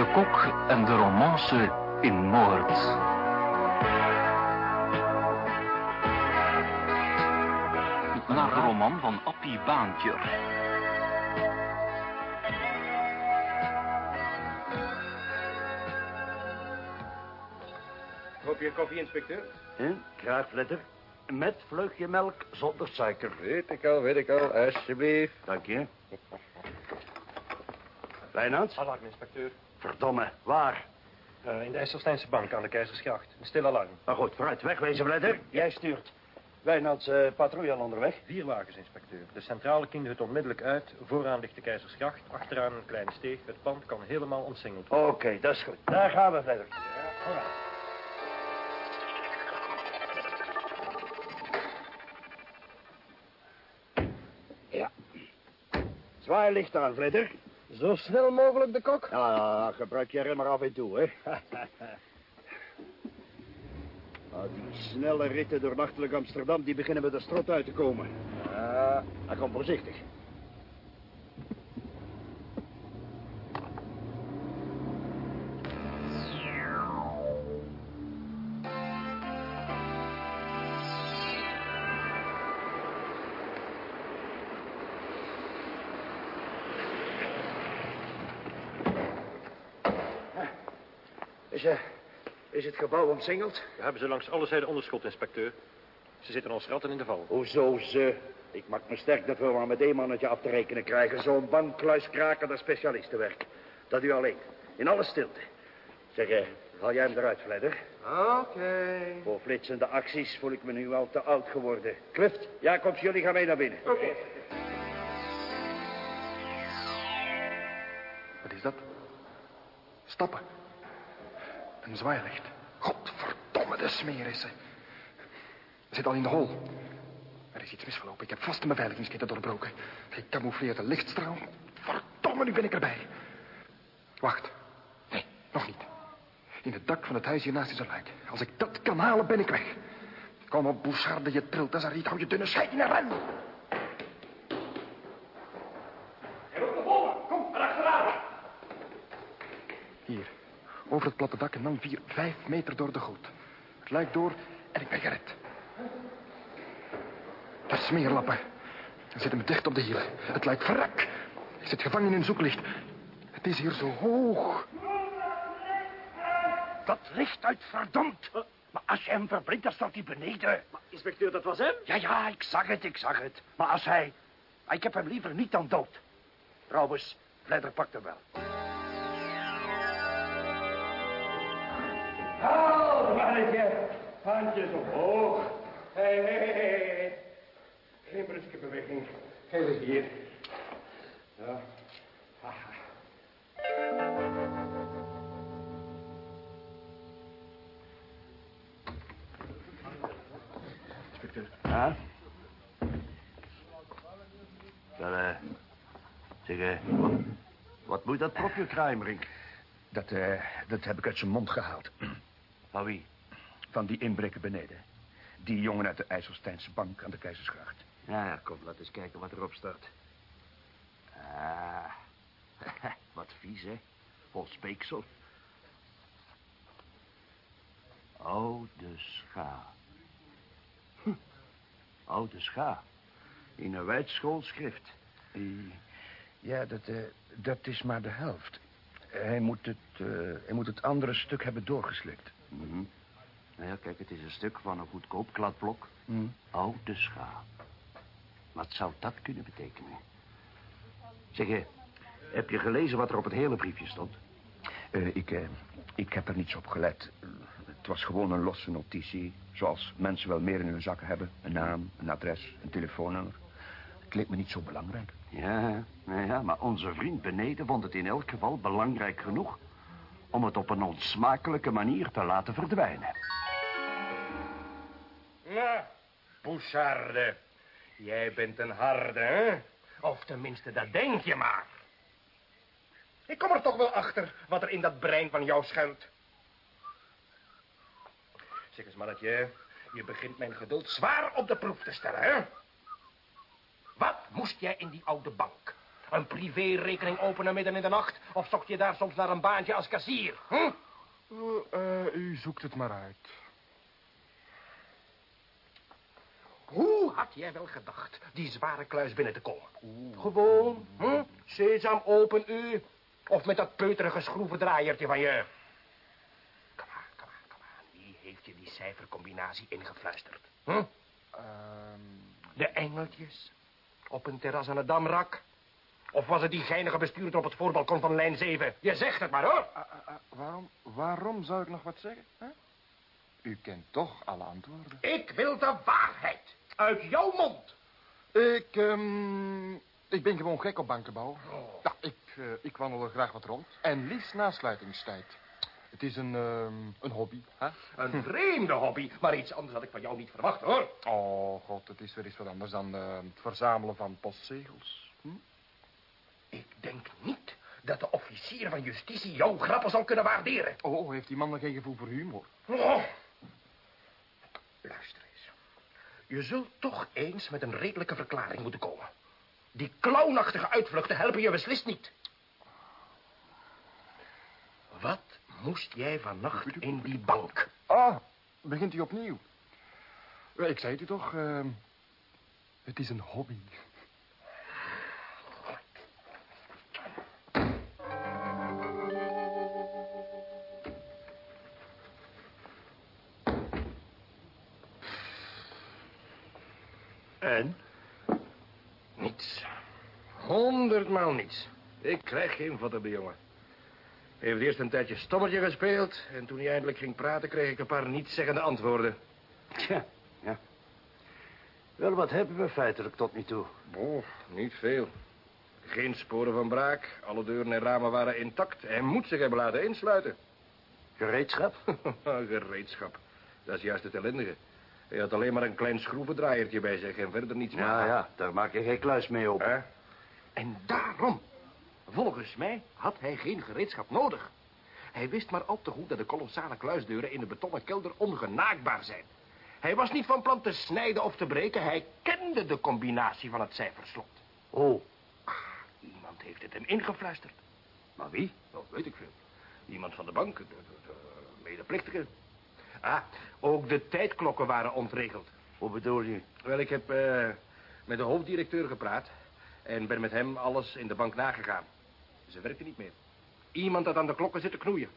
De kok en de romance in moord. Naar de roman van Appie Baantjer. Hoop je koffie, inspecteur? Hm? Graag, letter. Met vleugje melk zonder suiker. Weet ik al, weet ik al. Alsjeblieft. Dank je. Wijnands? Alarm, inspecteur. Verdomme, waar? Eh, in de IJsselsteinse bank aan de Keizersgracht. Een stil alarm. Maar goed, vooruit, wegwezen, letter. Jij stuurt. Wijnands, uh, patrouille al onderweg. Vier wagens, inspecteur. De centrale kinderhut onmiddellijk uit. Vooraan ligt de Keizersgracht. Achteraan een kleine steeg. Het pand kan helemaal omsingeld worden. Oké, dat is goed. Daar gaan we verder. Ja. Zwaar licht aan, Vledder. Zo snel mogelijk de kok? Ja, gebruik je er maar af en toe, hè. Nou, die snelle ritten door nachtelijk Amsterdam, die beginnen met de strot uit te komen. Ja, dan kom voorzichtig. Omsingeld? We hebben ze langs alle zijden onderschot, inspecteur. Ze zitten als ratten in de val. Hoezo ze? Ik maak me sterk dat we maar met één mannetje af te rekenen krijgen. Zo'n bankluiskraker, dat specialistenwerk. Dat u alleen. In alle stilte. Zeg, eh, haal jij hem eruit, Fledder? Oké. Voor flitsende acties voel ik me nu al te oud geworden. Clift, Jacobs, jullie gaan mee naar binnen. Oké. Wat is dat? Stappen. Een zwaailicht. De smeer is ze. Zit al in de hol. Er is iets misgelopen. Ik heb vast de beveiligingsketen doorbroken. Gecamoufleerde lichtstraal. Verdomme, nu ben ik erbij. Wacht. Nee, nog niet. In het dak van het huis hiernaast is een luik. Als ik dat kan halen, ben ik weg. Kom op, Boucharde, je trilt als riet. Hou je dunne schijn en ren. Hier, over het platte dak en dan vier, vijf meter door de goot. Het luik door en ik ben gered. De smeerlappen. Ze zitten me dicht op de hielen. Het lijkt verrak. Ik zit gevangen in zoeklicht. Het is hier zo hoog. Dat licht uit, verdomd. Maar als je hem verblindt, dan staat hij beneden. Inspecteur, dat was hem? Ja, ja, ik zag het, ik zag het. Maar als hij... Ik heb hem liever niet dan dood. Trouwens, Fledder pakt hem wel. Mannetje. Handjes omhoog. Hé, hé, hé. Geen bruske beweging. Geef eens hier. Ja. Haha. Ja? Wel, eh... Zeg, wat, wat moet dat propje, Kruimerink? Dat, eh, dat heb ik uit zijn mond gehaald. Van wie? Van die inbreker beneden. Die jongen uit de IJsselsteinse bank aan de Keizersgracht. Ja, ja, kom, laat eens kijken wat erop staat. Ah, wat vies, hè? Vol speeksel. Oude scha. Hm. Oude scha. In een wijd schoolschrift. Eh, Ja, dat, eh, dat is maar de helft. Hij moet het, eh, hij moet het andere stuk hebben doorgeslikt. Mhm. Nou ja, kijk, het is een stuk van een goedkoop kladblok. Hm. Oude scha. Wat zou dat kunnen betekenen? Zeg, eh, heb je gelezen wat er op het hele briefje stond? Eh, ik, eh, ik heb er niets op gelet. Het was gewoon een losse notitie. Zoals mensen wel meer in hun zakken hebben. Een naam, een adres, een telefoonnummer. Het leek me niet zo belangrijk. Ja, nou ja, maar onze vriend beneden vond het in elk geval belangrijk genoeg... om het op een onsmakelijke manier te laten verdwijnen. Nou, Boucharde. Jij bent een harde, hè? Of tenminste, dat denk je maar. Ik kom er toch wel achter wat er in dat brein van jou schuilt. Zeg eens, mannetje, je begint mijn geduld zwaar op de proef te stellen, hè? Wat moest jij in die oude bank? Een privérekening openen midden in de nacht? Of zocht je daar soms naar een baantje als kassier? Hm? Eh, eh, u zoekt het maar uit. Hoe had jij wel gedacht die zware kluis binnen te komen? Gewoon, hm? Sesam, open u. Of met dat peuterige schroevendraaiertje van je. Kom aan, kom aan, kom aan. Wie heeft je die cijfercombinatie ingefluisterd? Hm? Ehm, De engeltjes? Op een terras aan het Damrak? Of was het die geinige bestuurder op het voorbalkon van lijn 7? Je zegt het maar, hoor. eh, eh, eh, waarom, waarom zou ik nog wat zeggen? Hè? U kent toch alle antwoorden. Ik wil de waarheid. Uit jouw mond. Ik, ehm, ik ben gewoon gek op bankenbouw. Ja, ik, eh, ik wandel er graag wat rond. En liefst na sluitingstijd. Het is een, ehm, een hobby, hè? Een vreemde hobby, maar iets anders had ik van jou niet verwacht, hoor. Oh, god, het is weer eens wat anders dan eh, het verzamelen van postzegels. Hm? Ik denk niet dat de officier van justitie jouw grappen zal kunnen waarderen. Oh, heeft die man nog geen gevoel voor humor? Oh. Luister. Je zult toch eens met een redelijke verklaring moeten komen. Die clownachtige uitvluchten helpen je beslist niet. Wat moest jij vannacht in die bank? Ah, begint u opnieuw. Ik zei het u toch, ehm, het is een hobby. En? Niets. Honderdmaal niets. Ik krijg geen vader bij jongen. Hij heeft eerst een tijdje stommertje gespeeld... en toen hij eindelijk ging praten... kreeg ik een paar nietszeggende antwoorden. Tja, ja. Wel, wat hebben we feitelijk tot nu toe? Oh, niet veel. Geen sporen van braak. Alle deuren en ramen waren intact. Hij moet zich hebben laten insluiten. Gereedschap? Gereedschap. Dat is juist het ellendige. Hij had alleen maar een klein schroevendraaiertje bij zich en verder niets meer. Ja, ja, daar maak je geen kluis mee open. Hè? En daarom, volgens mij, had hij geen gereedschap nodig. Hij wist maar al te goed dat de kolossale kluisdeuren in de betonnen kelder ongenaakbaar zijn. Hij was niet van plan te snijden of te breken. Hij kende de combinatie van het cijferslot. Oh, Iemand heeft het hem ingefluisterd. maar wie? Dat weet ik veel. Iemand van de bank, de, de, de medeplichtige. Ah, ook de tijdklokken waren ontregeld. Hoe bedoel je? Wel, ik heb eh, met de hoofddirecteur gepraat... en ben met hem alles in de bank nagegaan. Ze werkte niet meer. Iemand had aan de klokken zitten knoeien.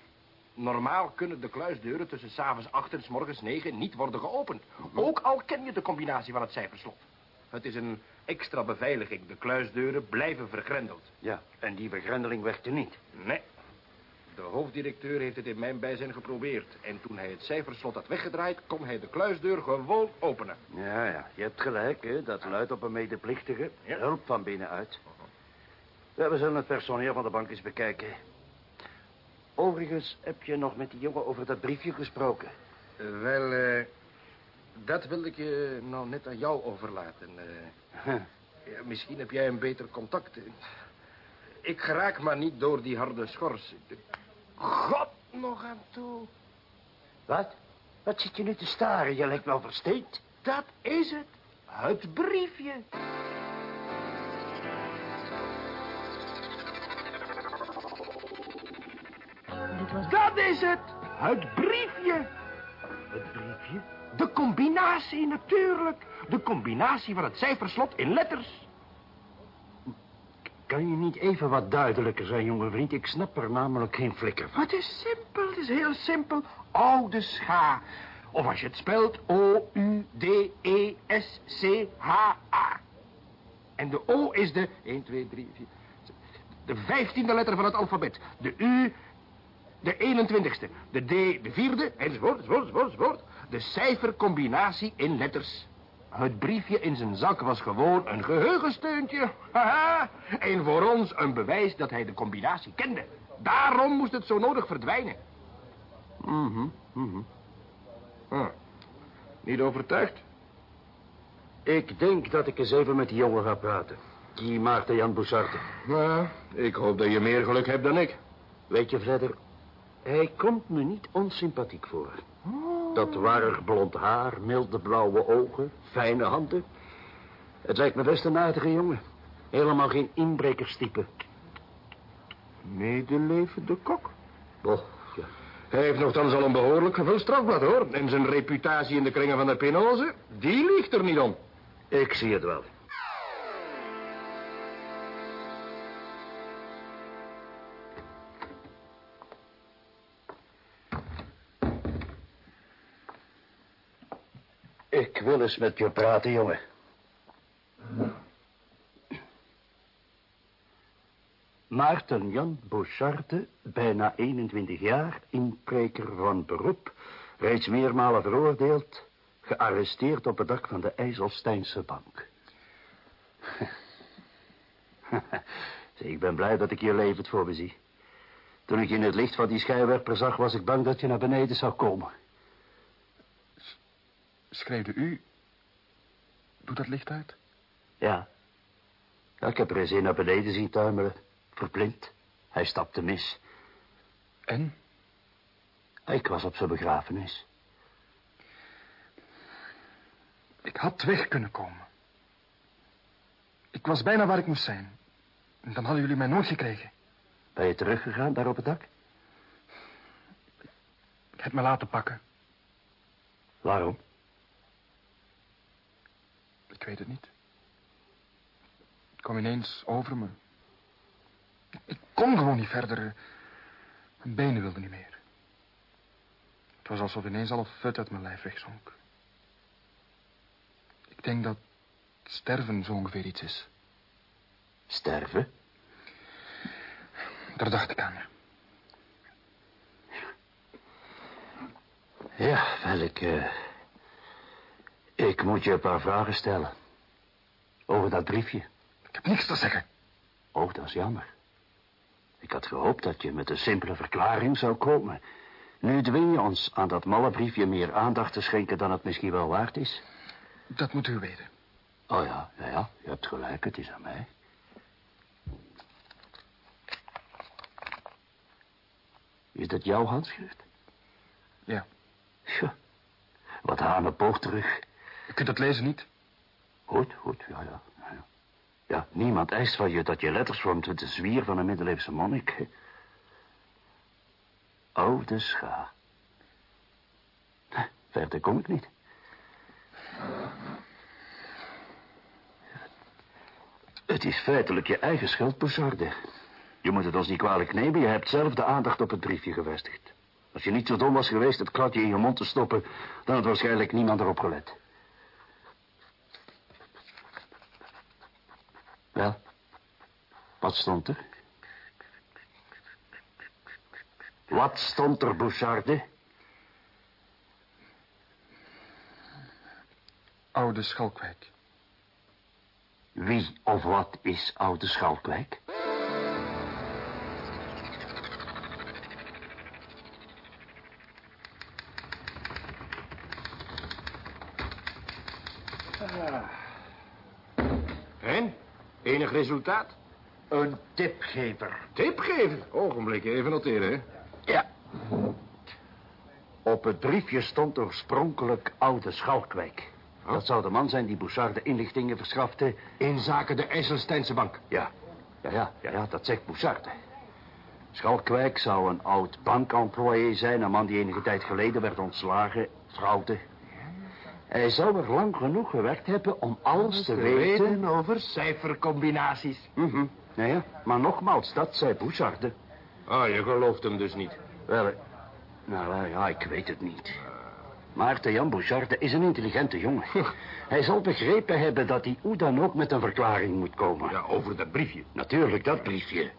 Normaal kunnen de kluisdeuren tussen s'avonds acht en s morgens negen niet worden geopend. Ook al ken je de combinatie van het cijferslot. Het is een extra beveiliging. De kluisdeuren blijven vergrendeld. Ja, en die vergrendeling werkte niet. Nee. De hoofddirecteur heeft het in mijn bijzijn geprobeerd. En toen hij het cijferslot had weggedraaid, kon hij de kluisdeur gewoon openen. Ja, ja, je hebt gelijk, hè. Dat luidt op een medeplichtige. Hulp van binnenuit. Ja, we zullen het personeel van de bank eens bekijken. Overigens, heb je nog met die jongen over dat briefje gesproken? Eh, wel, eh, dat wil ik je nou net aan jou overlaten. eh. Huh. ja, misschien heb jij een beter contact. Ik geraak maar niet door die harde schors. God nog aan toe. Wat? Wat zit je nu te staren? Je lijkt wel versteend. Dat is het. Het briefje. Dat is het. Het briefje. Het briefje? De combinatie natuurlijk. De combinatie van het cijferslot in letters. Kan je niet even wat duidelijker zijn, jonge vriend? Ik snap er namelijk geen flikker van. Het is simpel, het is heel simpel. Oude scha. Of als je het spelt, O-U-D-E-S-C-H-A. En de O is de 1, 2, 3, 4... De vijftiende letter van het alfabet. De U, de 21ste. De D, de vierde, enzovoort, enzovoort, enzovoort. De cijfercombinatie in letters. Het briefje in zijn zak was gewoon een geheugensteuntje. Haha. En voor ons een bewijs dat hij de combinatie kende. Daarom moest het zo nodig verdwijnen. Mhm, mhm. Hm. Niet overtuigd? Ik denk dat ik eens even met die jongen ga praten. Die Maarten Jan Bouchard. Nou, ik hoop dat je meer geluk hebt dan ik. Weet je, Fledder, hij komt me niet onsympathiek voor. Dat warig blond haar, milde blauwe ogen, fijne handen. Het lijkt me best een aardige jongen. Helemaal geen inbrekerstype. Medelevende kok? Oh, ja. Hij heeft nogthans al een behoorlijk gevuld strafblad, hoor. En zijn reputatie in de kringen van de Penoze, die ligt er niet om. Ik zie het wel. Wil eens met je praten, jongen. Maarten Jan Boucharde, bijna 21 jaar, inpreker van beroep, reeds meermalen veroordeeld, gearresteerd op het dak van de IJsselsteinse bank. ik ben blij dat ik je levend voor me zie. Toen ik je in het licht van die schijnwerper zag, was ik bang dat je naar beneden zou komen. Schreeuwde u... Doe dat licht uit? Ja. ja ik heb er eens een naar beneden zien tuimelen. Verblind. Hij stapte mis. En? Ik was op zijn begrafenis. Ik had weg kunnen komen. Ik was bijna waar ik moest zijn. En dan hadden jullie mij nooit gekregen. Ben je teruggegaan daar op het dak? Ik heb me laten pakken. Waarom? Ik weet het niet. Het kwam ineens over me. Ik kon gewoon niet verder. Mijn benen wilden niet meer. Het was alsof ineens al fut uit mijn lijf wegzonk. Ik denk dat sterven zo ongeveer iets is. Sterven? Daar dacht ik aan. Ja, wel, ik... Uh, ik moet je een paar vragen stellen. Over dat briefje. Ik heb niks te zeggen. Oh, dat is jammer. Ik had gehoopt dat je met een simpele verklaring zou komen. Nu dwing je ons aan dat malle briefje meer aandacht te schenken dan het misschien wel waard is. Dat moet u weten. Oh ja, ja, ja. Je hebt gelijk, het is aan mij. Is dat jouw handschrift? Ja. Ja. Wat hanen poog terug. Je kunt het lezen niet? Goed, goed, ja, ja. ja. Niemand eist van je dat je letters vormt met de zwier van een middeleeuwse monnik. Oude scha. Verder kom ik niet. Het is feitelijk je eigen schuld, Boucharde. Je moet het ons niet kwalijk nemen. Je hebt zelf de aandacht op het briefje gevestigd. Als je niet zo dom was geweest het kladje in je mond te stoppen... dan had waarschijnlijk niemand erop gelet. Wel, wat stond er? Wat stond er, Boucharde? Oude Schalkwijk. Wie of wat is Oude Schalkwijk? En? Enig resultaat? Een tipgever. Tipgever? Ogenblik, even noteren, hè? Ja. Op het briefje stond oorspronkelijk Oude Schalkwijk. Dat zou de man zijn die Bouchard de inlichtingen verschafte. In zaken de IJsselsteinse bank. Ja. Ja, ja, ja, ja dat zegt Bouchard. Schalkwijk zou een oud bankemployé zijn. Een man die enige tijd geleden werd ontslagen. Fraude. Hij zou er lang genoeg gewerkt hebben om alles te weten... over cijfercombinaties. Mhm. Ja, ja, maar nogmaals, dat zei Bouchard. Ah, je gelooft hem dus niet. Wel, nou ja, ik weet het niet. Maarten Jan Boucharde is een intelligente jongen. hij zal begrepen hebben dat hij hoe dan ook met een verklaring moet komen. Ja, over dat briefje. Natuurlijk, dat briefje.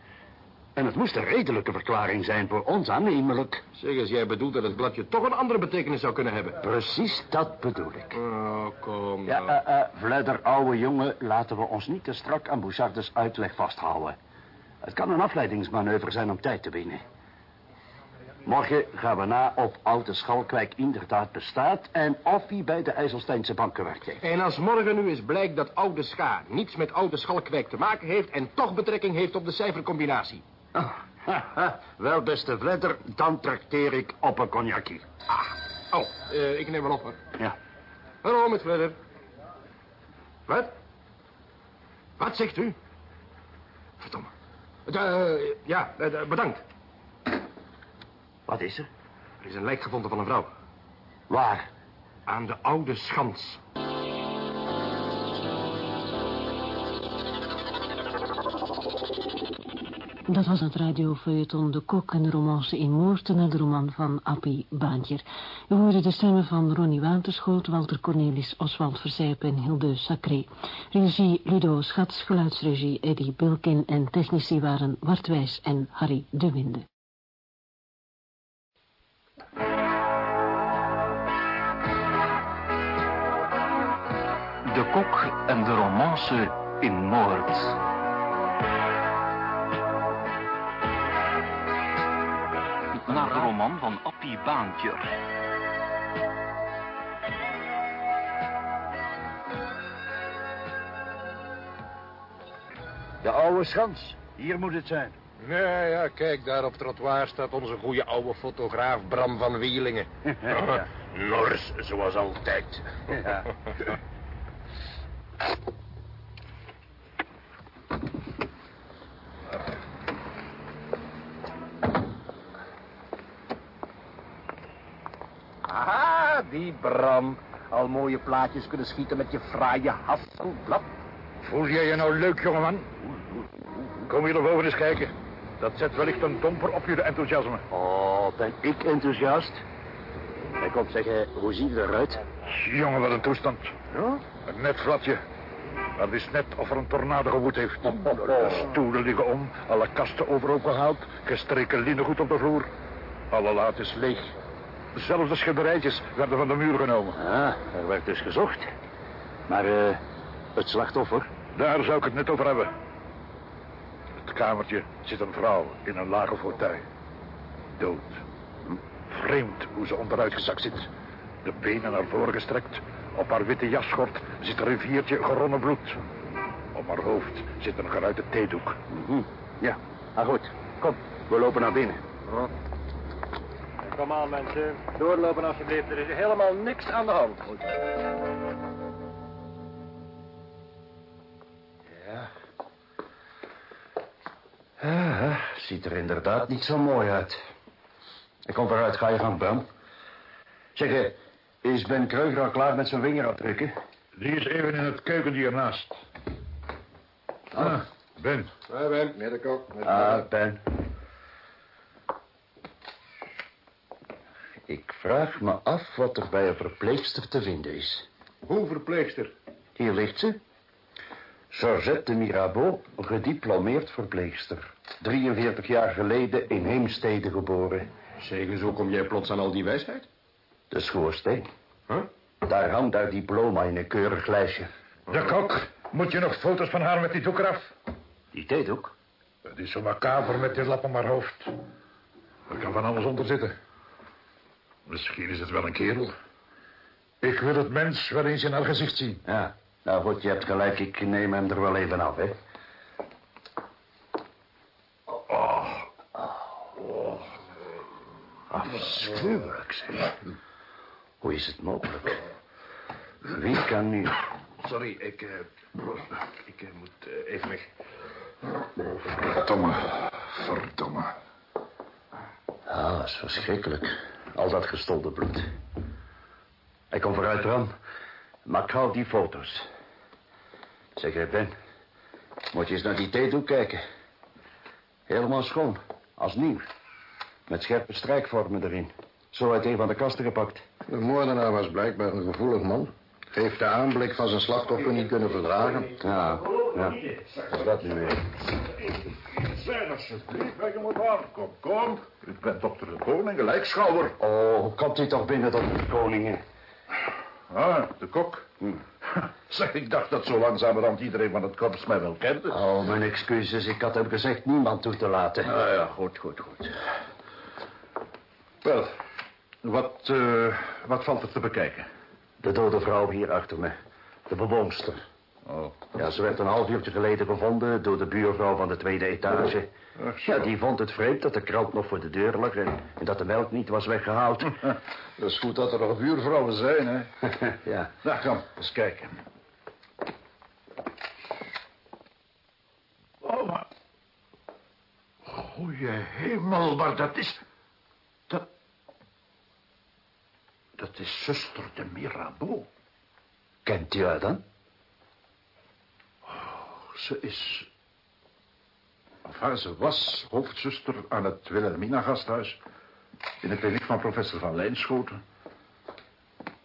En het moest een redelijke verklaring zijn voor ons aannemelijk. Zeg eens, jij bedoelt dat het bladje toch een andere betekenis zou kunnen hebben? Precies dat bedoel ik. Oh, kom Ja, nou. eh, eh, Vledder, ouwe jongen, laten we ons niet te strak aan Bouchardes uitleg vasthouden. Het kan een afleidingsmanoeuvre zijn om tijd te winnen. Morgen gaan we na of Oude Schalkwijk inderdaad bestaat... en of hij bij de IJsselsteinse bank gewerkt heeft. En als morgen nu eens blijkt dat oude scha niets met oude schalkwijk te maken heeft... en toch betrekking heeft op de cijfercombinatie. Ah, haha, Wel, beste Vledder, dan trakteer ik op een cognacje. Oh, eh, ik neem wel op, hoor. Ja. Hallo, met Fledder. Wat? Wat zegt u? Godverdomme. Eh, ja, eh, bedankt. Wat is er? Er is een lijk gevonden van een vrouw. Waar? Aan de oude schans. Dat was het radiofeuilleton De Kok en de romance in Moorten de roman van Appie Baantjer. We hoorden de stemmen van Ronnie Waterschoot, Walter Cornelis, Oswald Verzijp en Hilde Sacré. Regie Ludo Schats, geluidsregie Eddie Bulkin en technici waren Bart Wijs en Harry de Winde. De kok en de romance in Moord. Roman van Appie Baantjer. De oude schans. Hier moet het zijn. Nee, ja, kijk, daar op het trottoir staat onze goede oude fotograaf Bram van Wielingen. Ja. Nors, zoals altijd. Ja. Ah, die Bram. Al mooie plaatjes kunnen schieten met je fraaie Hasselblad. Voel jij je nou leuk, jongeman? Kom hier naar boven eens kijken. Dat zet wellicht een domper op je enthousiasme. Oh, ben ik enthousiast? Hij komt zeggen, hoe ziet het eruit? Jongen, wat een toestand. Ja? Een net flatje. Dat is net of er een tornado gewoed heeft. De stoelen liggen om, alle kasten overhoop gehaald, gestreken linnengoed op de vloer. Alle laad is leeg. Zelfs de schilderijtjes werden van de muur genomen. Ah, er werd dus gezocht. Maar eh, het slachtoffer? Daar zou ik het net over hebben. Het kamertje zit een vrouw in een lage fauteuil. Dood. Vreemd hoe ze onderuit gezakt zit. De benen naar voren gestrekt. Op haar witte jasschort zit een riviertje geronnen bloed. Op haar hoofd zit een geruite theedoek. Mhm. Ja, ah goed. Kom, we lopen naar binnen. Kom aan, mensen. Doorlopen alsjeblieft. Er is helemaal niks aan de hand. Ja. Ja, ziet er inderdaad niet zo mooi uit. Ik kom vooruit, ga je gang, Bram. Zeg, eh, is Ben Kreuger al klaar met zijn vingerafdrukken? Die is even in het keukentje hiernaast. Ah, Ben. Ja, Ben, meneer de kok. Ah, Ben. Ik vraag me af wat er bij een verpleegster te vinden is. Hoe verpleegster? Hier ligt ze. Georgette de Mirabeau, gediplomeerd verpleegster. 43 jaar geleden in Heemstede geboren. Zeg eens, hoe kom jij plots aan al die wijsheid? De schoorsteen. Huh? Daar hangt haar diploma in een keurig lijstje. De kok, moet je nog foto's van haar met die doek eraf? Die theedoek? Het is zo macaber met die lap om haar hoofd. Er kan van alles onder zitten. Misschien is het wel een kerel. Ik wil het mens wel eens in haar gezicht zien. Ja. Nou goed, je hebt gelijk. Ik neem hem er wel even af, hè. Oh, Afschuwelijk, zeg. Hoe is het mogelijk? Wie kan nu... Sorry, ik, eh, ik eh, moet eh, even weg. verdomme. Verdomme. Ah, dat is verschrikkelijk. Al dat gestolde bloed. Ik kom vooruit, Bram. Maak gauw die foto's. Zeg, hé, Ben. Moet je eens naar die theedoek kijken. Helemaal schoon. Als nieuw. Met scherpe strijkvormen erin. Zo uit een van de kasten gepakt. De moordenaar was blijkbaar een gevoelig man. Heeft de aanblik van zijn slachtoffer niet kunnen verdragen. Ja, ja. Wat is dat nu weer? Zijn alsjeblieft, je moet aan. Kom, kom. U bent dokter de koning, gelijkschouwer. Oh, komt u toch binnen, dokter Koningen? Ah, de kok. Zeg, ik dacht dat zo langzamerhand iedereen van het korps mij wel kende. Oh, mijn excuses. Ik had hem gezegd niemand toe te laten. Nou ja, goed, goed, goed. Wel, wat, eh, wat valt er te bekijken? De dode vrouw hier achter me. De bewoonster. Oh, Ja, ze werd een half uurtje geleden gevonden door de buurvrouw van de tweede etage. ach. Ja, die vond het vreemd dat de krant nog voor de deur lag en, en dat de melk niet was weggehaald. Dat is goed dat er nog buurvrouwen zijn, hè? ja. Nou, kom, eens kijken. Oh, maar Goeie hemel, maar dat is... Dat... Dat is zuster de Mirabeau. Kent u haar dan? Ze is... Enfin, ze was hoofdzuster aan het Wilhelmina-gasthuis... in de kliniek van professor Van Lijnschoten.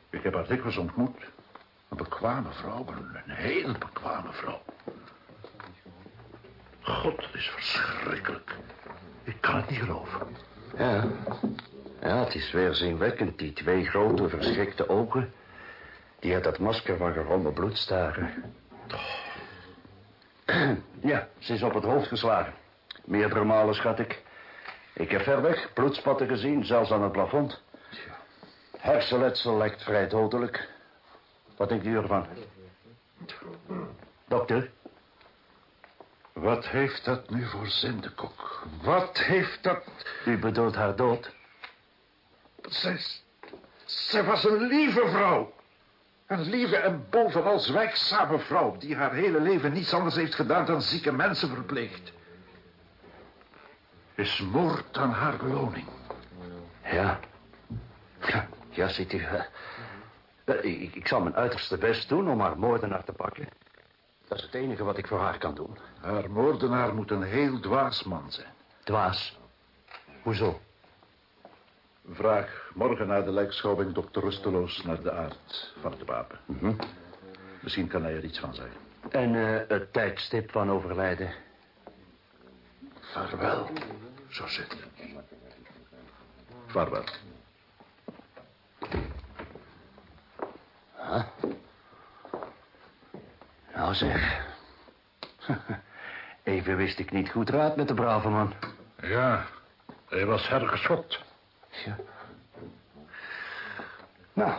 Ik heb haar dikwijls ontmoet. Een bekwame vrouw, een heel bekwame vrouw. God, het is verschrikkelijk. Ik kan het niet geloven. Ja. Ja, het is weerzinwekkend, die twee grote verschrikte ogen... die uit dat masker van geronnen bloed staren. Ja, ze is op het hoofd geslagen. Meerdere malen, schat ik. Ik heb ver weg bloedspatten gezien, zelfs aan het plafond. Hersenletsel lijkt vrij dodelijk. Wat denkt u ervan? Dokter? Wat heeft dat nu voor zin, de kok? Wat heeft dat... U bedoelt haar dood? Zij, zij was een lieve vrouw. Een lieve en bovenal zwijgzame vrouw... die haar hele leven niets anders heeft gedaan dan zieke mensen verpleegt. Is moord dan haar beloning? Ja. Ja, ja ziet u. eh, eh, ik, ik zal mijn uiterste best doen om haar moordenaar te pakken. Dat is het enige wat ik voor haar kan doen. Haar moordenaar moet een heel dwaas man zijn. Dwaas. Hoezo? Vraag morgen na de lijkschouwing dokter Rusteloos naar de aard van het wapen. Mhm. Misschien kan hij er iets van zeggen. En eh, het tijdstip van overlijden. Vaarwel, zo zit het. Vaarwel. Nou zeg. Even wist ik niet goed raad met de brave man. Ja, hij was hergeschokt. Ja. Nou.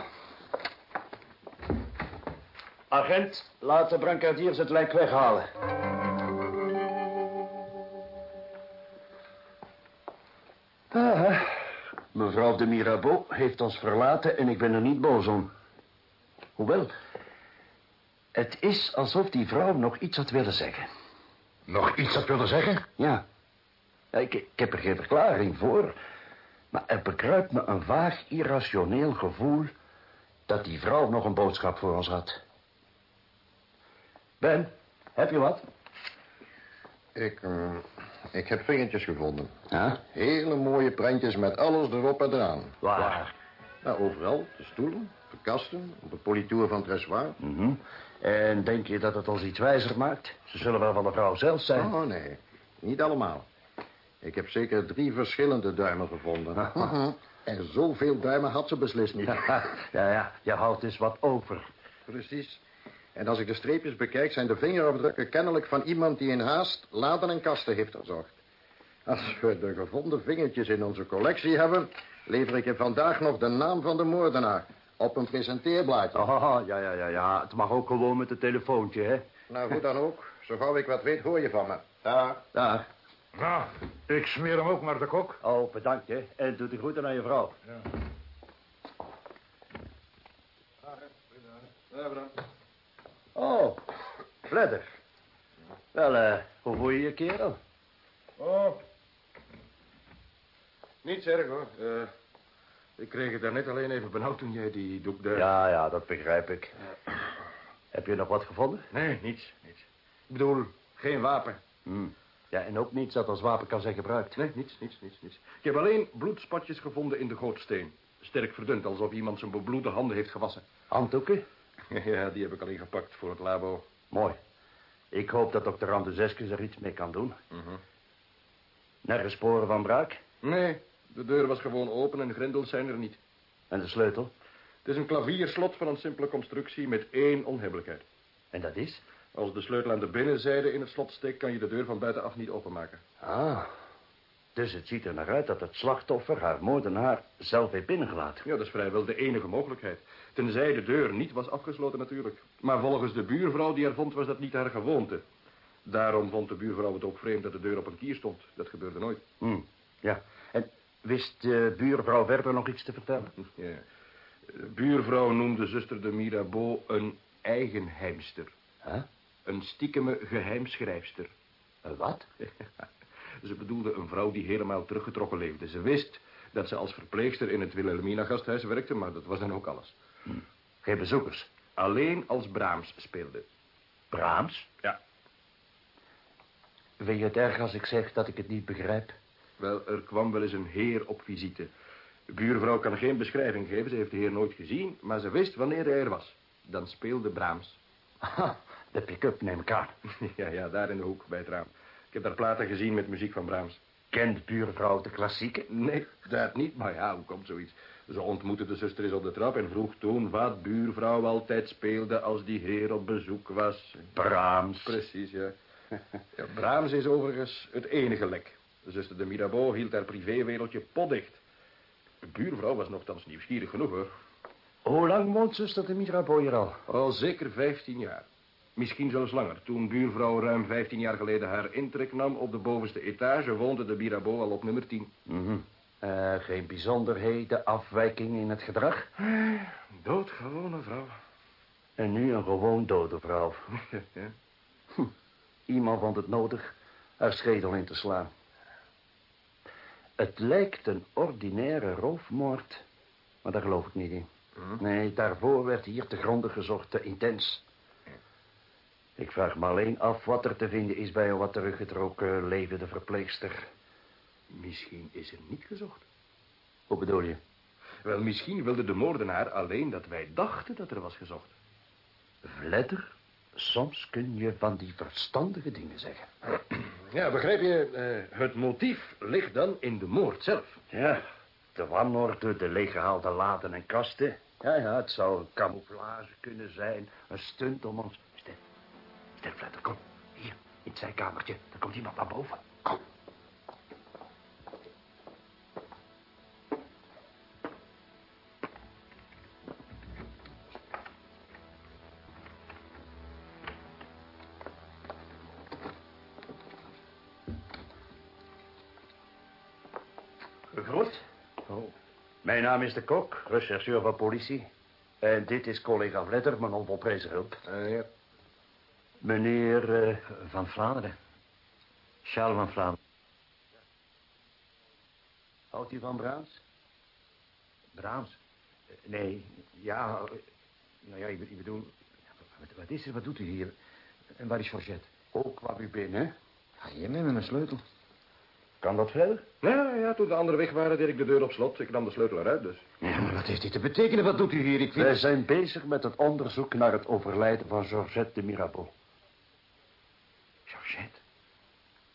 Agent, laat de brancardiers het lijk weghalen. Ah, mevrouw de Mirabeau heeft ons verlaten en ik ben er niet boos om. Hoewel, het is alsof die vrouw nog iets had willen zeggen. Nog iets had willen zeggen? Ja. Ja, Ik, ik heb er geen verklaring voor. Maar er bekruipt me een vaag, irrationeel gevoel... dat die vrouw nog een boodschap voor ons had. Ben, heb je wat? Ik, eh, ik heb vingertjes gevonden. Ja? Hele mooie prentjes met alles erop en eraan. Waar? Nou, overal. De stoelen, de kasten, op het politoer van het dressoir. Mhm. En denk je dat het ons iets wijzer maakt? Ze zullen wel van de vrouw zelf zijn. Oh, nee. Niet allemaal. Ik heb zeker drie verschillende duimen gevonden. En zoveel duimen had ze beslist niet. ja, ja, je houdt dus wat over. Precies. En als ik de streepjes bekijk, zijn de vingerafdrukken kennelijk van iemand die in haast laden en kasten heeft verzorgd. Als we de gevonden vingertjes in onze collectie hebben, lever ik je vandaag nog de naam van de moordenaar op een presenteerblaadje. Oh, ja, ja, ja, ja. Het mag ook gewoon met het telefoontje, hè? Nou, hoe dan ook. Zo gauw ik wat weet, hoor je van me. Daar. Daar. Nou, ik smeer hem ook maar de kok. Oh, bedankt, hè. En doe de groeten aan je vrouw. Oh, Fledder. Wel, eh, hoe voel je je, kerel? Oh. Niets erg, hoor. Eh, ik kreeg het daarnet alleen even benauwd toen jij die doek daar... Ja, ja, dat begrijp ik. Heb je nog wat gevonden? Nee, niets, niets. Ik bedoel, geen wapen. Hm. Ja, en ook niets dat als wapen kan zijn gebruikt. Nee, niets, niets, niets, niets. Ik heb alleen bloedspatjes gevonden in de gootsteen. Sterk verdund, alsof iemand zijn bebloede handen heeft gewassen. Handdoeken? Ja, die heb ik al ingepakt voor het labo. Mooi. Ik hoop dat dokter Randezeskes er iets mee kan doen. Mhm. Nergens sporen van braak? Nee, de deur was gewoon open en grendels zijn er niet. En de sleutel? Het is een klavierslot van een simpele constructie met één onhebbelijkheid. En dat is? Als de sleutel aan de binnenzijde in het slot steekt... kan je de deur van buitenaf niet openmaken. Ah. Dus het ziet er naar uit dat het slachtoffer haar moordenaar zelf heeft binnengelaten. Ja, dat is vrijwel de enige mogelijkheid. Tenzij de deur niet was afgesloten natuurlijk. Maar volgens de buurvrouw die er vond, was dat niet haar gewoonte. Daarom vond de buurvrouw het ook vreemd dat de deur op een kier stond. Dat gebeurde nooit. Hm. Ja. En wist de buurvrouw verder nog iets te vertellen? Ja. De buurvrouw noemde zuster de Mirabeau een eigenheimster. Huh? Een stiekeme geheimschrijfster. Een wat? Ze bedoelde een vrouw die helemaal teruggetrokken leefde. Ze wist dat ze als verpleegster in het Wilhelmina gasthuis werkte, maar dat was dan ook alles. Geen bezoekers. Alleen als Brahms speelde. Brahms? Ja. Vind je het erg als ik zeg dat ik het niet begrijp? Wel, er kwam wel eens een heer op visite. De buurvrouw kan geen beschrijving geven, ze heeft de heer nooit gezien, maar ze wist wanneer hij er was. Dan speelde Brahms. Aha, de pick-up neem ik aan. Ja, ja, daar in de hoek, bij het raam. Ik heb daar platen gezien met muziek van Brahms. Kent buurvrouw de klassieken? Nee, dat niet, maar ja, hoe komt zoiets? Ze ontmoette de zuster eens op de trap en vroeg toen wat buurvrouw altijd speelde als die heer op bezoek was. Brahms. Precies, ja. ja Brahms is overigens het enige lek. De zuster de Mirabeau hield haar privéwereldje potdicht. De buurvrouw was nogthans nieuwsgierig genoeg, hoor. Hoe lang woont zuster de Mirabeau hier al? Al zeker 15 jaar. Misschien zelfs langer. Toen buurvrouw ruim 15 jaar geleden haar intrek nam op de bovenste etage... woonde de Mirabeau al op nummer 10. Mhm. Eh, geen bijzonderheden, afwijkingen in het gedrag? Doodgewone vrouw. En nu een gewoon dode vrouw. ja. Hm. Iemand vond het nodig haar schedel in te slaan. Het lijkt een ordinaire roofmoord, maar daar geloof ik niet in. Hm? Nee, daarvoor werd hier te gronden gezocht, te intens. Ik vraag me alleen af wat er te vinden is bij een wat teruggetrokken levende verpleegster. Misschien is er niet gezocht. Hoe bedoel je? Wel, misschien wilde de moordenaar alleen dat wij dachten dat er was gezocht. Vledder, soms kun je van die verstandige dingen zeggen. Ja, begrijp je, eh, het motief ligt dan in de moord zelf. Ja, de wanorde, de leeggehaalde laden en kasten. Ja, ja, het zou een camouflage kunnen zijn. Een stunt om ons... Vledder, kom. Hier, in het zijkamertje. Er komt iemand naar boven. Kom. Gegroet. Oh. Mijn naam is de Kok, rechercheur van politie. En dit is collega Vletter, mijn onvolprezen hulp. Eh, ja. Meneer... eh, Van Vlaanderen. Charles van Vlaanderen. houdt u van Braams? Brahms? Eh, Nee, ja... eh, Nou ja, ik, be- ik bedoel... Wat, wat is er? Wat doet u hier? En waar is Georgette? Ook kwam u binnen. Ja, hier neem met mijn sleutel. Kan dat verder? Ja, ja, toen de anderen weg waren, deed ik de deur op slot. Ik nam de sleutel eruit, dus. Ja, maar wat heeft dit te betekenen? Wat doet u hier? Ik vind... Wij zijn bezig met het onderzoek naar het overlijden van Georgette de Mirabeau. Georgette?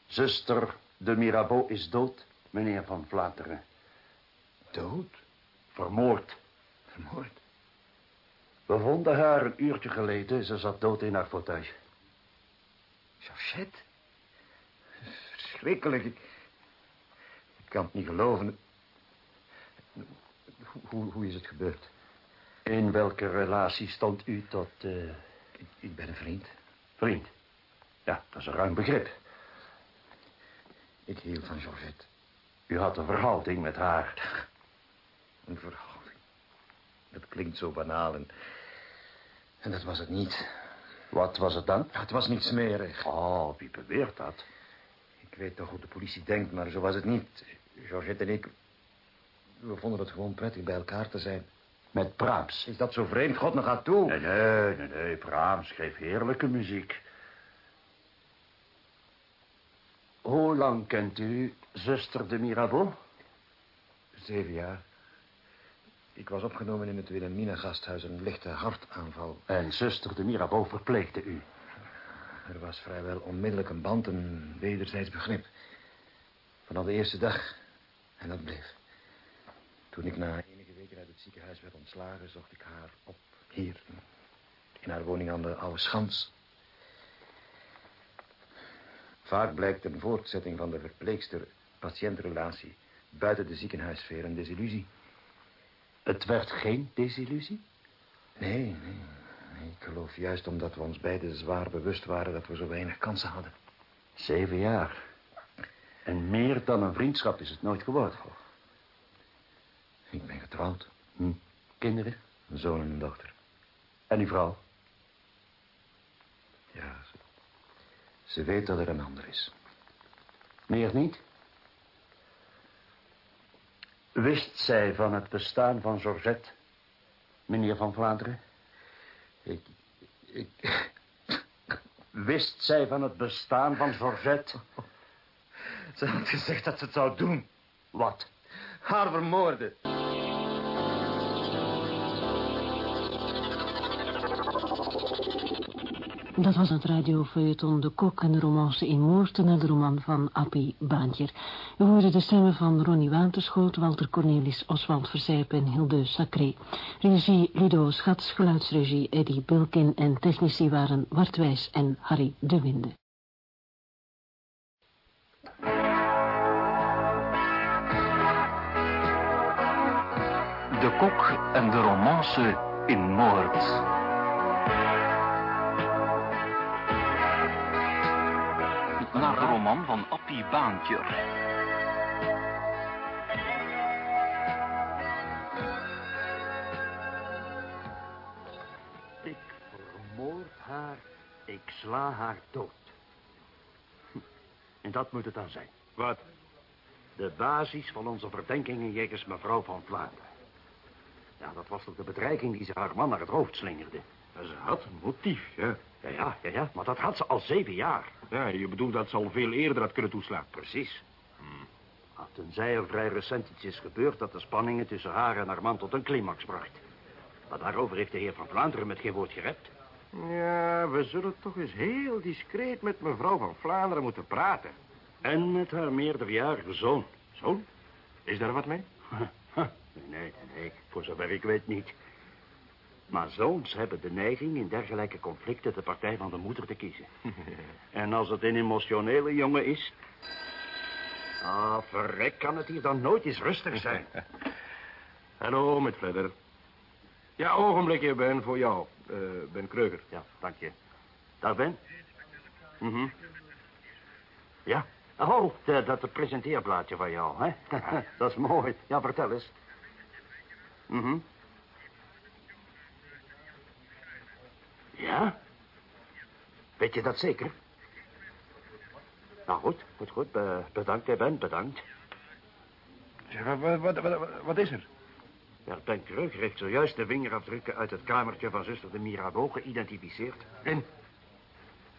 Zuster de Mirabeau is dood, meneer van Vlaanderen. Dood? Vermoord. Vermoord? We vonden haar een uurtje geleden. Ze zat dood in haar fauteuil. Georgette? Verschrikkelijk. Ik, ik kan het niet geloven. Hoe, hoe, is het gebeurd? In welke relatie stond u tot... eh, Ik, ik ben een vriend. vriend? Ja, dat is een ruim begrip. Ik hield van Georgette. U had een verhouding met haar. Een verhouding. Dat klinkt zo banaal en... En dat was het niet. Wat was het dan? Het was niet smerig. Oh, wie beweert dat? Ik weet toch hoe de politie denkt, maar zo was het niet. Georgette en ik... We vonden het gewoon prettig bij elkaar te zijn. Met Brahms. Is dat zo vreemd? God nog gaat toe. Nee, nee, nee, nee. Brahms geeft heerlijke muziek. Hoe lang kent u zuster de Mirabeau? Zeven jaar. Ik was opgenomen in het Wilhelmina gasthuis, een lichte hartaanval. En zuster de Mirabeau verpleegde u. Er was vrijwel onmiddellijk een band, een wederzijds begrip. Vanaf de eerste dag. En dat bleef. Toen ik na enige weken uit het ziekenhuis werd ontslagen, zocht ik haar op. Hier. In haar woning aan de Oude Schans. Vaak blijkt een voortzetting van de verpleegster-patiëntrelatie buiten de ziekenhuissfeer een desillusie. Het werd geen desillusie? Nee, nee. Ik geloof juist omdat we ons beiden zwaar bewust waren dat we zo weinig kansen hadden. Zeven jaar. En meer dan een vriendschap is het nooit geworden. Ik ben getrouwd. Hm. Kinderen? Een zoon en een dochter. En uw vrouw? Ja, ze, weet dat er een ander is. Meer niet? Wist zij van het bestaan van Georgette, meneer van Vlaanderen? Ik... ik... Wist zij van het bestaan van Georgette? Ze had gezegd dat ze het zou doen. Wat? Haar vermoorden. Dat was het radiofeuilleton De Kok en de romance in Moorten... de roman van Appie Baantjer. We hoorden de stemmen van Ronnie Waterschoot... Walter Cornelis, Oswald Verzijp en Hilde Sacré. Regie Ludo Schats, geluidsregie Eddie Bulkin... en technici waren Wartwijs en Harry de Winde. De kok en de romance in Moord. Roman van Appie Baantjer. Ik vermoord haar, ik sla haar dood. Hm. En dat moet het dan zijn. Wat? De basis van onze verdenkingen jegens mevrouw van Vlaanderen. Ja, dat was toch de bedreiging die ze haar man naar het hoofd slingerde. Ze had een motief, ja. Ja, ja, ja, ja, maar dat had ze al zeven jaar. Ja, je bedoelt dat ze al veel eerder had kunnen toeslaan. Precies. Ah, tenzij er vrij recent iets is gebeurd dat de spanningen tussen haar en haar man tot een climax bracht. Maar daarover heeft de heer van Vlaanderen met geen woord gerept. Ja, we zullen toch eens heel discreet met mevrouw van Vlaanderen moeten praten. En met haar meerderjarige zoon. Zoon? Is daar wat mee? Nee, nee, nee, voor zover ik weet niet. Maar zoons hebben de neiging in dergelijke conflicten de partij van de moeder te kiezen. en als het een emotionele jongen is... Ah, verrek, kan het hier dan nooit eens rustig zijn. Hallo, met verder. Ja, ogenblikje, Ben, voor jou. Eh, ben Kreuger. Ja, dank je. Dag, Ben. Mhm. Ja. Oh, dat presenteerblaadje van jou, hè? dat is mooi. Ja, vertel eens. Mhm. Ja? Weet je dat zeker? Nou, goed, goed, goed. Be- bedankt, hè, Ben, bedankt. Zeg, wat, wat, wat, wat is er? Ja, Ben Kreuger heeft zojuist de vingerafdrukken uit het kamertje van zuster de Mirabeau geïdentificeerd. En?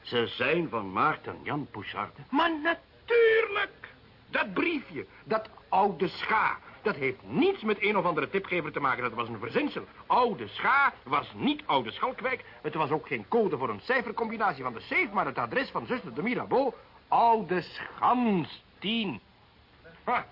Ze zijn van Maarten Jan Poucharde. Maar natuurlijk! Dat briefje, dat oude scha, dat heeft niets met een of andere tipgever te maken. Dat was een verzinsel. Oude scha was niet oude Schalkwijk. Het was ook geen code voor een cijfercombinatie van de safe, maar het adres van zuster de Mirabeau. Oude Schans 10. Ha.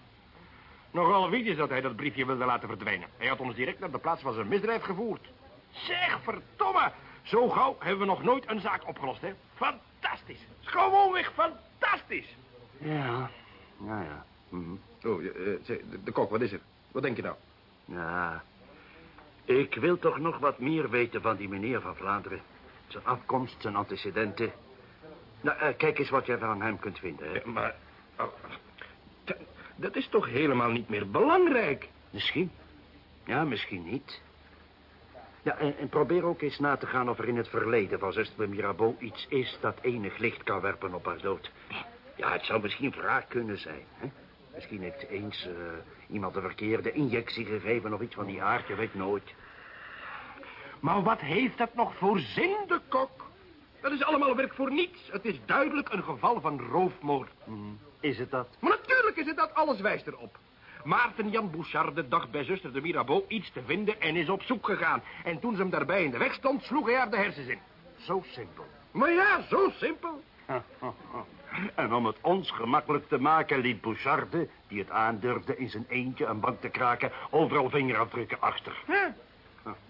Nogal is dat hij dat briefje wilde laten verdwijnen. Hij had ons direct naar de plaats van zijn misdrijf gevoerd. Zeg, verdomme! Zo gauw hebben we nog nooit een zaak opgelost, hè? Fantastisch. Gewoonweg fantastisch. Ja, nou ja. Mhm. Oh, de, de kok, wat is er? Wat denk je nou? Ja, ik wil toch nog wat meer weten van die meneer van Vlaanderen. Zijn afkomst, zijn antecedenten. Nou, eh, kijk eens wat jij van hem kunt vinden. Hè. Ja, maar... oh, dat is toch helemaal niet meer belangrijk? Misschien. Ja, misschien niet. Ja, en, en probeer ook eens na te gaan of er in het verleden van zuster Mirabeau iets is dat enig licht kan werpen op haar dood. Ja, het zou misschien wraak kunnen zijn. Hè? Misschien heeft eens eh, iemand de verkeerde injectie gegeven of iets van die aard, je weet nooit. Maar wat heeft dat nog voor zin, de kok? Dat is allemaal werk voor niets. Het is duidelijk een geval van roofmoord. Is het dat? Maar natuurlijk is het dat, alles wijst erop. Maarten Jan Bouchard dacht bij zuster de Mirabeau iets te vinden en is op zoek gegaan. En toen ze hem daarbij in de weg stond, sloeg hij haar de hersens in. Zo simpel. Maar ja, zo simpel. En om het ons gemakkelijk te maken liet Boucharde, die het aandurfde in zijn eentje een bank te kraken, overal vingerafdrukken achter.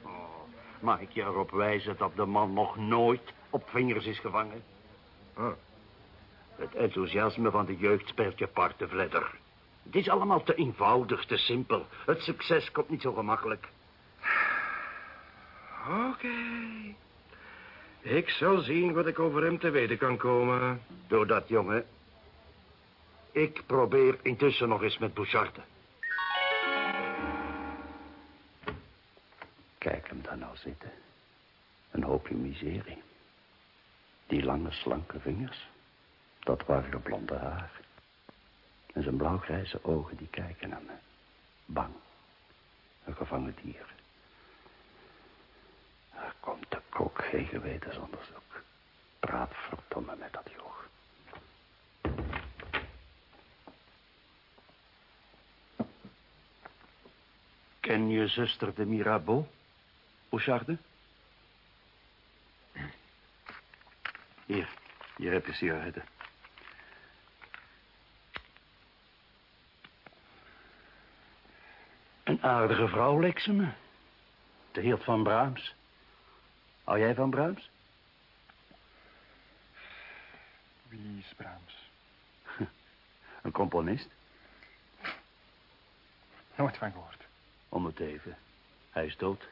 Oh, Mag ik je erop wijzen dat de man nog nooit op vingers is gevangen? Het enthousiasme van de jeugd speelt je parten vledder. Het is allemaal te eenvoudig, te simpel. Het succes komt niet zo gemakkelijk. Oké. Ik zal zien wat ik over hem te weten kan komen. Door dat, jongen. Ik probeer intussen nog eens met Boucharde. Kijk hem dan nou zitten. Een hoopje miserie. Die lange, slanke vingers. Dat waren blonde haar. En zijn blauwgrijze ogen die kijken naar me. Bang. Een gevangen dier. Er komt kok geen gewetensonderzoek. Praat verdomme met dat joch. Ken je zuster de Mirabeau, Boucharde? Hier, hier heb je sigaretten. Een aardige vrouw leek ze me. De heert van Brahms. Hou jij van Brahms? Wie is Brahms? Een componist? Nooit van gehoord. Om het even. Hij is dood.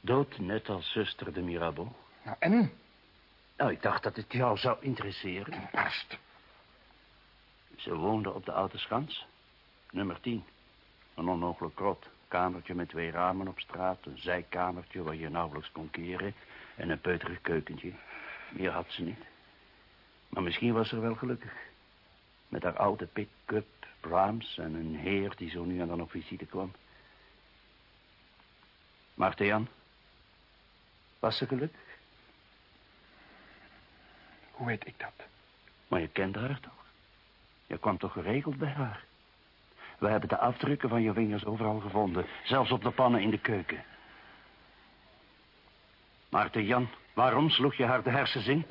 Dood net als zuster de Mirabeau. Nou, en? Nou, ik dacht dat het jou zou interesseren. Barst. Ze woonde op de Oude Schans. Nummer 10. Een onmogelijk krot. Kamertje met twee ramen op straat. Een zijkamertje waar je nauwelijks kon keren. En een peuterig keukentje. Meer had ze niet. Maar misschien was ze wel gelukkig. Met haar oude pick-up, Brahms en een heer die zo nu en dan op visite kwam. Maarten Jan, was ze gelukkig? Hoe weet ik dat? Maar je kende haar toch? Je kwam toch geregeld bij haar? We hebben de afdrukken van je vingers overal gevonden. Zelfs op de pannen in de keuken. Maarten Jan, waarom sloeg je haar de hersens in?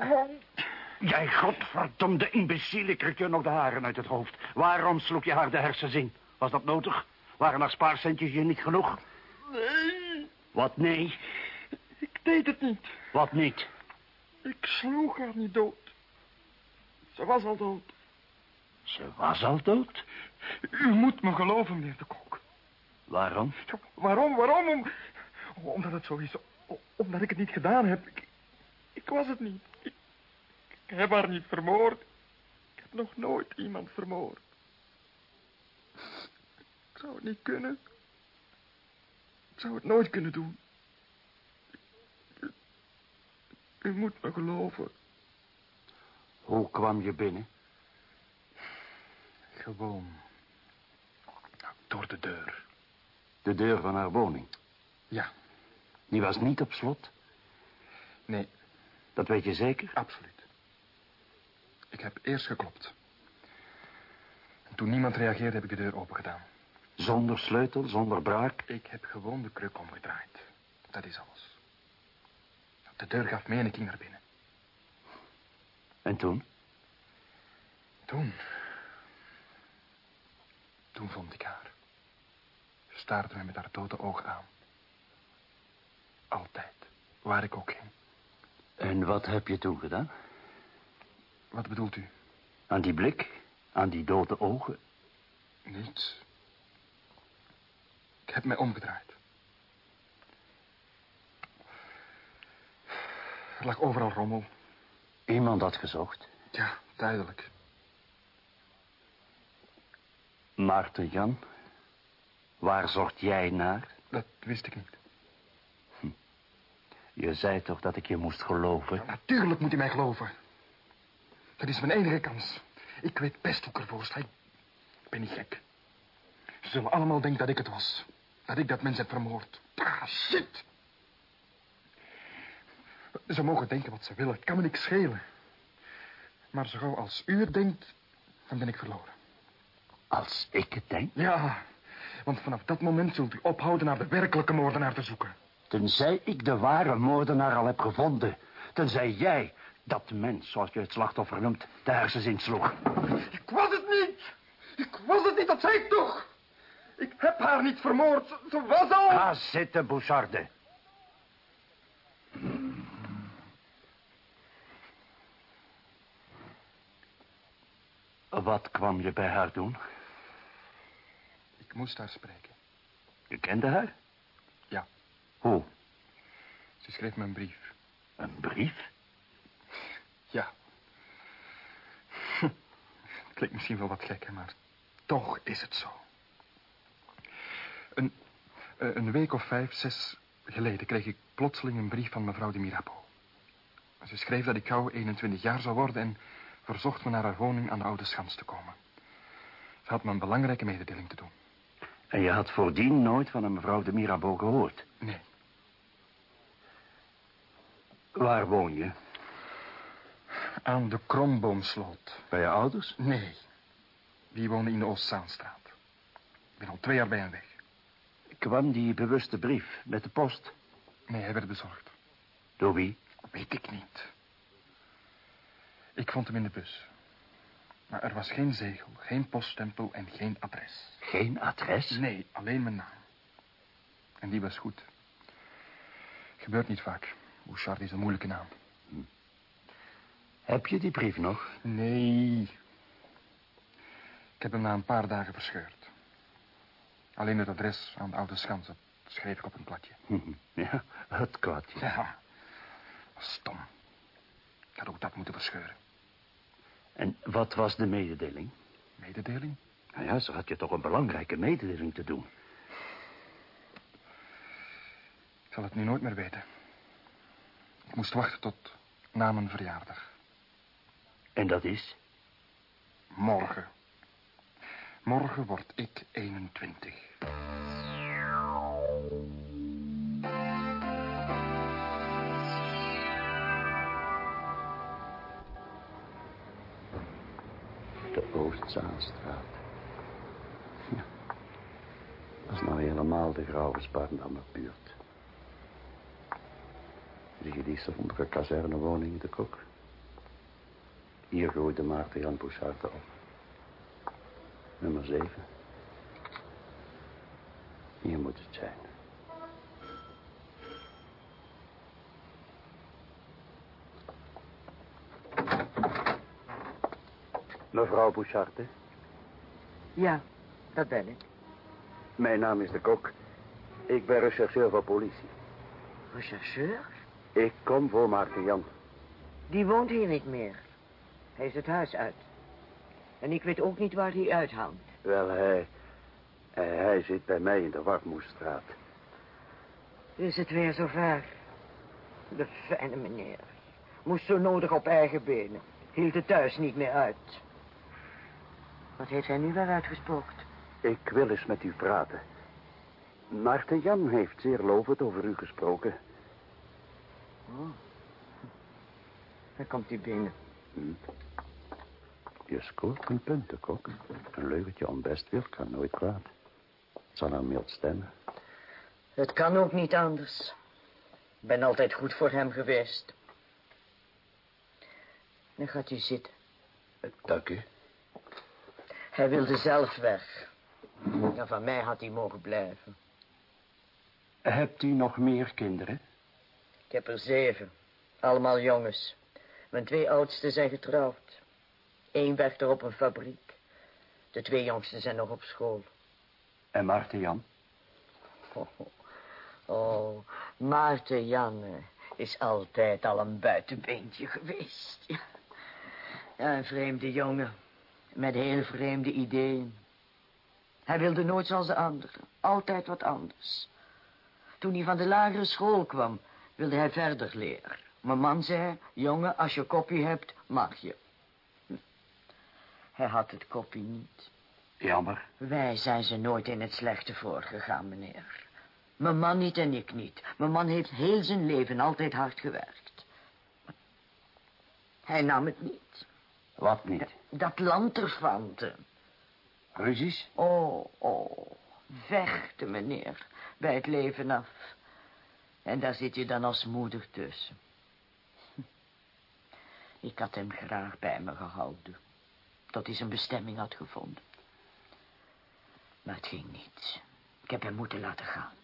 Jij godverdomde imbeciel, ik ruk je nog de haren uit het hoofd. Waarom sloeg je haar de hersens in? Was dat nodig? Waren haar spaarcentjes je niet genoeg? Nee, Wat nee? ik deed het niet. Wat niet? Ik sloeg haar niet dood. Ze was al dood. Ze was al dood? U moet me geloven, meneer de Kok. Waarom? Waarom, waarom? Om, omdat het zo is. Omdat ik het niet gedaan heb. Ik, ik was het niet. Ik, ik heb haar niet vermoord. Ik heb nog nooit iemand vermoord. Ik zou het niet kunnen. Ik zou het nooit kunnen doen. U, u moet me geloven. Hoe kwam je binnen? Gewoon. Door de deur. De deur van haar woning. Ja. Die was niet op slot? Nee. Dat weet je zeker? Absoluut. Ik heb eerst geklopt. En toen niemand reageerde, heb ik de deur opengedaan. Zonder sleutel, zonder braak? Ik heb gewoon de kruk omgedraaid. Dat is alles. De deur gaf mee en ik ging naar binnen. En toen? Toen... Toen vond ik haar. Ze staarde me met haar dode ogen aan. Altijd. Waar ik ook ging. En wat heb je toen gedaan? Wat bedoelt u? Aan die blik? Aan die dode ogen? Niets. Ik heb mij omgedraaid. Er lag overal rommel. Iemand had gezocht. Ja, duidelijk. Maarten Jan, waar zocht jij naar? Dat wist ik niet. Je zei toch dat ik je moest geloven? Natuurlijk moet u mij geloven. Dat is mijn enige kans. Ik weet best hoe ik ervoor sta. Ik ben niet gek. Ze zullen allemaal denken dat ik het was. Dat ik dat mens heb vermoord. Ah, shit. Ze mogen denken wat ze willen. Het kan me niks schelen. Maar zo gauw als u het denkt, dan ben ik verloren. Als ik het denk? Ja, want vanaf dat moment zult u ophouden naar de werkelijke moordenaar te zoeken. Tenzij ik de ware moordenaar al heb gevonden. Tenzij jij, dat mens, zoals je het slachtoffer noemt, de hersens insloeg. Ik was het niet. Ik was het niet, dat zei ik toch. Ik heb haar niet vermoord. Ze, ze was al... Ga zitten, Boucharde. Wat kwam je bij haar doen? Moest haar spreken. Je kende haar? Ja. Hoe? Ze schreef me een brief. Een brief? Ja. Klinkt misschien wel wat gek, hè, maar toch is het zo. Een, eh, een week of vijf, zes geleden kreeg ik plotseling een brief van mevrouw de Mirabeau. Ze schreef dat ik gauw 21 jaar zou worden en verzocht me naar haar woning aan de Oude Schans te komen. Ze had me een belangrijke mededeling te doen. En je had voordien nooit van een mevrouw de Mirabeau gehoord? Nee. Waar woon je? Aan de Kromboomsloot. Bij je ouders? Nee. Die wonen in de Oostzaanstraat. Ik ben al twee jaar bij hem weg. Kwam die bewuste brief met de post? Nee, hij werd bezorgd. Door wie? Weet ik niet. Ik vond hem in de bus. Maar er was geen zegel, geen poststempel en geen adres. Geen adres? Nee, alleen mijn naam. En die was goed. Gebeurt niet vaak. Bouchard is een moeilijke naam. Heb je die brief nog? Nee. Ik heb hem na een paar dagen verscheurd. Alleen het adres aan de oude schans, dat schreef ik op een platje. Ja, het kwartje. Ja, stom. Ik had ook dat moeten verscheuren. En wat was de mededeling? Mededeling? Nou ja, ze had je toch een belangrijke mededeling te doen. Ik zal het nu nooit meer weten. Ik moest wachten tot na mijn verjaardag. En dat is? Morgen. Morgen word ik 21. De Oostzaalstraat. Ja. Dat is nou helemaal de grauwe Sparndammer buurt. Zie je die sombere kazernewoning in de kok? Hier groeide Maarten Jan Bouchard op. Nummer 7. Hier moet het zijn. Mevrouw Bouchard, hè? Ja, dat ben ik. Mijn naam is de Kok. Ik ben rechercheur van politie. Rechercheur? Ik kom voor Maarten Jan. Die woont hier niet meer. Hij is het huis uit. En ik weet ook niet waar hij uithangt. Wel, hij, hij, hij zit bij mij in de Warmoestraat. Is het weer zover? De fijne meneer. Moest zo nodig op eigen benen. Hield het thuis niet meer uit. Wat heeft hij nu weer uitgesproken? Ik wil eens met u praten. Maarten Jan heeft zeer lovend over u gesproken. Oh. Dan komt hij binnen. Hm. Je scoort een punten, Kok. Een leugentje om best wil kan nooit kwaad. Het zal nou mild stemmen. Het kan ook niet anders. Ik ben altijd goed voor hem geweest. Dan gaat u zitten. Dank u. Hij wilde zelf weg. En van mij had hij mogen blijven. Hebt u nog meer kinderen? Ik heb er zeven. Allemaal jongens. Mijn twee oudsten zijn getrouwd. Eén werkt er op een fabriek. De twee jongsten zijn nog op school. En Maarten Jan? Oh, oh Maarten Jan eh, is altijd al een buitenbeentje geweest. Ja, een vreemde jongen. Met heel vreemde ideeën. Hij wilde nooit zoals de anderen. Altijd wat anders. Toen hij van de lagere school kwam, wilde hij verder leren. Mijn man zei, jongen, als je kopie hebt, mag je. Hm. Hij had het kopie niet. Jammer. Wij zijn ze nooit in het slechte voorgegaan, meneer. Mijn man niet en ik niet. Mijn man heeft heel zijn leven altijd hard gewerkt. Hij nam het niet. Wat niet? Dat lanterfanten. Ruzies? Oh, oh. Vechten, meneer. Bij het leven af. En daar zit je dan als moeder tussen. Ik had hem graag bij me gehouden. Tot hij zijn bestemming had gevonden. Maar het ging niet. Ik heb hem moeten laten gaan.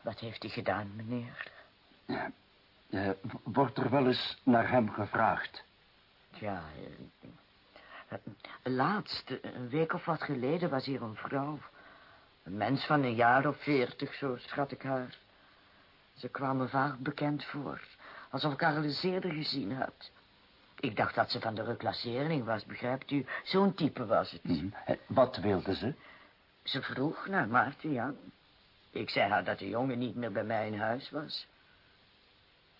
Wat heeft hij gedaan, meneer? Ja, eh, wordt er wel eens naar hem gevraagd? Ja, eh, laatst, een week of wat geleden, was hier een vrouw. Een mens van een jaar of veertig, zo schat ik haar. Ze kwam me vaag bekend voor, alsof ik haar al eens eerder gezien had. Ik dacht dat ze van de reclassering was, begrijpt u? Zo'n type was het. Hm. Wat wilde ze? Ze vroeg naar Maarten Jan. Ik zei haar dat de jongen niet meer bij mij in huis was.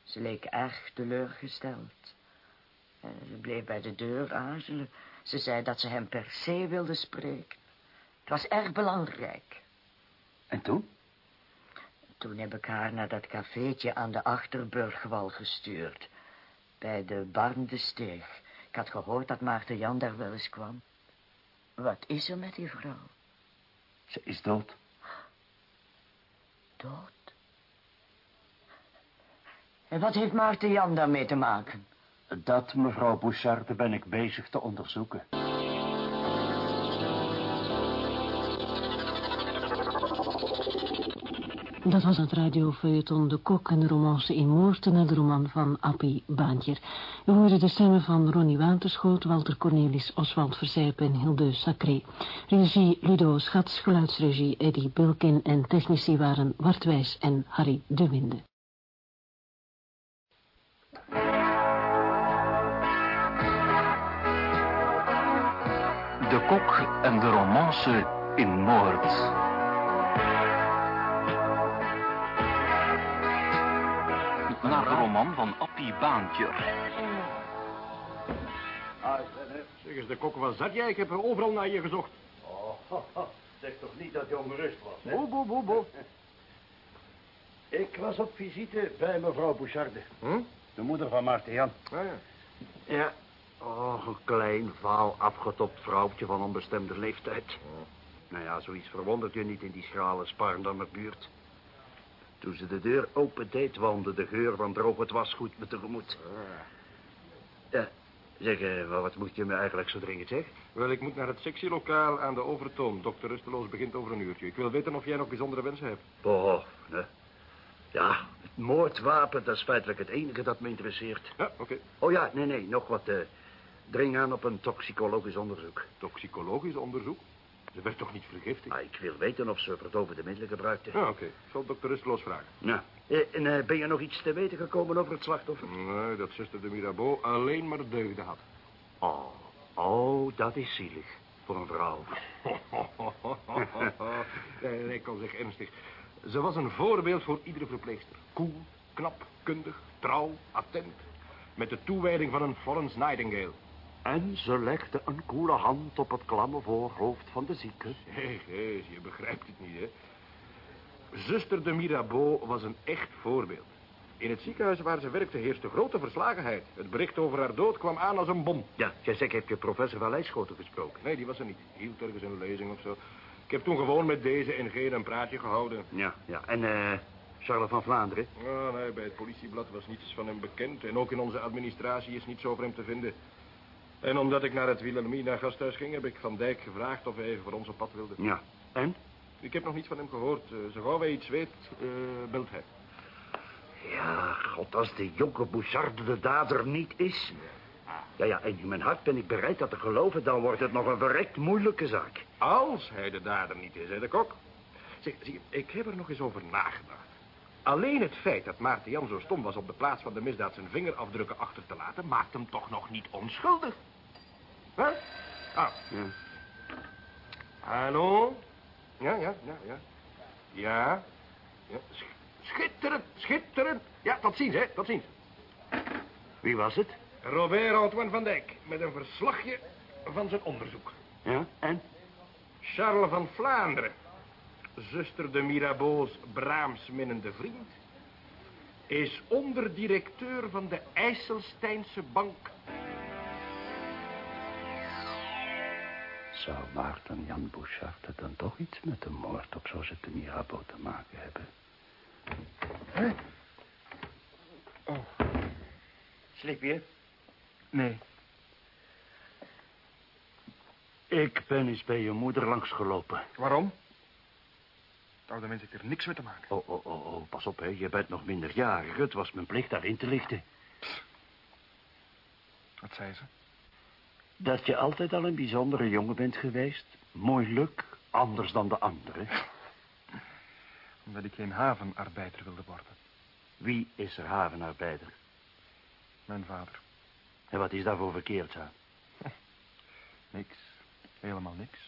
Ze leek erg teleurgesteld. Eh, Ze bleef bij de deur aarzelen. Ze zei dat ze hem per se wilde spreken. Het was erg belangrijk. En toen? Toen heb ik haar naar dat cafeetje aan de Achterburgwal gestuurd. Bij de Barn de Steeg. Ik had gehoord dat Maarten Jan daar wel eens kwam. Wat is er met die vrouw? Ze is dood. Dood? En wat heeft Maarten Jan daarmee te maken? Dat, mevrouw Bouchard, ben ik bezig te onderzoeken. Dat was het radiofeuilleton De Kok en de romance in Moorten... de roman van Appie Baantjer. U hoorde de stemmen van Ronnie Waterschoot... Walter Cornelis, Oswald Verzijp en Hilde Sacré. Regie Ludo Schats, geluidsregie Eddie Bilkin... en technici waren Bart Wijs en Harry de Winde. De kok en de romance in Moord. Naar de roman van Appie Baantjer. Zeg eens, de kok, wat zat jij? Ik heb er overal naar je gezocht. Oh, zeg toch niet dat je ongerust was, hè? Boe, boe, boe, boe. Ik was op visite bij mevrouw Boucharde. Hm? De moeder van Maarten Jan. Ah, ja. Ja. Oh, een klein, vaal, afgetopt vrouwtje van onbestemde leeftijd. Nou ja, zoiets verwondert je niet in die schrale Spaarndammer-buurt. Toen ze de deur opendeed, wandelde de geur van droog het wasgoed me tegemoet. Ja, zeg, eh, wat moet je me eigenlijk zo dringend zeggen? Wel, ik moet naar het sectielokaal aan de Overtoom. Dokter Rusteloos begint over een uurtje. Ik wil weten of jij nog bijzondere wensen hebt. Oh, nee. Ja, het moordwapen, dat is feitelijk het enige dat me interesseert. Ja, oké. Oh ja, nee, nee, nog wat. eh dring aan op een toxicologisch onderzoek. Toxicologisch onderzoek? Ze werd toch niet vergiftigd? Ah, ik wil weten of ze verdovende middelen gebruikte. Ja, oké. Ik zal dokter Rusteloos vragen. Ja. Eh, en eh, ben je nog iets te weten gekomen over het slachtoffer? Nee, dat zuster de Mirabeau alleen maar deugden had. Oh, oh, dat is zielig. Voor een vrouw. nee, nee, kom zeg ernstig. Ze was een voorbeeld voor iedere verpleegster. Koel, knap, kundig, trouw, attent. Met de toewijding van een Florence Nightingale. En ze legde een koele hand op het klamme voorhoofd van de zieke. Hé, je begrijpt het niet, hè. Zuster de Mirabeau was een echt voorbeeld. In het ziekenhuis waar ze werkte heerste grote verslagenheid. Het bericht over haar dood kwam aan als een bom. Ja, jij zegt, heb je professor van Lijschoten gesproken? Nee, die was er niet. Hield ergens een lezing of zo. Ik heb toen gewoon met deze en gene een praatje gehouden. Ja, ja. En eh Charles van Vlaanderen? Oh, nee, bij het politieblad was niets van hem bekend. En ook in onze administratie is niets over hem te vinden. En omdat ik naar het Wilhelmina gasthuis ging, heb ik Van Dijk gevraagd of hij even voor ons op pad wilde. Ja. En? Ik heb nog niets van hem gehoord. Uh, zo gauw hij iets weet, uh, belt hij. Ja, god, als de jonge Bouchard de dader niet is. Ja, ja, en in mijn hart ben ik bereid dat te geloven, dan wordt het nog een verrekt moeilijke zaak. Als hij de dader niet is, hè, de kok. Zeg, zie, ik heb er nog eens over nagedacht. Alleen het feit dat Maarten Jan zo stom was op de plaats van de misdaad zijn vingerafdrukken achter te laten, maakt hem toch nog niet onschuldig. Hè? Ah. Ja. Hallo? Ja, ja, ja, ja. Ja. ja. Sch- Schitterend, schitterend. Ja, tot ziens, hè, tot ziens. Wie was het? Robert Antoine van Dijk, met een verslagje van zijn onderzoek. Ja, en? Charles van Vlaanderen, zuster de Mirabeau's braamsminnende vriend, is onderdirecteur van de IJsselsteinse Bank. Zou Maarten Jan Bouchard er dan toch iets met de moord op Josette de Mirabeau te maken hebben? Sliep je? Nee. Ik ben eens bij je moeder langsgelopen. Waarom? Het oude mens heeft er niks mee te maken. Oh, oh, oh, oh, pas op, hè. Je bent nog minderjarig. Het was mijn plicht daarin te lichten. Wat zei ze? Dat je altijd al een bijzondere jongen bent geweest. Moeilijk, anders dan de anderen. Omdat ik geen havenarbeider wilde worden. Wie is er havenarbeider? Mijn vader. En wat is daarvoor verkeerd aan? Niks. Helemaal niks.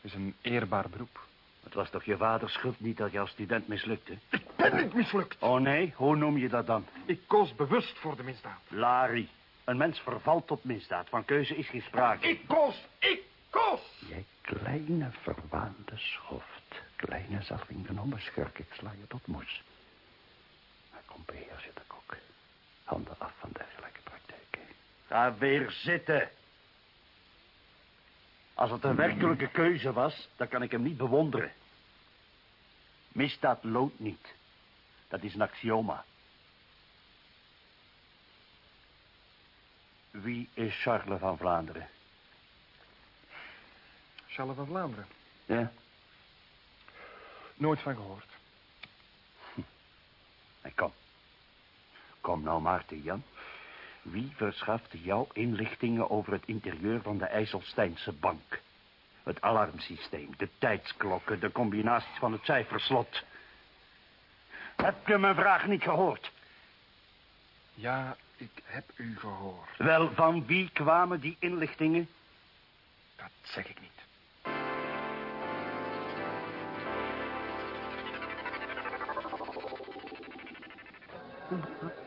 Het is een eerbaar beroep. Het was toch je vaders schuld niet dat je als student mislukte? Ben ik mislukt? Oh nee, hoe noem je dat dan? Ik koos bewust voor de misdaad. Larry. Een mens vervalt tot misdaad. Van keuze is geen sprake. Ik koos, ik koos. Jij kleine verwaande schoft. Kleine zalving onbeschurk, ik sla je tot moes. Maar kom bij hier zitten, kok. Handen af van dergelijke praktijken. Ga weer zitten. Als het een werkelijke keuze was, dan kan ik hem niet bewonderen. Misdaad loont niet. Dat is een axioma. Wie is Charles van Vlaanderen? Charles van Vlaanderen. Ja? Nooit van gehoord. En kom. Kom nou, Maarten Jan. Wie verschaft jou inlichtingen over het interieur van de IJsselsteinse bank? Het alarmsysteem, de tijdsklokken, de combinaties van het cijferslot. Heb je mijn vraag niet gehoord? Ja, ik heb u gehoord. Wel, van wie kwamen die inlichtingen? Dat zeg ik niet.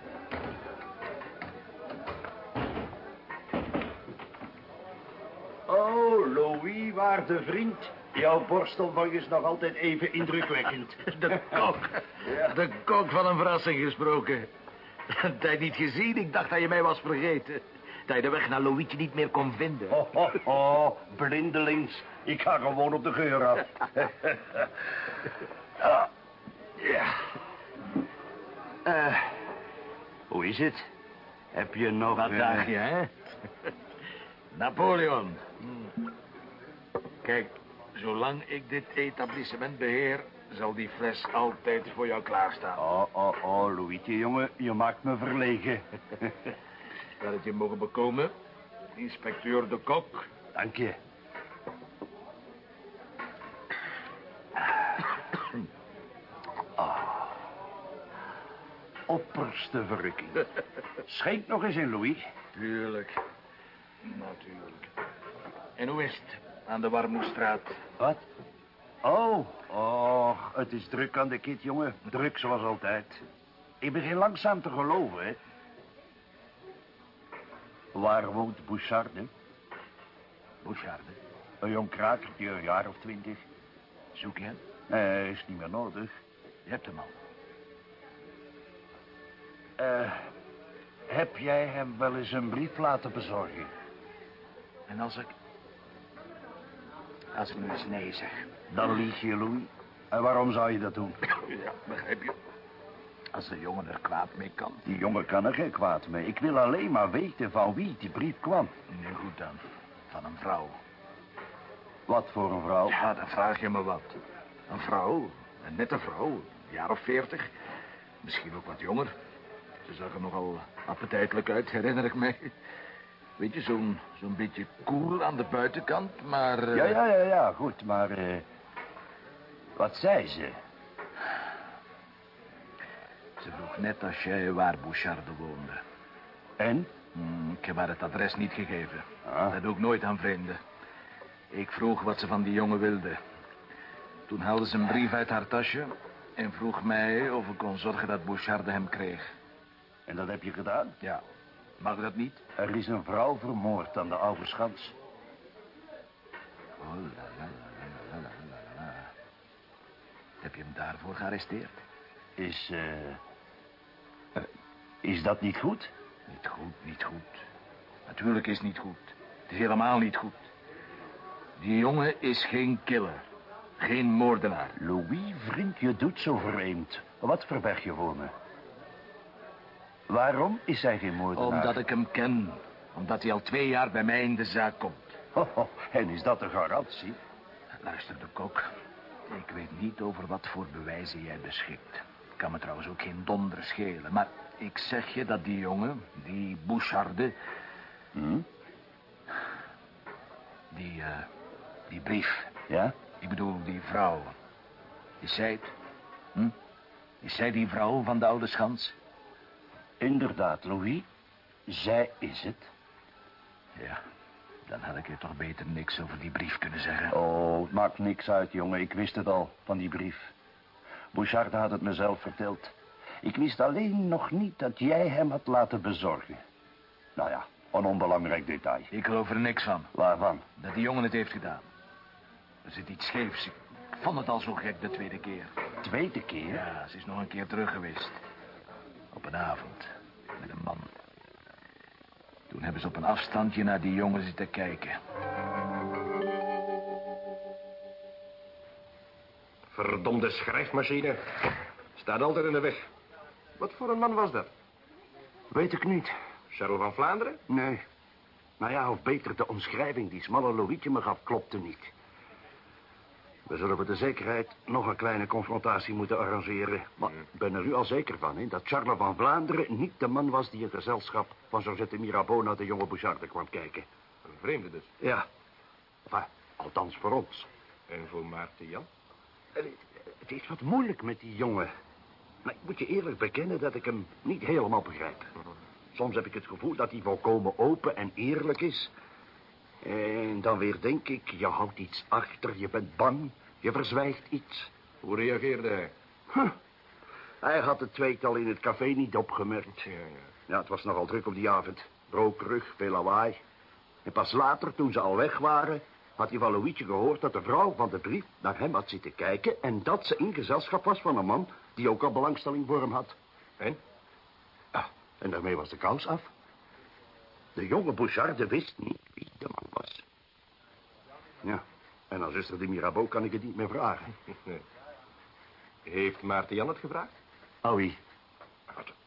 Oh, Louis, waarde vriend. Jouw borstelvang is nog altijd even indrukwekkend. De kok. De kok van een verrassing gesproken. Tijd niet gezien, ik dacht dat je mij was vergeten. Dat je de weg naar Louietje niet meer kon vinden. Oh, oh, oh, blindelings. Ik ga gewoon op de geur af. Ah, ja. Eh, hoe is het? Heb je nog... Wat eh, dacht je, hè? Napoleon. Kijk, zolang ik dit etablissement beheer... zal die fles altijd voor jou klaarstaan. Oh, oh, oh, Louietje, jongen, je maakt me verlegen. Dat het je mogen bekomen, inspecteur de Kok. Dank je. Ah. Opperste verrukking. Schenk nog eens in, Louis. Tuurlijk. Natuurlijk. En hoe is het aan de Warmoestraat? Wat? Oh, oh, het is druk aan de kit, jongen. Druk zoals altijd. Ik begin langzaam te geloven, hè. Waar woont Boucharde? Boucharde? Een jong krakertje, een jaar of twintig. Zoek je hem? Nee, is niet meer nodig. Je hebt hem al. Eh, heb jij hem wel eens een brief laten bezorgen? En als ik... Als ik nu eens nee zeg. Dan lieg je, Louis. En waarom zou je dat doen? Ja, begrijp je. Als de jongen er kwaad mee kan. Die jongen kan er geen kwaad mee. Ik wil alleen maar weten van wie die brief kwam. Nu goed dan. Van een vrouw. Wat voor een vrouw? Ja, dan vraag je me wat. Een vrouw. Een nette vrouw. Een jaar of veertig. Misschien ook wat jonger. Ze zag er nogal appetijtelijk uit, herinner ik mij. Weet je, zo'n zo'n beetje koel aan de buitenkant, maar... eh, Ja, ja, ja, ja, goed, maar... eh, wat zei ze? Ze vroeg net als jij waar Boucharde woonde. En? Hmm, ik heb haar het adres niet gegeven. Ah. Dat doe ik nooit aan vreemden. Ik vroeg wat ze van die jongen wilde. Toen haalde ze een brief uit haar tasje... en vroeg mij of ik kon zorgen dat Boucharde hem kreeg. En dat heb je gedaan? Ja. Mag dat niet? Er is een vrouw vermoord aan de Oude Schans. Oh, la, la, la. Heb je hem daarvoor gearresteerd? Is, eh... eh, is dat niet goed? Niet goed, niet goed. Natuurlijk is het niet goed. Het is helemaal niet goed. Die jongen is geen killer. Geen moordenaar. Louis, vriend, je doet zo vreemd. Wat verberg je voor me? Waarom is hij geen moordenaar? Omdat ik hem ken. Omdat hij al twee jaar bij mij in de zaak komt. Ho, ho, en is dat een garantie? Luister, de kok. Ik weet niet over wat voor bewijzen jij beschikt. Kan me trouwens ook geen donder schelen. Maar ik zeg je dat die jongen, die Boucharde... Hm? Die, eh, die brief. Ja? Ik bedoel, die vrouw. Is zij het? Hm? Is zij die vrouw van de oude schans? Inderdaad, Louis. Zij is het. Ja, dan had ik je toch beter niks over die brief kunnen zeggen. Oh, het maakt niks uit, jongen. Ik wist het al, van die brief. Bouchard had het mezelf verteld. Ik wist alleen nog niet dat jij hem had laten bezorgen. Nou ja, een onbelangrijk detail. Ik geloof er niks van. Waarvan? Dat die jongen het heeft gedaan. Er zit iets scheefs. Ik vond het al zo gek de tweede keer. Tweede keer? Ja, ze is nog een keer terug geweest. Op een avond. Met een man. Toen hebben ze op een afstandje naar die jongen zitten kijken. Verdomde schrijfmachine. Staat altijd in de weg. Wat voor een man was dat? Weet ik niet. Charles van Vlaanderen? Nee. Nou ja, of beter, de omschrijving die smalle Louietje me gaf klopte niet. We zullen voor de zekerheid nog een kleine confrontatie moeten arrangeren. Maar ik ben er u al zeker van, hè, dat Charles van Vlaanderen niet de man was die in gezelschap van Georgette Mirabeau naar de jonge Boucharde kwam kijken. Een vreemde dus. Ja. Enfin, althans voor ons. En voor Maarten Jan? Het is wat moeilijk met die jongen. Maar ik moet je eerlijk bekennen dat ik hem niet helemaal begrijp. Soms heb ik het gevoel dat hij volkomen open en eerlijk is. En dan weer denk ik, je houdt iets achter, je bent bang, je verzwijgt iets. Hoe reageerde hij? Huh. Hij had het tweetal in het café niet opgemerkt. Ja, ja. Ja, het was nogal druk op die avond. Rookruch, veel lawaai. En pas later, toen ze al weg waren, had hij van Louietje gehoord dat de vrouw van de brief naar hem had zitten kijken... en dat ze in gezelschap was van een man die ook al belangstelling voor hem had. En? Ah, en daarmee was de kous af. De jonge Boucharde wist niet wie de man en aan zuster de Mirabeau kan ik het niet meer vragen. Heeft Maarten Jan het gevraagd? Oh, wie?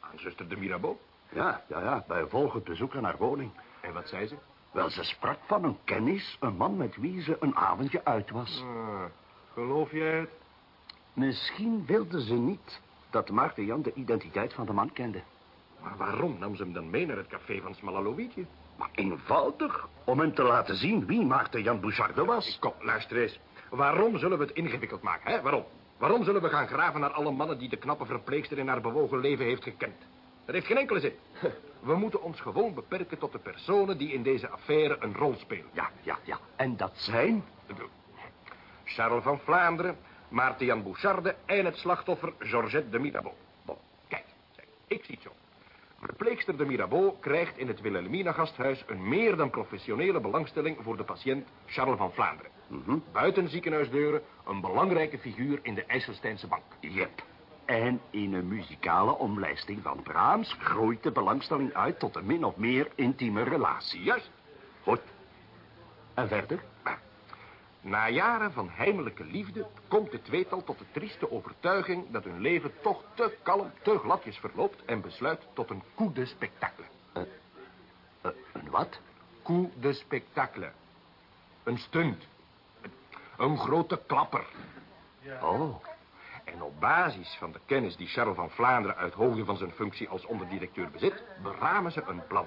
Aan zuster de Mirabeau. Ja, ja, ja, bij een volgend bezoek aan haar woning. En wat zei ze? Wel, ze sprak van een kennis, een man met wie ze een avondje uit was. Ah, geloof jij het? Misschien wilde ze niet dat Maarten Jan de identiteit van de man kende. Maar waarom nam ze hem dan mee naar het café van Smallalovietje? Maar eenvoudig, om hem te laten zien wie Maarten Jan Boucharde was. Kom, luister eens. Waarom zullen we het ingewikkeld maken, hè? Waarom? Waarom zullen we gaan graven naar alle mannen die de knappe verpleegster in haar bewogen leven heeft gekend? Dat heeft geen enkele zin. We moeten ons gewoon beperken tot de personen die in deze affaire een rol spelen. Ja, ja, ja. En dat zijn? Charles van Vlaanderen, Maarten Jan Boucharde en het slachtoffer Georgette de Mirabeau. Bon, kijk, ik zie het zo. Verpleegster de Mirabeau krijgt in het Wilhelmina-gasthuis een meer dan professionele belangstelling voor de patiënt Charles van Vlaanderen. Buiten ziekenhuisdeuren een belangrijke figuur in de IJsselsteinse bank. Jep. En in een muzikale omlijsting van Brahms groeit de belangstelling uit tot een min of meer intieme relatie. Juist. Goed. En verder? Na jaren van heimelijke liefde komt het tweetal tot de trieste overtuiging dat hun leven toch te kalm, te gladjes verloopt en besluit tot een coup de spectacle. Uh, een wat? Coup de spectacle. Een stunt. Een grote klapper. Oh. En op basis van de kennis die Charles van Vlaanderen uit hoofde van zijn functie als onderdirecteur bezit, beramen ze een plan.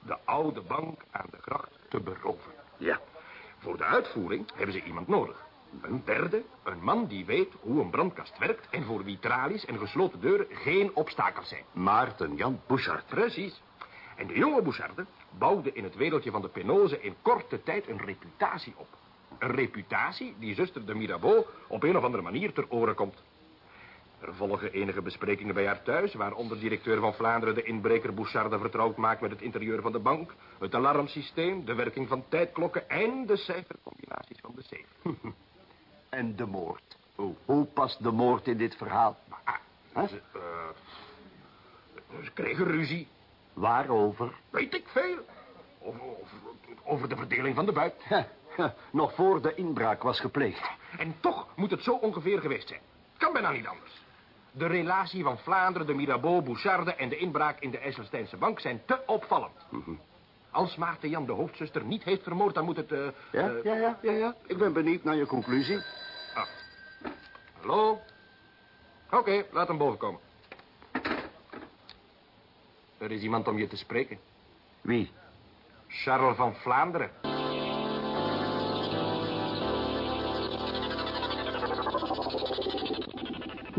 De oude bank aan de gracht te beroven. Ja. Voor de uitvoering hebben ze iemand nodig. Een derde, een man die weet hoe een brandkast werkt en voor wie tralies en gesloten deuren geen obstakels zijn. Maarten Jan Bouchard. Precies. En de jonge Boucharde bouwde in het wereldje van de penose in korte tijd een reputatie op. Een reputatie die zuster de Mirabeau op een of andere manier ter oren komt. Er volgen enige besprekingen bij haar thuis... waar onderdirecteur van Vlaanderen de inbreker Boucharde vertrouwd maakt... met het interieur van de bank, het alarmsysteem... de werking van tijdklokken en de cijfercombinaties van de safe. En de moord. Hoe past de moord in dit verhaal? Huh? Ze, uh, ze kregen ruzie. Waarover? Weet ik veel. Over, over, over de verdeling van de buit. Nog voor de inbraak was gepleegd. En toch moet het zo ongeveer geweest zijn. Kan bijna niet anders. De relatie van Vlaanderen, de Mirabeau, Boucharde en de inbraak in de IJsselsteinse bank zijn te opvallend. Als Maarten Jan de hoofdzuster niet heeft vermoord, dan moet het... Uh, ja, uh... ja, ja, ja, ja. Ik ben benieuwd naar je conclusie. Ah. Hallo? Oké, okay, laat hem boven komen. Er is iemand om je te spreken. Wie? Charles van Vlaanderen.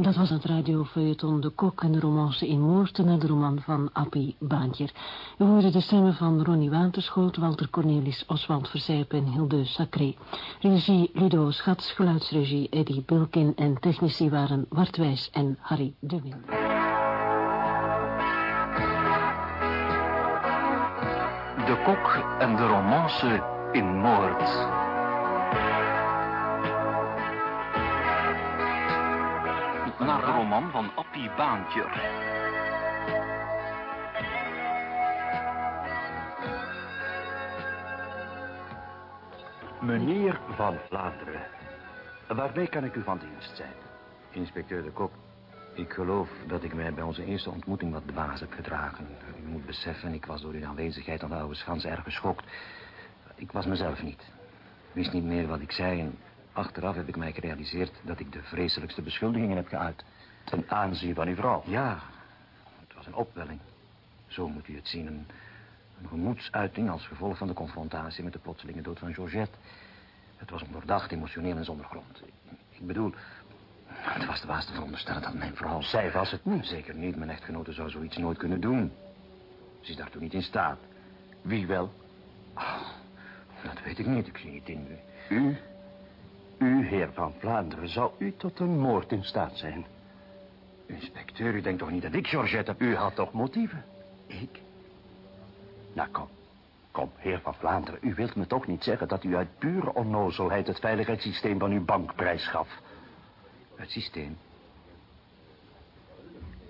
Dat was het radiofeuilleton De Kok en de romance in Moorten, de roman van Appie Baantjer. We hoorden de stemmen van Ronnie Waterschoot, Walter Cornelis, Oswald Verzijp en Hilde Sacré. Regie Ludo Schats, geluidsregie Eddie Bilkin en technici waren Wartwijs en Harry de Win. De kok en de romance in moord. Roman van Appie Baantjer. Meneer Van Vlaanderen, waarmee kan ik u van dienst zijn? Inspecteur de Kok, ik geloof dat ik mij bij onze eerste ontmoeting wat dwaas heb gedragen. U moet beseffen, ik was door uw aanwezigheid aan de oude schans erg geschokt. Ik was mezelf niet. Wist niet meer wat ik zei en achteraf heb ik mij gerealiseerd dat ik de vreselijkste beschuldigingen heb geuit. Ten aanzien van uw vrouw? Ja, het was een opwelling. Zo moet u het zien, een, een gemoedsuiting als gevolg van de confrontatie met de plotselinge dood van Georgette. Het was ondoordacht, emotioneel en zonder grond. Ik bedoel, het was de waas te veronderstellen dat mijn vrouw... Zij was het niet. Zeker niet, mijn echtgenote zou zoiets nooit kunnen doen. Ze is daartoe niet in staat. Wie wel? Oh, dat weet ik niet, ik zie niet in u. U? U, heer van Vlaanderen, zou u tot een moord in staat zijn? Inspecteur, u denkt toch niet dat ik Georgette heb? U had toch motieven? Ik? Nou, kom. Kom, heer van Vlaanderen, u wilt me toch niet zeggen dat u uit pure onnozelheid het veiligheidssysteem van uw bank prijsgaf? Het systeem?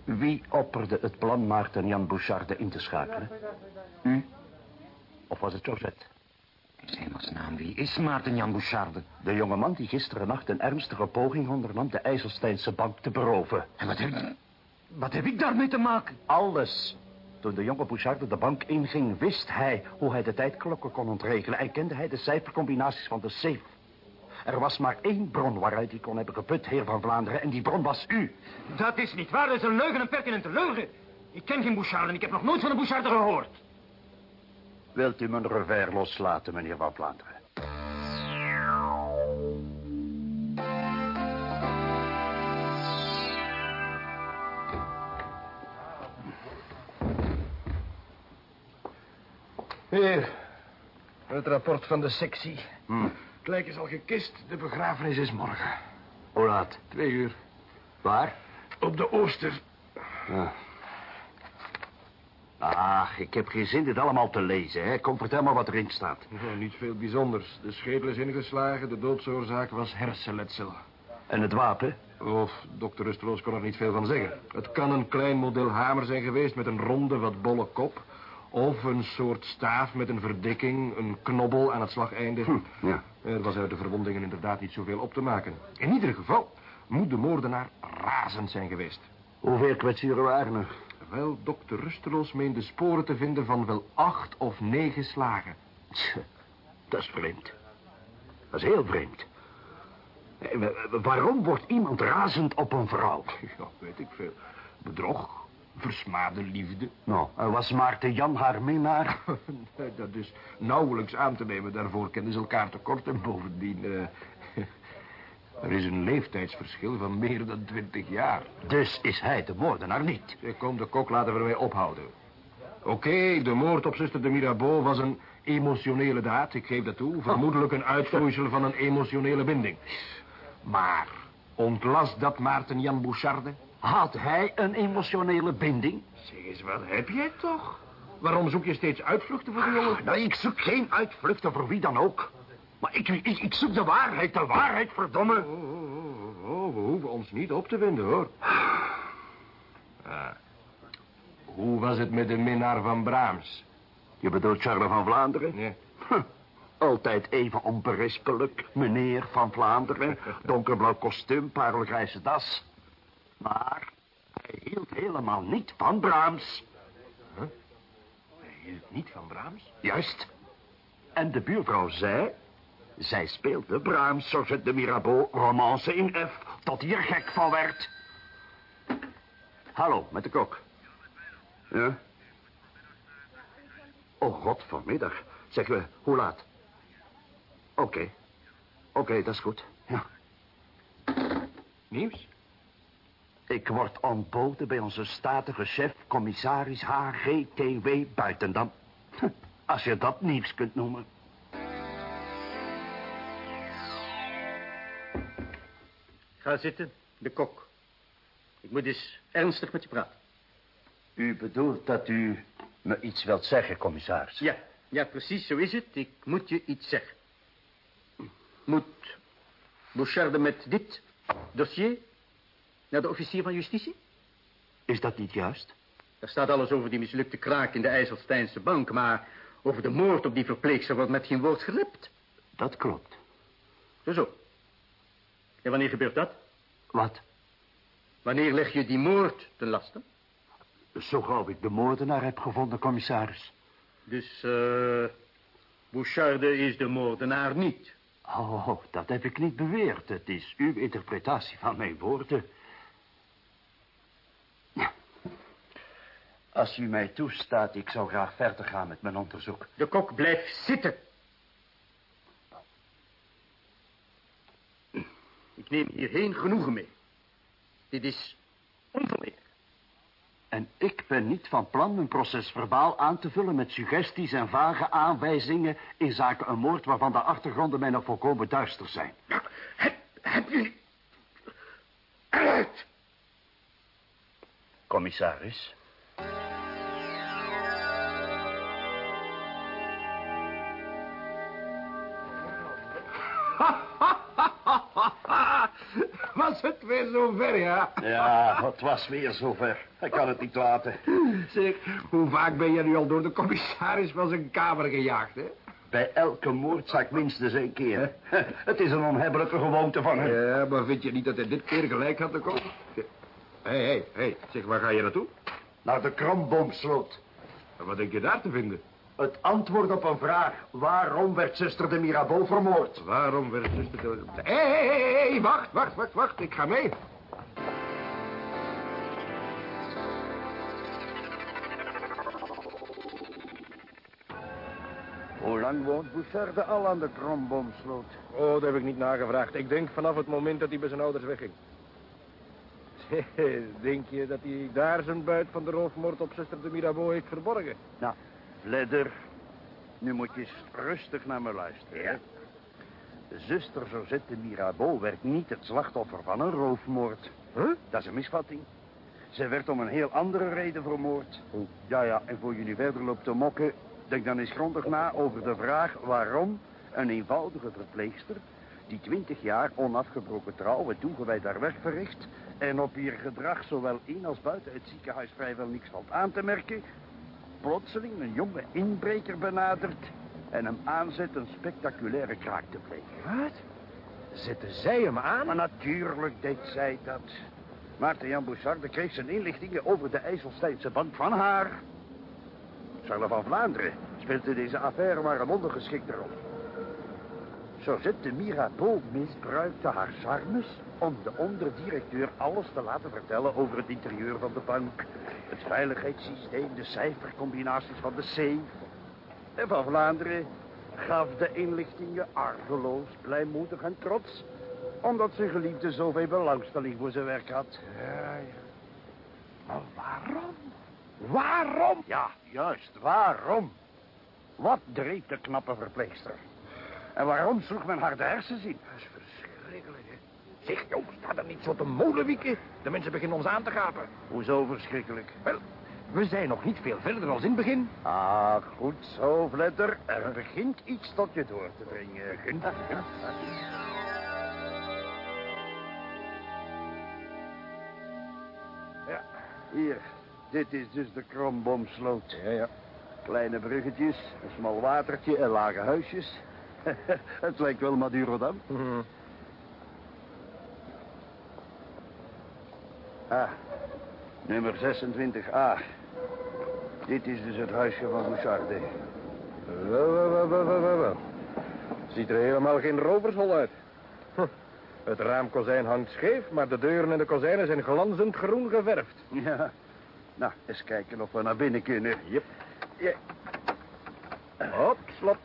Wie opperde het plan Maarten Jan Boucharde in te schakelen? U? Of was het Georgette? Hemelsnaam, wie is Maarten Jan Boucharde? De jonge man die gisteren nacht een ernstige poging ondernam de IJsselsteinse bank te beroven. En wat heb, wat heb ik daarmee te maken? Alles. Toen de jonge Boucharde de bank inging, wist hij hoe hij de tijdklokken kon ontregelen... en kende hij de cijfercombinaties van de safe. Er was maar één bron waaruit hij kon hebben geput, heer van Vlaanderen... en die bron was u. Dat is niet waar, dat is een leugen, een pertinente leugen. Ik ken geen Bouchard en ik heb nog nooit van een Bouchard gehoord. Wilt u mijn revers loslaten, meneer van Vlaanderen? Heer, het rapport van de sectie. Hm. Het lijk is al gekist, de begrafenis is morgen. Hoe laat? Twee uur. Waar? Op de Ooster. Ja. Ach, ik heb geen zin dit allemaal te lezen, hè. Kom, vertel maar wat erin staat. Ja, niet veel bijzonders. De schedel is ingeslagen, de doodsoorzaak was hersenletsel. En het wapen? Of, dokter Rusteloos kon er niet veel van zeggen. Het kan een klein model hamer zijn geweest met een ronde, wat bolle kop. Of een soort staaf met een verdikking, een knobbel aan het slageinde. Hm, ja. Er was uit de verwondingen inderdaad niet zoveel op te maken. In ieder geval moet de moordenaar razend zijn geweest. Hoeveel kwetsuren waren er? Wel, dokter Rusteloos meende sporen te vinden van wel acht of negen slagen. Tja, dat is vreemd. Dat is heel vreemd. Eh, wa- wa- Waarom wordt iemand razend op een vrouw? Ja, weet ik veel. Bedrog, versmade liefde. Nou, was Maarten Jan haar minnaar? Nee, dat is nauwelijks aan te nemen. Daarvoor kennen ze elkaar tekort. En bovendien, eh, er is een leeftijdsverschil van meer dan twintig jaar. Dus is hij de moordenaar niet? Zeg, kom, de kok, laten we ermee ophouden. Oké, de moord op zuster de Mirabeau was een emotionele daad. Ik geef dat toe. Vermoedelijk een uitvloeisel van een emotionele binding. Maar, ontlast dat Maarten Jan Boucharde? Had hij een emotionele binding? Zeg eens, wat heb jij toch? Waarom zoek je steeds uitvluchten voor de jongen? Nou, ik zoek geen uitvluchten voor wie dan ook. Maar ik, ik, ik zoek de waarheid, de waarheid, verdomme. Oh, oh, oh, oh, we hoeven ons niet op te winden, hoor. Ah. Hoe was het met de minnaar van Brahms? Je bedoelt Charles van Vlaanderen? Nee. Huh, Altijd even onberispelijk, meneer van Vlaanderen. Donkerblauw kostuum, parelgrijze das. Maar hij hield helemaal niet van Brahms. Hij hield niet van Brahms? Juist. En de buurvrouw zei... Zij speelde Brahms, Georgette de Mirabeau, romance in F... tot hij er gek van werd. Hallo, met de kok. Ja? Oh, god, vanmiddag. Zeggen we, hoe laat? Oké. Oké, dat is goed. Ja. Nieuws? Ik word ontboden bij onze statige chef, commissaris HGTW Buitendam. Hm, Als je dat nieuws kunt noemen. Ga zitten, de kok. Ik moet eens ernstig met je praten. U bedoelt dat u me iets wilt zeggen, commissaris? Ja, Ja, precies, zo is het. Ik moet je iets zeggen. Moet Boucharde met dit dossier naar de officier van justitie? Is dat niet juist? Er staat alles over die mislukte kraak in de IJsselsteinse bank, maar over de moord op die verpleegster wordt met geen woord gerept. Dat klopt. Zo, zo. En wanneer gebeurt dat? Wat? Wanneer leg je die moord ten laste? Zo gauw ik de moordenaar heb gevonden, commissaris. Dus, eh... Boucharde is de moordenaar niet. Oh, dat heb ik niet beweerd. Het is uw interpretatie van mijn woorden. Als u mij toestaat, ik zou graag verder gaan met mijn onderzoek. De kok blijft zitten. Ik neem hierheen genoegen mee. Dit is onverleerd. En ik ben niet van plan mijn proces verbaal aan te vullen met suggesties en vage aanwijzingen in zaken een moord waarvan de achtergronden mij nog volkomen duister zijn. Heb, heb je... Eruit! Commissaris. Was het weer zover, ja? Ja, het was weer zover. Ik kan het niet laten. Zeg, hoe vaak ben je nu al door de commissaris van zijn kamer gejaagd, hè? Bij elke moordzak minstens één keer. Het is een onhebbelijke gewoonte van hem. Ja, maar vind je niet dat hij dit keer gelijk had te komen? Hé, hé, hé. Zeg, waar ga je naartoe? Naar de kromboomsloot. En wat denk je daar te vinden? Het antwoord op een vraag. Waarom werd zuster de Mirabeau vermoord? Waarom werd zuster de... Hé, hé, hé, hé, wacht, wacht, wacht, wacht. Ik ga mee. Hoe lang woont Bouchard al aan de kromboomsloot? Oh, dat heb ik niet nagevraagd. Ik denk vanaf het moment dat hij bij zijn ouders wegging. Denk je dat hij daar zijn buit van de roofmoord op zuster de Mirabeau heeft verborgen? Nou, Ledder, nu moet je eens rustig naar me luisteren. hè? De zuster Josette Mirabeau werd niet het slachtoffer van een roofmoord. Huh? Dat is een misvatting. Ze werd om een heel andere reden vermoord. Ja, ja, en voor nu verder loopt te mokken... denk dan eens grondig na over de vraag waarom een eenvoudige verpleegster... die twintig jaar onafgebroken trouw en toegewijd haar werk verricht... en op haar gedrag zowel in als buiten het ziekenhuis vrijwel niks valt aan te merken... plotseling een jonge inbreker benadert... en hem aanzet een spectaculaire kraak te plegen. Wat? Zetten zij hem aan? Maar natuurlijk deed zij dat. Maarten Jan Bouchard kreeg zijn inlichtingen over de IJsselsteinse bank van haar. Charles van Vlaanderen speelde deze affaire maar een ondergeschikte rol. Josette de Mirabeau misbruikte haar charmes om de onderdirecteur alles te laten vertellen over het interieur van de bank. Het veiligheidssysteem, de cijfercombinaties van de safe. En van Vlaanderen gaf de inlichtingen argeloos, blijmoedig en trots omdat zijn geliefde zoveel belangstelling voor zijn werk had. Ja, ja. Maar waarom? Waarom? Ja, juist, waarom? Wat dreef de knappe verpleegster? En waarom sloeg men haar de hersens in? Dat is verschrikkelijk, hè? Zeg, joh, sta er niet zo te molenwieken. De mensen beginnen ons aan te gapen. Hoezo verschrikkelijk? Wel, we zijn nog niet veel verder als in het begin. Ah, goed zo, Vletter. Er begint iets tot je door te dringen. Begint, begint. Ja, hier. Dit is dus de kromboomsloot. Ja, ja. Kleine bruggetjes, een smal watertje en lage huisjes. Het lijkt wel Madurodam. Mhm. Ah, nummer 26a. Dit is dus het huisje van Boucharde. Wel, wel, wel, wel, wel, wel. Ziet er helemaal geen rovershol uit. Hm. Het raamkozijn hangt scheef, maar de deuren en de kozijnen zijn glanzend groen geverfd. Ja. Nou, eens kijken of we naar binnen kunnen. Yep. Ja. Op, slot.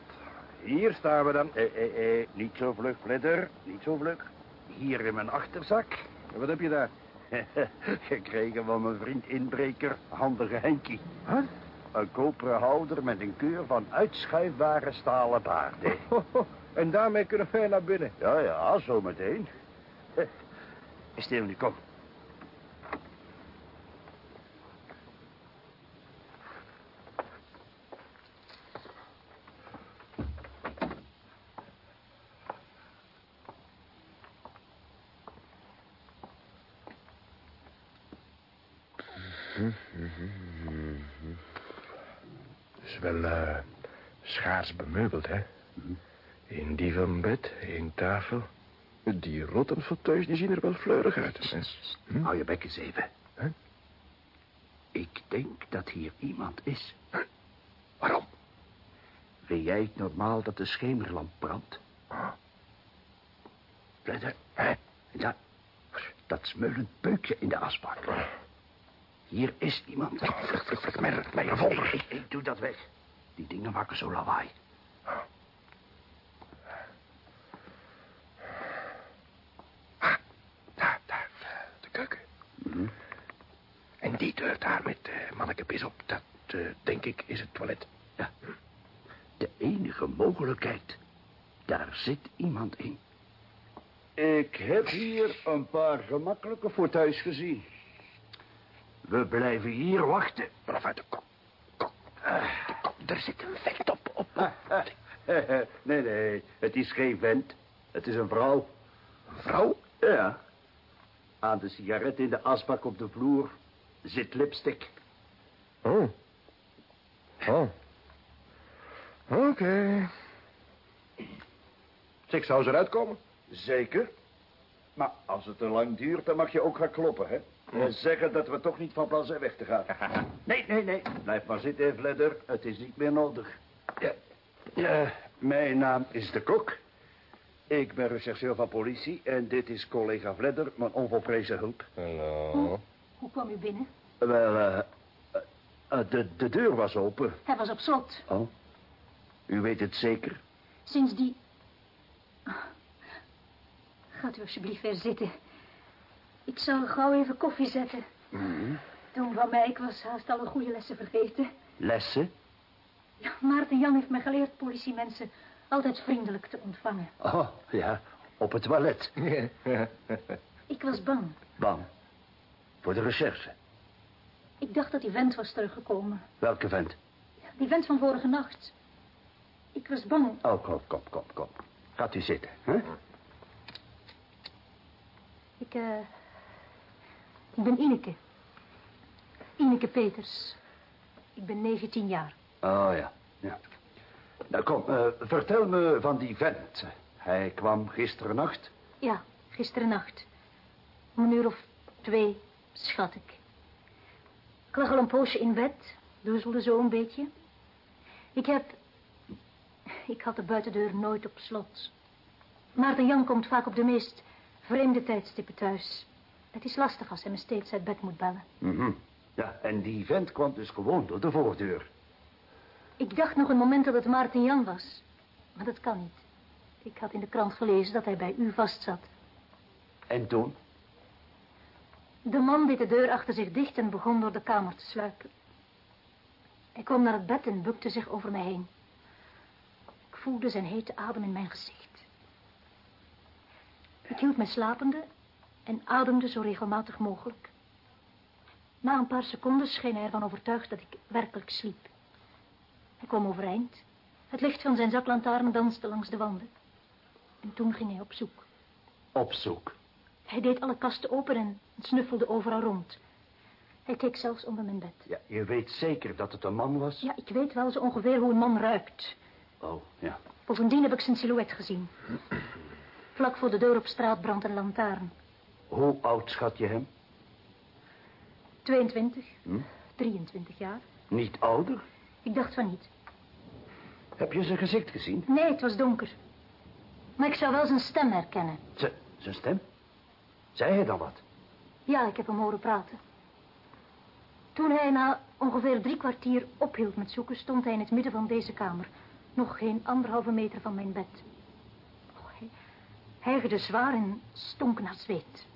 Hier staan we dan. Eh, eh, eh, niet zo vlug, Fledder. Niet zo vlug. Hier in mijn achterzak. Wat heb je daar? Gekregen van mijn vriend inbreker, handige Henkie. Een koperen houder met een keur van uitschuifbare stalen baarden. En daarmee kunnen wij naar binnen. Ja, ja, zometeen. Stil nu, kom. wel eh, schaars bemeubeld, hè? Een dievenbed, één tafel. Die rotten fauteuils die zien er wel fleurig uit. hè? Hm? Hou je bek eens even. Ik denk dat hier iemand is. Waarom? Vind jij het normaal dat de schemerlamp brandt? Fledder, hè? Ja, dat smeulend peukje in de asbak. Hier is iemand. Vlug, vlug, vlug, mijn, mijn revolver. Ik, ik, ik doe dat weg. Die dingen maken zo lawaai. Daar, daar, de keuken. En die deur daar met uh, mannekepis op, dat eh, denk ik is het toilet. Ja. De enige mogelijkheid. Daar zit iemand in. Ik heb hier een paar gemakkelijke fauteuils gezien. We blijven hier wachten. Vanaf uit de kop. Kop. kop. Er zit een vent op. op. nee, nee, het is geen vent. Het is een vrouw. Een vrouw? Ja. Aan de sigaret in de asbak op de vloer zit lipstick. Oh. Oh. Oké. Zeg, zou ze eruit komen? Zeker. Maar als het te lang duurt, dan mag je ook gaan kloppen, hè? En zeggen dat we toch niet van plan zijn weg te gaan. nee, nee, nee. Blijf maar zitten, Vledder. Het is niet meer nodig. Ja. ja. Mijn naam is de Kok. Ik ben rechercheur van politie en dit is collega Vledder, mijn onvolprezen hulp. Hallo. Hoe kwam u binnen? Wel, eh, eh, de, de deur was open. Hij was op slot. Oh, u weet het zeker? Sinds die... Gaat u alsjeblieft weer zitten. Ik zal gauw even koffie zetten. Mhm. Toen van mij, ik was haast alle goede lessen vergeten. Lessen? Ja, Maarten Jan heeft me geleerd politiemensen altijd vriendelijk te ontvangen. Oh, ja, op het toilet. Ik was bang. Bang? Voor de recherche? Ik dacht dat die vent was teruggekomen. Welke vent? Die vent van vorige nacht. Ik was bang. Oh, kom, kom, kom, kom. Gaat u zitten, hè? Ik, eh... ik ben Ineke. Ineke Peters. Ik ben 19 jaar. Oh, ja, ja. Nou, kom, eh, vertel me van die vent. Hij kwam gisteren nacht. Ja, gisteren nacht. Om een uur of twee, schat ik. Ik lag al een poosje in bed, duizelde zo een beetje. Ik heb... Ik had de buitendeur nooit op slot. Maarten Jan komt vaak op de meest vreemde tijdstippen thuis. Het is lastig als hij me steeds uit bed moet bellen. Mhm. Ja, en die vent kwam dus gewoon door de voordeur. Ik dacht nog een moment dat het Maarten Jan was. Maar dat kan niet. Ik had in de krant gelezen dat hij bij u vastzat. En toen? De man deed de deur achter zich dicht en begon door de kamer te sluipen. Hij kwam naar het bed en bukte zich over mij heen. Ik voelde zijn hete adem in mijn gezicht. Ik hield mij slapende en ademde zo regelmatig mogelijk. Na een paar seconden scheen hij ervan overtuigd dat ik werkelijk sliep. Hij kwam overeind. Het licht van zijn zaklantaarn danste langs de wanden. En toen ging hij op zoek. Op zoek? Hij deed alle kasten open en snuffelde overal rond. Hij keek zelfs onder mijn bed. Ja, je weet zeker dat het een man was? Ja, ik weet wel zo ongeveer hoe een man ruikt. Oh, ja. Bovendien heb ik zijn silhouet gezien. Vlak voor de deur op straat brandt een lantaarn. Hoe oud schat je hem? 22, Hm? 23 jaar. Niet ouder? Ik dacht van niet. Heb je zijn gezicht gezien? Nee, het was donker. Maar ik zou wel zijn stem herkennen. Z zijn stem? Zei hij dan wat? Ja, ik heb hem horen praten. Toen hij na ongeveer drie kwartier ophield met zoeken... stond hij in het midden van deze kamer. Nog geen anderhalve meter van mijn bed. Oh, hij hijgde zwaar en stonk naar zweet.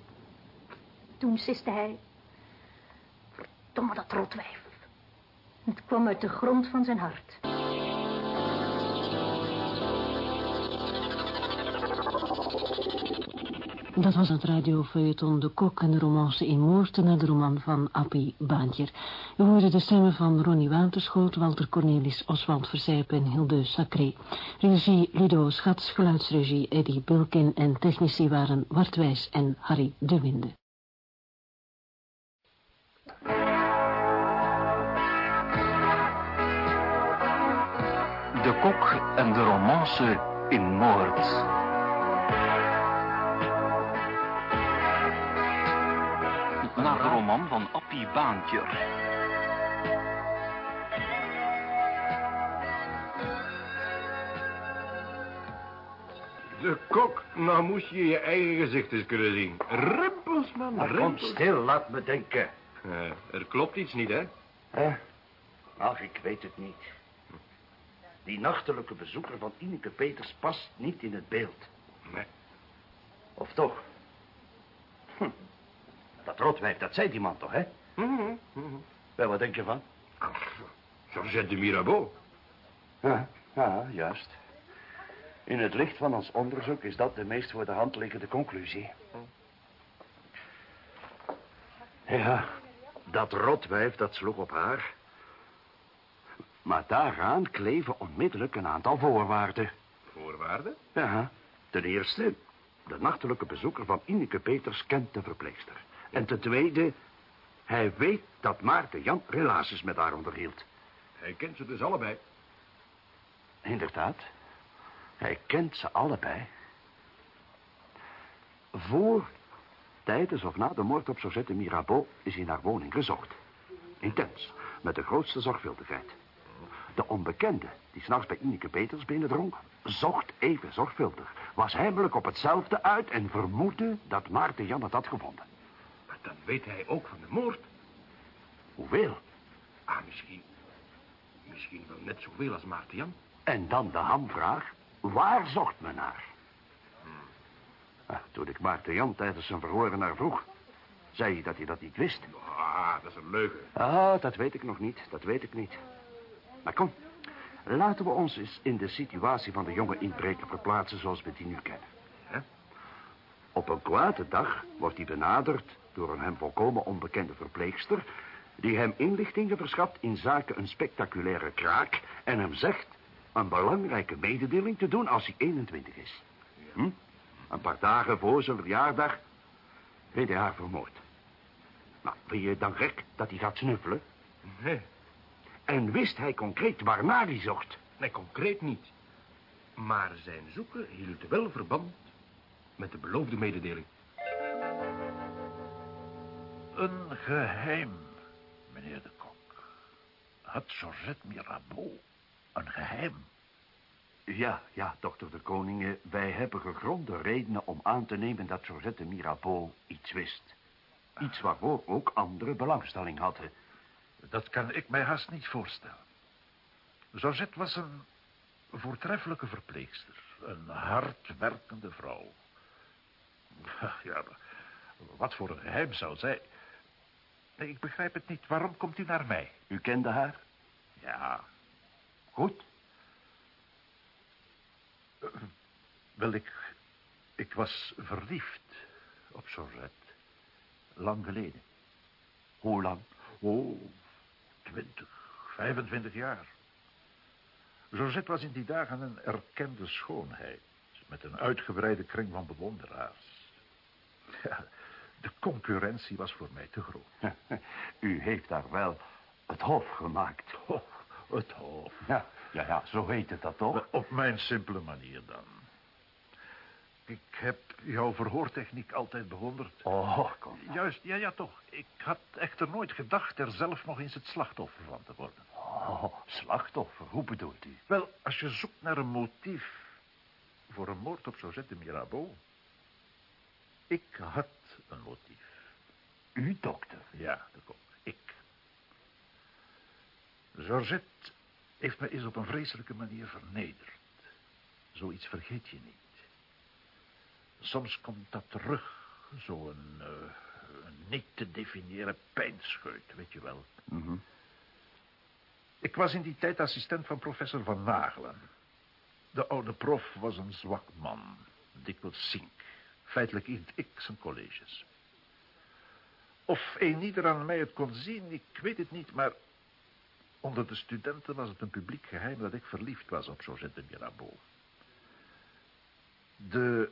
Toen siste hij... Verdomme dat rotwijf. Het kwam uit de grond van zijn hart. Dat was het radiofeuilleton De Kok en de romance in Moorten naar de roman van Appie Baantjer. U hoorde de stemmen van Ronnie Waterschoot, Walter Cornelis, Oswald Verzijpen en Hilde Sacré. Regie Ludo Schats, geluidsregie Eddie Bilkin en technici waren Wartwijs en Harry de Winde. Kok en de romance in moord. Naar de roman van Appie Baantjer. De kok, nou moest je je eigen gezicht eens kunnen zien. Rimpels, man, Maar kom rimpels. stil, laat me denken. Eh, er klopt iets niet, hè? Hè? Ach, ik weet het niet. Die nachtelijke bezoeker van Ineke Peters past niet in het beeld. Nee. Of toch? Hm. Dat rotwijf, dat zei die man toch, hè? Mhm, Wel, wat denk je van? Georgette de Mirabeau. Ja, ja, juist. In het licht van ons onderzoek is dat de meest voor de hand liggende conclusie. Ja, dat rotwijf dat sloeg op haar. Maar daaraan kleven onmiddellijk een aantal voorwaarden. Voorwaarden? Ja, ten eerste, de nachtelijke bezoeker van Ineke Peters kent de verpleegster. En ten tweede, hij weet dat Maarten Jan relaties met haar onderhield. Hij kent ze dus allebei. Inderdaad. Hij kent ze allebei. Voor, tijdens of na de moord op Suzette Mirabeau is hij naar woning gezocht. Intens, met de grootste zorgvuldigheid. De onbekende, die s'nachts bij Ineke Peters binnendrong, zocht even zorgvuldig. Was heimelijk op hetzelfde uit en vermoedde dat Maarten Jan het had gevonden. Maar dan weet hij ook van de moord. Hoeveel? Ah, misschien... Misschien wel net zoveel als Maarten Jan. En dan de hamvraag, waar zocht men naar? Ah, toen ik Maarten Jan tijdens zijn verhoren naar vroeg, zei hij dat hij dat niet wist. Ah, dat is een leugen. Ah, dat weet ik nog niet, dat weet ik niet. Maar kom, laten we ons eens in de situatie van de jonge inbreker verplaatsen zoals we die nu kennen. Hè? Op een kwade dag wordt hij benaderd door een hem volkomen onbekende verpleegster... die hem inlichtingen verschaft in zaken een spectaculaire kraak... en hem zegt een belangrijke mededeling te doen als hij 21 is. Hm? Een paar dagen voor zijn verjaardag heeft hij haar vermoord. Nou, vind je dan gek dat hij gaat snuffelen? Nee. En wist hij concreet waarnaar hij zocht? Nee, concreet niet. Maar zijn zoeken hield wel verband met de beloofde mededeling. Een geheim, meneer de Kok. Had Georgette Mirabeau een geheim? Ja, ja, dokter de Koning. Wij hebben gegronde redenen om aan te nemen dat Georgette Mirabeau iets wist. Iets waarvoor ook anderen belangstelling hadden. Dat kan ik mij haast niet voorstellen. Georgette was een voortreffelijke verpleegster. Een hardwerkende vrouw. Ja, wat voor een geheim zou zij... Nee, ik begrijp het niet. Waarom komt u naar mij? U kende haar? Ja. Goed. Wel, ik... Ik was verliefd op Georgette. Lang geleden. Hoe lang? Oh, twintig, 25 jaar. Georgette was in die dagen een erkende schoonheid. Met een uitgebreide kring van bewonderaars. Ja, de concurrentie was voor mij te groot. U heeft daar wel het hof gemaakt. Het hof. Ja, ja, ja, zo heet het dat toch? Op mijn simpele manier dan. Ik heb jouw verhoortechniek altijd bewonderd. Oh, kom. Juist, ja, ja, toch. Ik had echter nooit gedacht er zelf nog eens het slachtoffer van te worden. Oh, slachtoffer, hoe bedoelt u? Wel, als je zoekt naar een motief voor een moord op de Mirabeau. Ik had een motief. U, dokter? Ja, de kok. Ik. Georgette heeft me eens op een vreselijke manier vernederd. Zoiets vergeet je niet. Soms komt dat terug. Zo'n uh, een niet te definiëren pijnscheut, weet je wel. Mhm. Ik was in die tijd assistent van professor Van Nagelen. De oude prof was een zwak man, dikwijls ziek. Feitelijk hield ik zijn colleges. Of een ieder aan mij het kon zien, ik weet het niet, maar... onder de studenten was het een publiek geheim dat ik verliefd was op Georgette de Mirabeau. De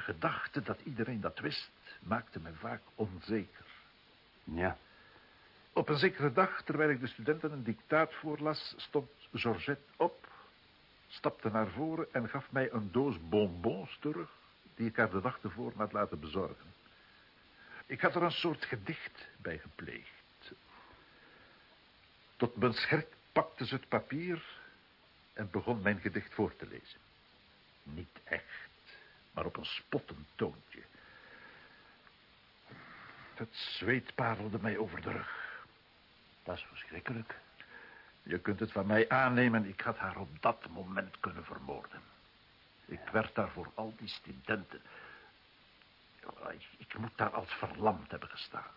gedachte dat iedereen dat wist, maakte me vaak onzeker. Ja. Op een zekere dag, terwijl ik de studenten een dictaat voorlas, stond Georgette op stapte naar voren en gaf mij een doos bonbons terug... die ik haar de dag tevoren had laten bezorgen. Ik had er een soort gedicht bij gepleegd. Tot mijn schrik pakte ze het papier en begon mijn gedicht voor te lezen. Niet echt, maar op een spottend toontje. Het zweet parelde mij over de rug. Dat is verschrikkelijk. Je kunt het van mij aannemen, ik had haar op dat moment kunnen vermoorden. Ik werd daar voor al die studenten. Ik, ik moet daar als verlamd hebben gestaan.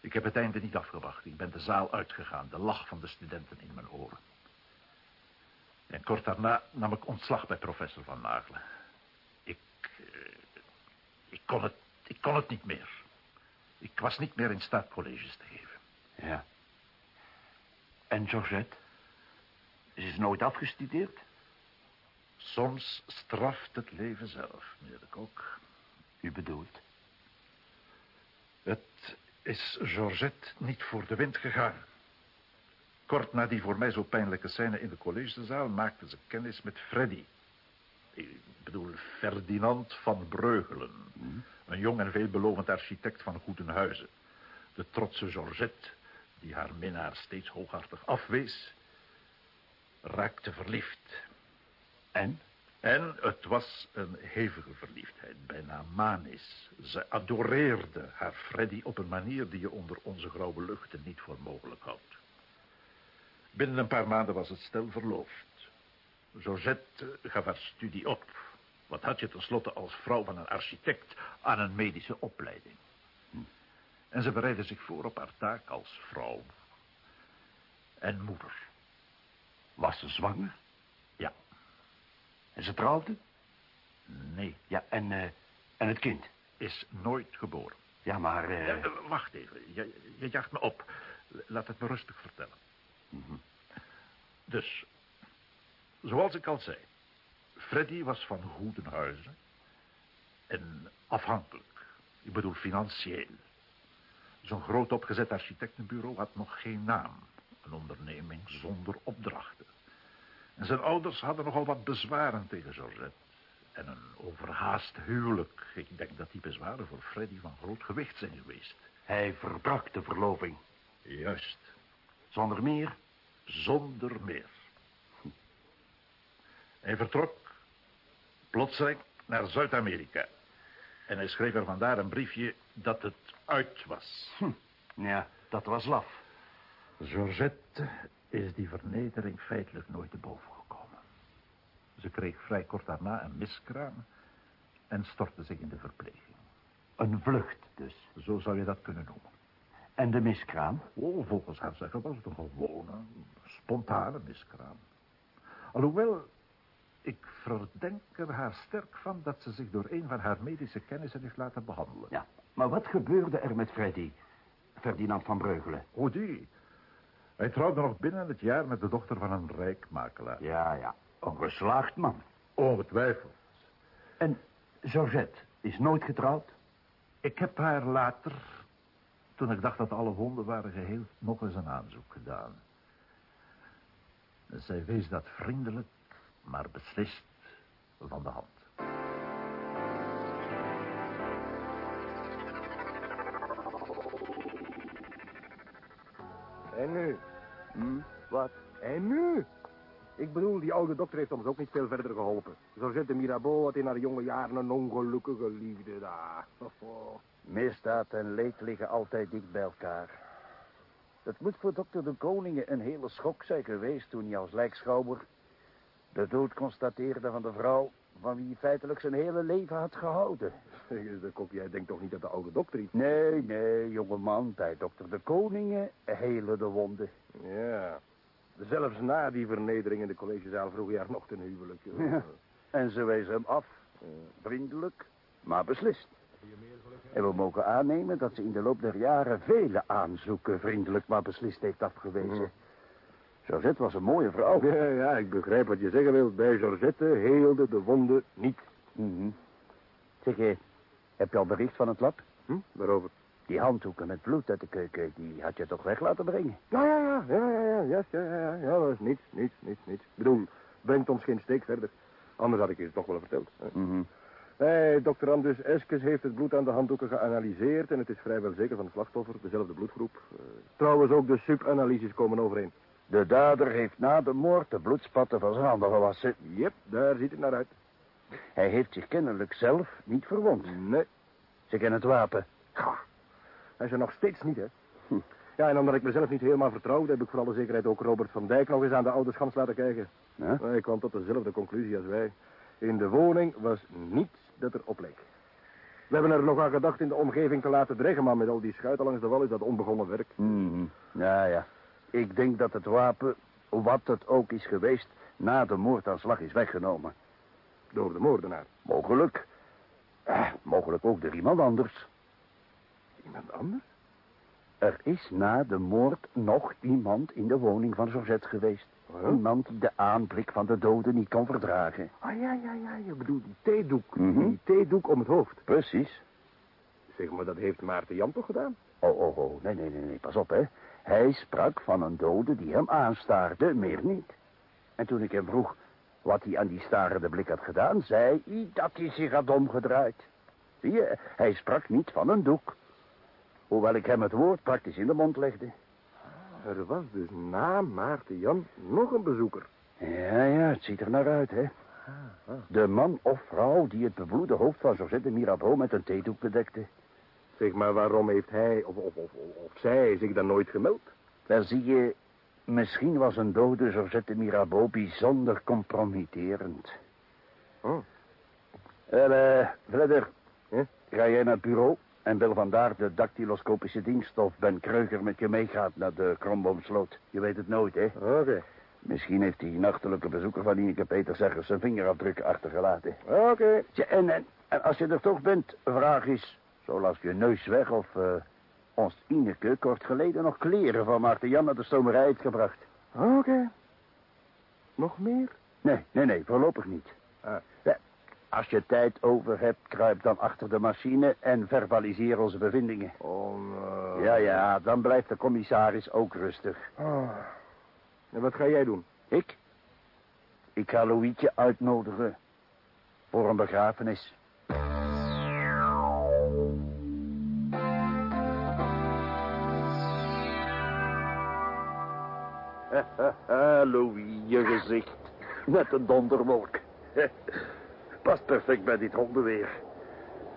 Ik heb het einde niet afgewacht. Ik ben de zaal uitgegaan, de lach van de studenten in mijn oren. En kort daarna nam ik ontslag bij professor Van Nagelen. Ik, kon het, ik kon het niet meer. Ik was niet meer in staat colleges te geven. Ja. En Georgette? Ze is nooit afgestudeerd? Soms straft het leven zelf, meneer de Kok. U bedoelt? Het is Georgette niet voor de wind gegaan. Kort na die voor mij zo pijnlijke scène in de collegezaal maakte ze kennis met Freddy. Ik bedoel Ferdinand van Breugelen. Een jong en veelbelovend architect van Goedenhuizen. De trotse Georgette, die haar minnaar steeds hooghartig afwees, raakte verliefd. En? En het was een hevige verliefdheid, bijna manisch. Ze adoreerde haar Freddy op een manier die je onder onze grauwe luchten niet voor mogelijk houdt. Binnen een paar maanden was het stel verloofd. Georgette gaf haar studie op. Wat had je tenslotte als vrouw van een architect aan een medische opleiding? En ze bereidde zich voor op haar taak als vrouw en moeder. Was ze zwanger? Ja. En ze trouwde? Nee. Ja, en, eh, en het kind? Is nooit geboren. Ja, maar... eh, Ja, eh, wacht even, je, je jaagt me op. Laat het me rustig vertellen. mhm. Dus, zoals ik al zei, Freddy was van Goedenhuizen en afhankelijk. Ik bedoel financieel. Zo'n groot opgezet architectenbureau had nog geen naam. Een onderneming zonder opdrachten. En zijn ouders hadden nogal wat bezwaren tegen Georgette. En een overhaast huwelijk. Ik denk dat die bezwaren voor Freddy van groot gewicht zijn geweest. Hij verbrak de verloving. Juist. Zonder meer? Zonder meer. Hij vertrok plotseling naar Zuid-Amerika. En hij schreef er vandaar een briefje dat het uit was. Hm. Ja, dat was laf. Georgette is die vernedering feitelijk nooit te boven gekomen. Ze kreeg vrij kort daarna een miskraam en stortte zich in de verpleging. Een vlucht dus. Zo zou je dat kunnen noemen. En de miskraam? Oh, volgens haar zeggen was het een gewone, spontane miskraam. Alhoewel, ik verdenk er haar sterk van dat ze zich door een van haar medische kennissen heeft laten behandelen. Ja, maar wat gebeurde er met Freddy? Ferdinand van Breugelen. Hoe die? Hij trouwde nog binnen het jaar met de dochter van een rijk makelaar. Ja, ja. Een geslaagd man. Ongetwijfeld. En Georgette is nooit getrouwd? Ik heb haar later, toen ik dacht dat alle wonden waren geheeld, nog eens een aanzoek gedaan. Zij wees dat vriendelijk, maar beslist van de hand. En nu? Hm, wat? En nu? Ik bedoel, die oude dokter heeft ons ook niet veel verder geholpen. Georgette Mirabeau had in haar jonge jaren een ongelukkige liefde daar. Misdaad en leed liggen altijd dicht bij elkaar. Het moet voor dokter de Koningen een hele schok zijn geweest toen hij als lijkschouwer de dood constateerde van de vrouw van wie hij feitelijk zijn hele leven had gehouden. De kop, jij denkt toch niet dat de oude dokter iets... Nee, nee, jongeman, bij dokter de Koningen hele de wonden. Ja. Zelfs na die vernedering in de collegezaal vroeg hij haar nog ten huwelijk. Ja. En ze wees hem af. Vriendelijk, maar beslist. En we mogen aannemen dat ze in de loop der jaren vele aanzoeken vriendelijk maar beslist heeft afgewezen. Georgette was een mooie vrouw. Ja, ja, ik begrijp wat je zeggen wilt. Bij Georgette heelde de wonde niet. Mm -hmm. Zeg, eh, heb je al bericht van het lab? Hm? Waarover? Die handdoeken met bloed uit de keuken, die had je toch weg laten brengen? Ja, ja, ja, ja, ja, ja, yes, ja, ja, ja, dat is niets, niets, niets, niets. Ik bedoel, brengt ons geen steek verder. Anders had ik je het toch wel verteld. Mm -hmm. Eh, nee, dokter Anders Eskes heeft het bloed aan de handdoeken geanalyseerd... en het is vrijwel zeker van het slachtoffer, dezelfde bloedgroep. Uh, trouwens, ook de subanalyses komen overeen. De dader heeft na de moord de bloedspatten van zijn handen gewassen. Yep, daar ziet het naar uit. Hij heeft zich kennelijk zelf niet verwond. Nee. Ze kennen het wapen. Hij is er nog steeds niet, hè? Ja, en omdat ik mezelf niet helemaal vertrouwde... heb ik voor alle zekerheid ook Robert van Dijk nog eens aan de oude schans laten kijken. Ja? Hij kwam tot dezelfde conclusie als wij. In de woning was niets dat er op leek. We hebben er nog aan gedacht in de omgeving te laten dreggen... maar met al die schuiten langs de wal is dat onbegonnen werk. Mhm. Ja, ja. Ik denk dat het wapen, wat het ook is geweest... na de moordaanslag is weggenomen. Door de moordenaar? Mogelijk. Eh, mogelijk ook door iemand anders. Iemand anders? Er is na de moord nog iemand in de woning van Georgette geweest. Iemand die de aanblik van de doden niet kon verdragen. Ah, ja, ja, ja, je bedoelt die theedoek. Mhm. Die theedoek om het hoofd. Precies. Zeg maar, dat heeft Maarten Jan toch gedaan? Oh, oh, oh. Nee, nee, nee, nee. Pas op, hè. Hij sprak van een dode die hem aanstaarde, meer niet. En toen ik hem vroeg wat hij aan die starende blik had gedaan, zei hij dat hij zich had omgedraaid. Zie je, hij sprak niet van een doek. Hoewel ik hem het woord praktisch in de mond legde. Er was dus na Maarten Jan nog een bezoeker. Ja, ja, het ziet er naar uit, hè. De man of vrouw die het bebloede hoofd van Georgette Mirabeau met een theedoek bedekte. Zeg maar, waarom heeft hij of, of, of, of zij zich dan nooit gemeld? Wel, zie je, misschien was een dode Georgette Mirabeau bijzonder compromitterend. Oh. Wel, eh, verder, ga jij naar het bureau en bel vandaar de dactyloscopische dienst of Ben Kreuger met je meegaat naar de Kromboomsloot. Je weet het nooit, hè? Oké. Misschien heeft die nachtelijke bezoeker van Ineke Peter Zeggers zijn vingerafdrukken achtergelaten. Oké. Tja, En, en, en als je er toch bent, vraag eens, zoals je neus weg of eh, ons Ineke kort geleden nog kleren van Maarten Jan naar de stomerij heeft gebracht. Oké. Nog meer? Nee, nee, nee, voorlopig niet. Ah. Ja, als je tijd over hebt, kruip dan achter de machine en verbaliseer onze bevindingen. Om, Ja, ja, dan blijft de commissaris ook rustig. Ah. En wat ga jij doen? Ik? Ik ga Louietje uitnodigen voor een begrafenis. Louis, je gezicht. Net een donderwolk. Past perfect bij dit hondenweer.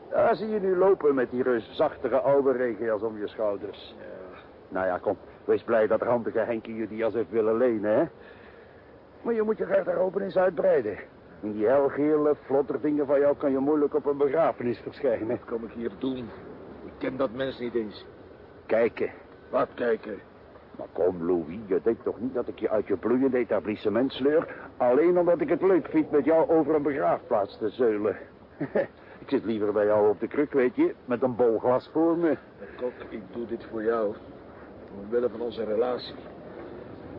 Daar zie je nu lopen met die reusachtige oude regenjas om je schouders. Nou ja, kom. Wees blij dat handige Henkie je die als heeft willen lenen, hè? Maar je moet je graag daarover eens uitbreiden. In die helgele flotterdingen van jou kan je moeilijk op een begrafenis verschijnen. Wat kom ik hier doen? Ik ken dat mens niet eens. Kijken. Wat kijken? Maar kom, Louis, je denkt toch niet dat ik je uit je bloeiende etablissement sleur... alleen omdat ik het leuk vind met jou over een begraafplaats te zeulen. ik zit liever bij jou op de kruk, weet je, met een bol glas voor me. Kok, ik doe dit voor jou. Omwille van onze relatie.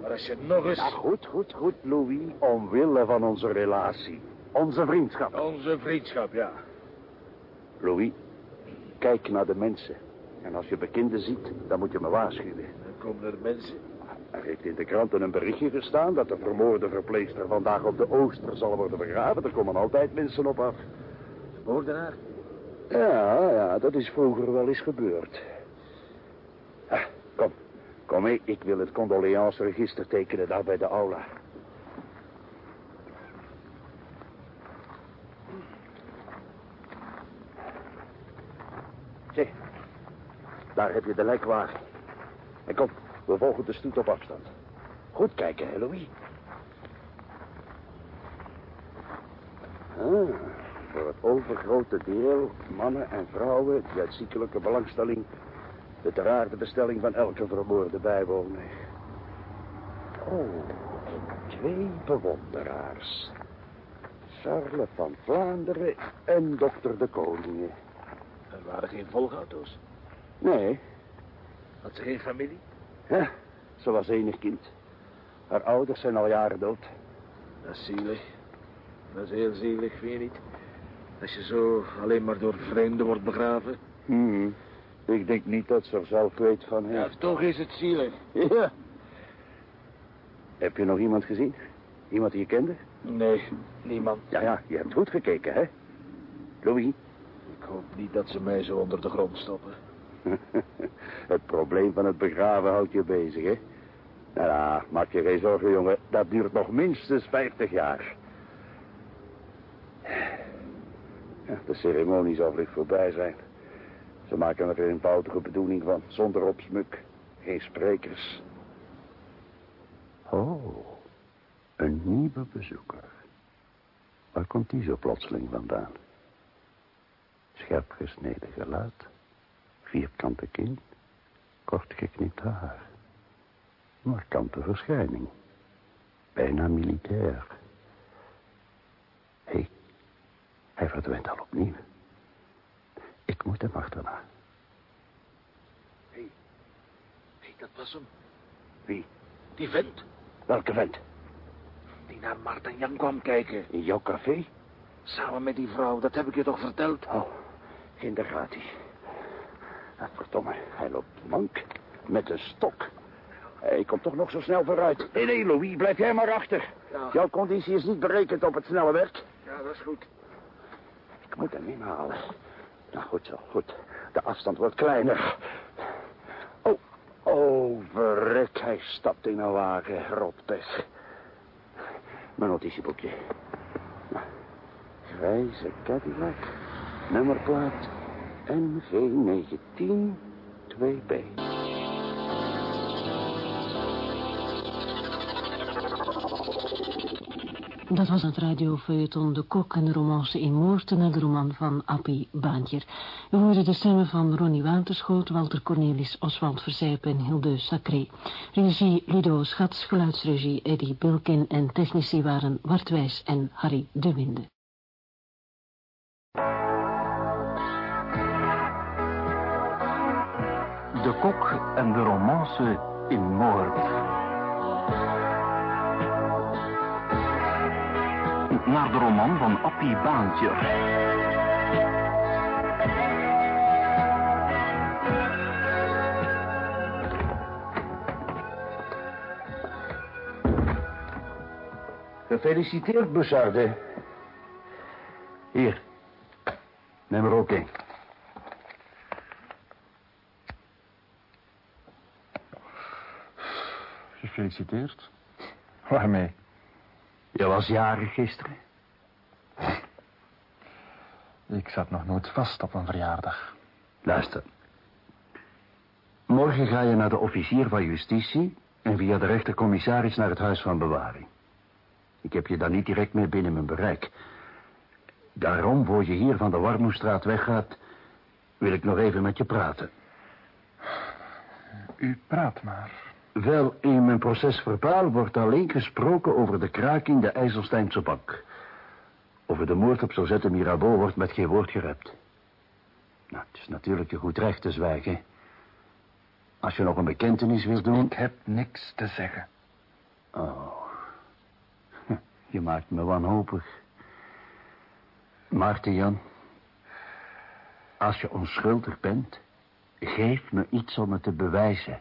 Maar als je nog eens... Ja, goed, goed, goed, Louis, omwille van onze relatie. Onze vriendschap. Onze vriendschap, ja. Louis, kijk naar de mensen. En als je bekenden ziet, dan moet je me waarschuwen. Komen er mensen. Er heeft in de kranten een berichtje gestaan dat de vermoorde verpleegster vandaag op de Ooster zal worden begraven. Er komen altijd mensen op af. De moordenaar? Ja, ja, dat is vroeger wel eens gebeurd. Ah, kom, kom mee. Ik wil het condoleanceregister tekenen daar bij de aula. Zie, daar heb je de lijkwagen. En kom, we volgen de stoet op afstand. Goed kijken, hè, Louis. Ah, voor het overgrote deel mannen en vrouwen die uit ziekelijke belangstelling de teraarde bestelling van elke vermoorde bijwonen. Oh, en twee bewonderaars. Charles van Vlaanderen en dokter de Koningen. Er waren geen volgauto's. Nee, Had ze geen familie? ja, ze was enig kind. Haar ouders zijn al jaren dood. Dat is zielig. Dat is heel zielig, vind je niet? Als je zo alleen maar door vreemden wordt begraven. Hmm. Ik denk niet dat ze er zelf weet van Ja, heeft. toch is het zielig. Ja. Heb je nog iemand gezien? Iemand die je kende? Nee, niemand. Ja, ja, je hebt goed gekeken, hè? Louis? Ik hoop niet dat ze mij zo onder de grond stoppen. het probleem van het begraven houdt je bezig, hè? Nou, ja, maak je geen zorgen, jongen. Dat duurt nog minstens 50 jaar. Ja, de ceremonie zal vlug voorbij zijn. Ze maken er een eenvoudige bedoeling van, zonder opsmuk. Geen sprekers. Oh, een nieuwe bezoeker. Waar komt die zo plotseling vandaan? Scherp gesneden gelaat, vierkante kin, kort geknipt haar. Markante verschijning. Bijna militair. Hé, hij verdwijnt al opnieuw. Ik moet hem achterna. Hé, hey, dat was hem. Wie? Die vent. Welke vent? Die naar Martin Jan kwam kijken. In jouw café? Samen met die vrouw, dat heb ik je toch verteld? Oh, inderdaad. Ah, verdomme, hij loopt mank. Met een stok. Hij komt toch nog zo snel vooruit. Nee, nee, Louis, blijf jij maar achter. Ja. Jouw conditie is niet berekend op het snelle werk. Ja, dat is goed. Ik moet hem inhalen. Nou, goed zo, goed. De afstand wordt kleiner. Oh, oh, verrek, hij stapt in een wagen, rotpech. Mijn notitieboekje. Nou, grijze Cadillac, nummerplaat NG19 2B. Dat was het radiofeuilleton De Kok en de romance in Moorten, de roman van Appie Baantjer. We hoorden de stemmen van Ronnie Waterschoot, Walter Cornelis, Oswald Verzijpen en Hilde Sacré. Regie Ludo Schats, geluidsregie Eddie Bilkin en technici waren Wartwijs en Harry de Winde. De kok en de romance in Moord. Naar de roman van Appie Baantjer. Gefeliciteerd, Boucharde. Hier. Neem er ook. Gefeliciteerd. Waarmee? Je was jarig gisteren. Ik zat nog nooit vast op een verjaardag. Luister. Morgen ga je naar de officier van justitie... en via de rechtercommissaris naar het huis van bewaring. Ik heb je daar niet direct mee binnen mijn bereik. Daarom, voor je hier van de Warmoestraat weggaat... wil ik nog even met je praten. U praat maar. Wel, in mijn procesverbaal wordt alleen gesproken over de kraak in de IJsselsteinse bank. Over de moord op Sozette Mirabeau wordt met geen woord gerept. Nou, het is natuurlijk je goed recht te zwijgen. Als je nog een bekentenis wilt doen... Ik heb niks te zeggen. Oh. Je maakt me wanhopig. Maarten Jan. Als je onschuldig bent... geef me iets om het te bewijzen.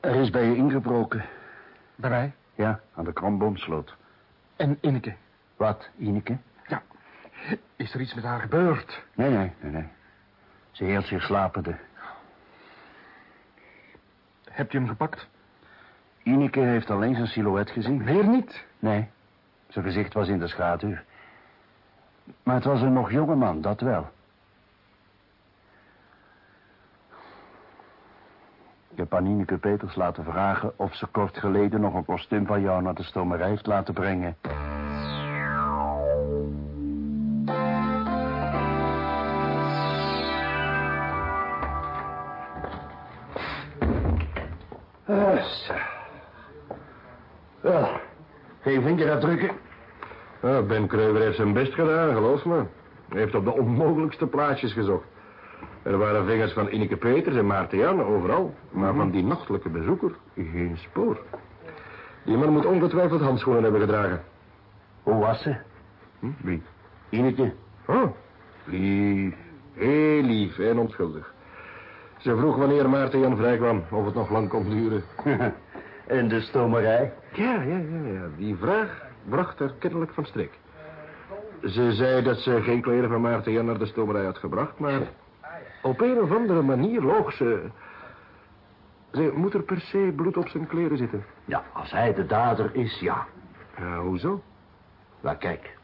Er is bij je ingebroken. Bij mij? Ja, aan de Kromboomsloot. En Ineke? Wat, Ineke? Ja. Is er iets met haar gebeurd? Nee, nee, nee, nee. Ze hield zich slapende. Heb je hem gepakt? Ineke heeft alleen zijn silhouet gezien. Meer niet? Nee. Zijn gezicht was in de schaduw. Maar het was een nog jonge man, dat wel. Heb aan Peters laten vragen of ze kort geleden nog een kostuum van jou naar de stomerij heeft laten brengen. Ah, zo. Wel, geen vinger afdrukken. Ja, ben Kreuger heeft zijn best gedaan, geloof me. Hij heeft op de onmogelijkste plaatsjes gezocht. Er waren vingers van Ineke Peters en Maarten Jan overal. Maar van die nachtelijke bezoeker geen spoor. Die man moet ongetwijfeld handschoenen hebben gedragen. Hoe was ze? Hm? Wie? Ineke. Oh, lief. Heel lief en onschuldig. Ze vroeg wanneer Maarten Jan vrijkwam, of het nog lang kon duren. In de stomerij? Ja, ja, ja, ja. Die vraag bracht er kennelijk van streek. Ze zei dat ze geen kleren van Maarten Jan naar de stomerij had gebracht, maar op een of andere manier loog ze. Ze moet er per se bloed op zijn kleren zitten. Ja, als hij de dader is, ja. Ja, hoezo? Maar kijk,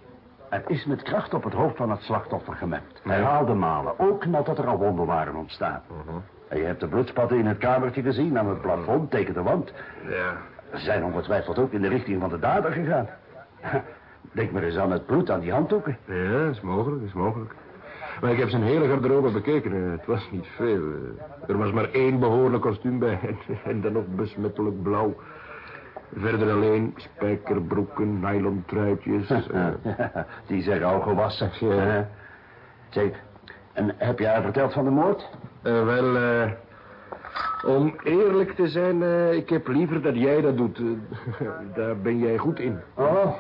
er is met kracht op het hoofd van het slachtoffer gemept. Herhaalde malen, ook nadat er al wonden waren ontstaan. En je hebt de bloedspatten in het kamertje gezien, aan het plafond, tegen de wand. Ja. Ze zijn ongetwijfeld ook in de richting van de dader gegaan. Denk maar eens aan het bloed aan die handdoeken. Ja, is mogelijk, is mogelijk. Maar ik heb zijn hele garderobe bekeken. eh, Het was niet veel. eh. Er was maar één behoorlijk kostuum bij. En, dan nog besmettelijk blauw. Verder alleen spijkerbroeken, nylon truitjes. eh. Die zijn al gewassen. Ja. Zeg, en heb jij haar verteld van de moord? Eh, wel, om eerlijk te zijn, ik heb liever dat jij dat doet. Daar ben jij goed in. Oh.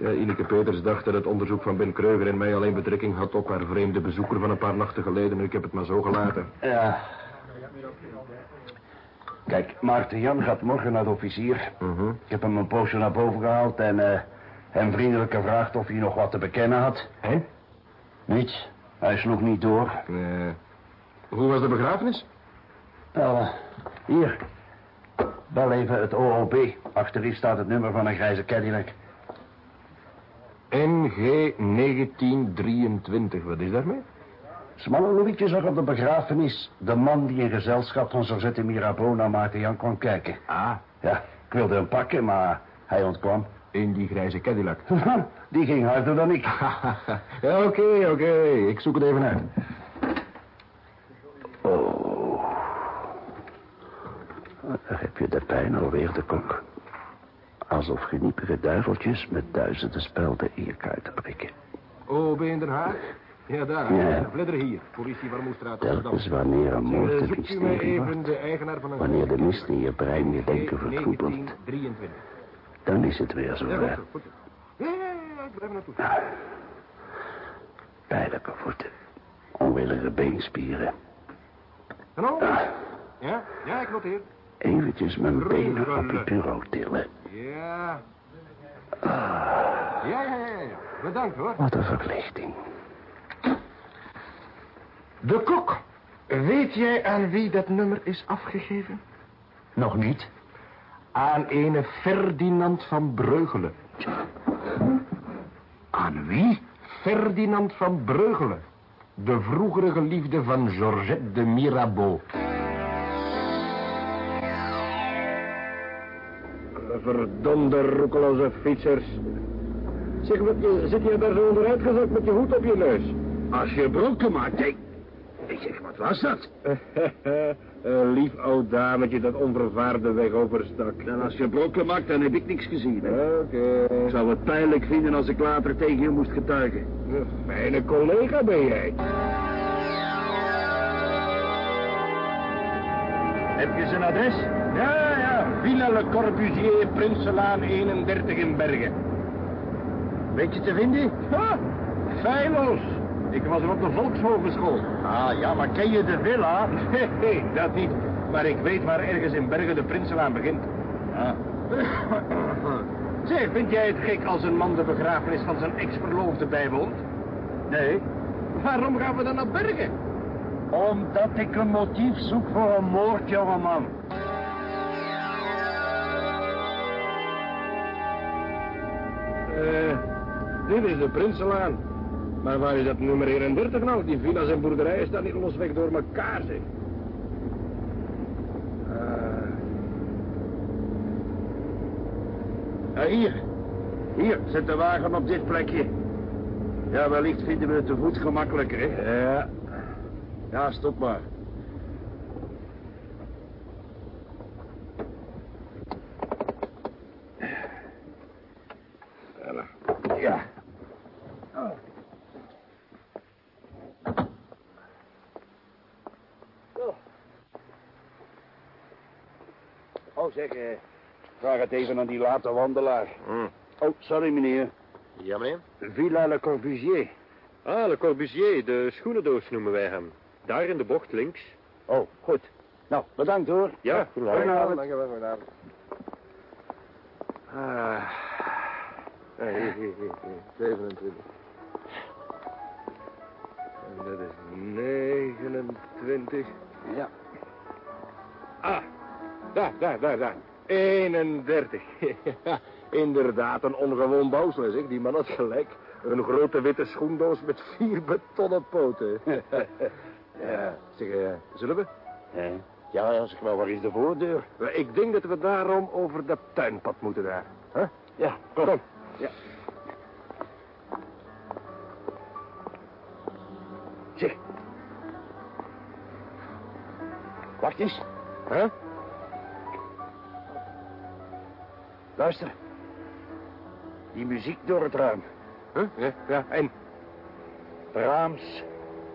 Ineke Peters dacht dat het onderzoek van Ben Kreuger en mij alleen betrekking had op haar vreemde bezoeker van een paar nachten geleden. En ik heb het maar zo gelaten. Ja. Kijk, Maarten Jan gaat morgen naar de officier. Ik heb hem een poosje naar boven gehaald en eh, hem vriendelijk gevraagd of hij nog wat te bekennen had. Hé? Niets. Hij sloeg niet door. hoe was de begrafenis? Wel, eh, hier. Bel even het OOB. Achterin staat het nummer van een grijze Cadillac. NG 1923, wat is daarmee? Smalle Louietje zag op de begrafenis de man die in gezelschap van Georgette Mirabeau naar Maarten Jan kwam kijken. Ah. Ja, ik wilde hem pakken, maar hij ontkwam. In die grijze Cadillac. die ging harder dan ik. Oké, oké, ik zoek het even uit. Oh. Daar heb je de pijn alweer, de kok. Alsof geniepige duiveltjes met duizenden spelden in je kuiten prikken. Oh, ben je in Den Haag? Ja, daar. Ja. Bladder hier. Politie Warmoestraat. Telkens wanneer een moord Eh, er Zoekt iets u mij tegen even wacht, de eigenaar van een... wanneer de mist in je brein je denken vertroebelt, 1923. dan is het weer zo Ja, goed, goed. Ja, ja, ja, ik blijf naartoe. Pijnlijke voeten, onwillige beenspieren. Hallo? Ja, ja, ik noteer. Eventjes mijn benen op het bureau tillen. Ja. Ja, ja, ja, ja. ja. Bedankt hoor. Wat een verlichting. De kok. Weet jij aan wie dat nummer is afgegeven? Nog niet. Aan ene Ferdinand van Breugelen. Aan wie? Ferdinand van Breugelen. De vroegere geliefde van Georgette de Mirabeau. Verdomde roekeloze fietsers. Zeg, wat, je, zit je daar zo onderuit gezakt met je hoed op je neus? Als je brokken maakt, ik... Ik zeg, wat was dat? Een lief oud dametje dat onvervaarde weg overstak. En als je brokken maakt, dan heb ik niks gezien. Oké. Ik zou het pijnlijk vinden als ik later tegen je moest getuigen. Mijn collega ben jij. Heb je zijn adres? Ja. Villa Le Corbusier, Prinselaan 31 in Bergen. Weet je te vinden? Ha, feilloos. Ik was er op de Volkshogeschool. Ah, ja, maar ken je de villa? Nee, nee, dat niet. Maar ik weet waar ergens in Bergen de Prinselaan begint. Ah. Zeg, vind jij het gek als een man de begrafenis van zijn ex-verloofde bijwoont? Nee. Waarom gaan we dan naar Bergen? Omdat ik een motief zoek voor een moord, jongeman. Eh, dit is de Prinselaan. Maar waar is dat nummer 31 nou? Die villa's en boerderijen staan niet losweg door elkaar, zeg. Ah. Ah, hier. Hier, zet de wagen op dit plekje. Ja, wellicht vinden we het te voet gemakkelijker, hè? Ja. Ja, stop maar. Ja. Oh, zeg, eh, vraag het even aan die late wandelaar. Oh, sorry, meneer. Ja, meneer? Villa Le Corbusier. Ah, Le Corbusier, de schoenendoos noemen wij hem. Daar in de bocht links. Oh, goed. Nou, bedankt hoor. Ja, goedenavond. Dank je wel, goedenavond. Ah. Hier, hier. 27. En dat is 29. Ja. Ah, daar, daar, daar, daar. 31. Ja, Inderdaad, een ongewoon bouwsel, zeg. Die man had gelijk. Een grote witte schoendoos met vier betonnen poten. ja, zeg, eh, zullen we? Ja, als ik wel, waar is de voordeur? Ik denk dat we daarom over dat tuinpad moeten daar. Huh? Ja, kom. kom. Ja. Zeg. Wacht eens. Huh? Luister. Die muziek door het ruim. Huh? Ja, ja, en? Brahms,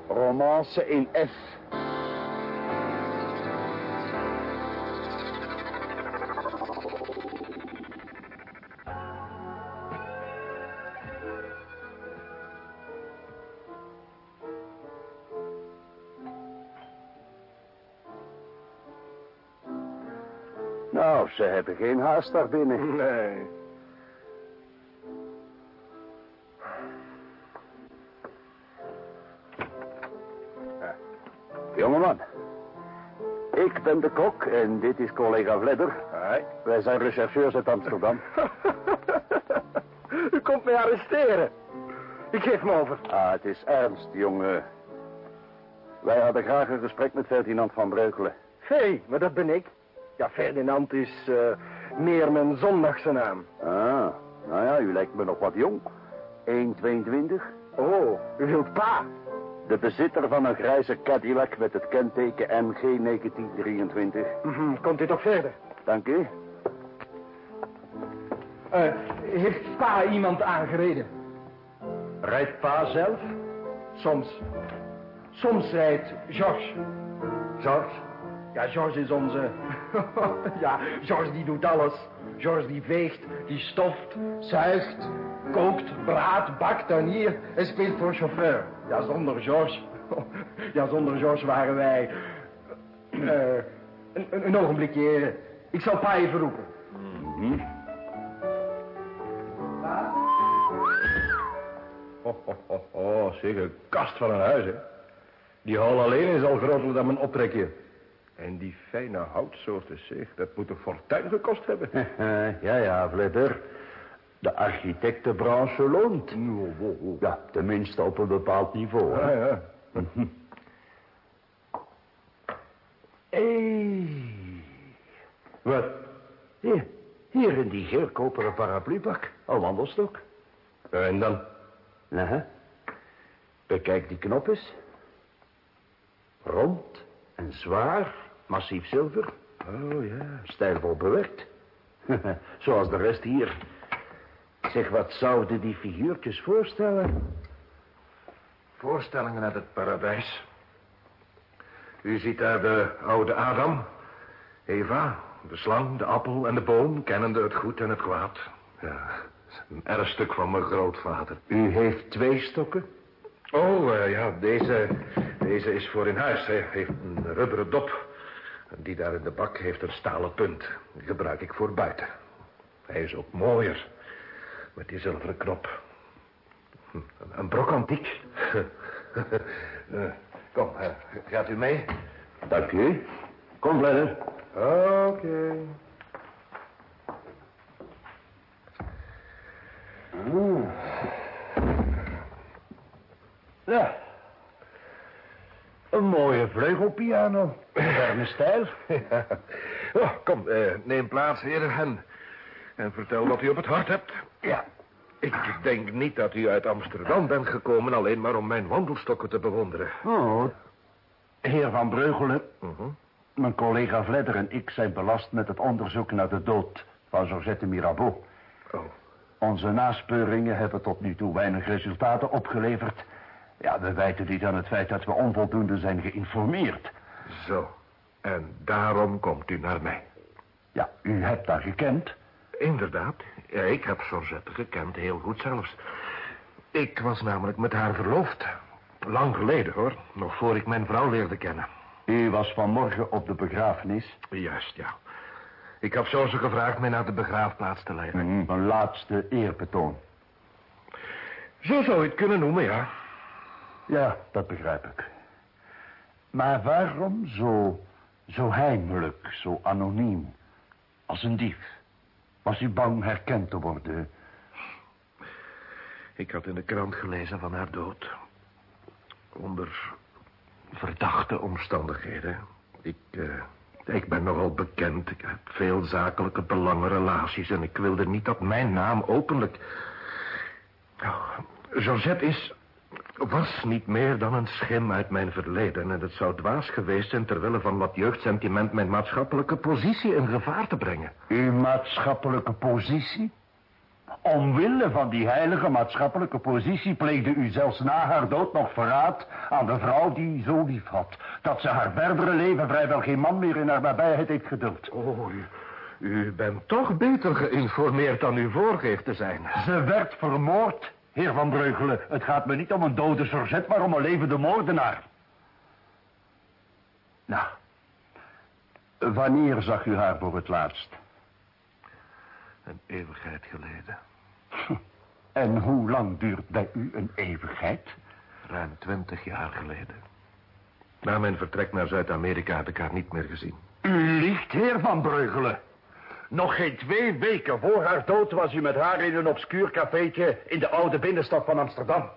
romance in F. Geen haast daar binnen. Nee. Jongeman. Ik ben de kok en dit is collega Vledder. Wij zijn rechercheurs uit Amsterdam. U komt mij arresteren. Ik geef me over. Ah, het is ernst, jongen. Wij hadden graag een gesprek met Ferdinand van Breukelen. Hé, hey, maar dat ben ik. Ja, Ferdinand is eh, meer mijn zondagse naam. Ah, nou ja, u lijkt me nog wat jong. 1,22. Oh, u wilt pa. De bezitter van een grijze Cadillac met het kenteken MG 1923. Mhm, Komt u toch verder? Dank u. Eh, heeft pa iemand aangereden? Rijdt pa zelf? Soms. Soms rijdt George. George? Ja, George is onze... ja, George die doet alles. George die veegt, die stoft, zuigt, kookt, braadt, bakt hier en speelt voor chauffeur. Ja, zonder George... ja, zonder George waren wij... eh, een, een, een ogenblikje, heren. Ik zal pa even roepen. Oh, oh, oh, oh, zeg, een kast van een huis, hè. Die hal alleen is al groter dan mijn optrekje. En die fijne houtsoorten, zeg, dat moet een fortuin gekost hebben. ja, ja, Vledder. De architectenbranche loont. Ja, tenminste op een bepaald niveau. hè. Ja, ja. Wat? Hier, hier in die geelkoperen paraplubak. Een wandelstok. En dan? Nou, bekijk die knop eens. Rond en zwaar, massief zilver. Oh, ja. Stijlvol bewerkt. Zoals de rest hier. Zeg, wat zouden die figuurtjes voorstellen? Voorstellingen uit het paradijs. U ziet daar de oude Adam, Eva, de slang, de appel en de boom, kennende het goed en het kwaad. Ja, een erfstuk van mijn grootvader. U heeft twee stokken? Oh, eh, ja, deze, deze is voor in huis. Hij heeft een rubberen dop. Die daar in de bak heeft een stalen punt. Die gebruik ik voor buiten. Hij is ook mooier. Met die zilveren knop. Hm, Een, een brok antiek. Eh, Kom, eh, gaat u mee? Dank u. Kom, Vledder. Oké. Mm. Ja. Een mooie vleugelpiano. Moderne stijl. Ja. Oh, kom, eh, neem plaats, heren. En, en vertel wat u op het hart hebt. Ja. Ik denk niet dat u uit Amsterdam bent gekomen... alleen maar om mijn wandelstokken te bewonderen. Oh, heer Van Breugelen. Mhm. Mijn collega Vledder en ik zijn belast met het onderzoek naar de dood van Georgette Mirabeau. Oh. Onze naspeuringen hebben tot nu toe weinig resultaten opgeleverd. Ja, we wijten dit aan het feit dat we onvoldoende zijn geïnformeerd. Zo. En daarom komt u naar mij. Ja, u hebt haar gekend. Inderdaad. Ja, ik heb Georgette gekend, heel goed zelfs. Ik was namelijk met haar verloofd. Lang geleden, hoor. Nog voor ik mijn vrouw leerde kennen. U was vanmorgen op de begrafenis? Juist, ja. Ik had zo gevraagd mij naar de begraafplaats te leiden. Mhm, een laatste eerbetoon. Zo zou je het kunnen noemen, ja. Ja, dat begrijp ik. Maar waarom zo, zo heimelijk, zo anoniem, als een dief? Was u bang herkend te worden? Ik had in de krant gelezen van haar dood. Onder verdachte omstandigheden. Ik, eh, ik ben nogal bekend. Ik heb veel zakelijke belangenrelaties... en ik wilde niet dat mijn naam openlijk... Oh, is... was niet meer dan een schim uit mijn verleden... en het zou dwaas geweest zijn... terwille van wat jeugdsentiment... mijn maatschappelijke positie in gevaar te brengen. Uw maatschappelijke positie? Omwille van die heilige maatschappelijke positie pleegde u zelfs na haar dood nog verraad aan de vrouw die zo lief had. Dat ze haar verdere leven vrijwel geen man meer in haar nabijheid heeft geduld. Oh, u, u bent toch beter geïnformeerd dan u voorgeeft te zijn. Ze werd vermoord, heer Van Breugelen. Het gaat me niet om een dode sorzet, maar om een levende moordenaar. Nou, wanneer zag u haar voor het laatst? Een eeuwigheid geleden. En hoe lang duurt bij u een eeuwigheid? Ruim twintig jaar geleden. Na mijn vertrek naar Zuid-Amerika heb ik haar niet meer gezien. U liegt, heer Van Breugelen. Nog geen twee weken voor haar dood was u met haar in een obscuur cafeetje in de oude binnenstad van Amsterdam.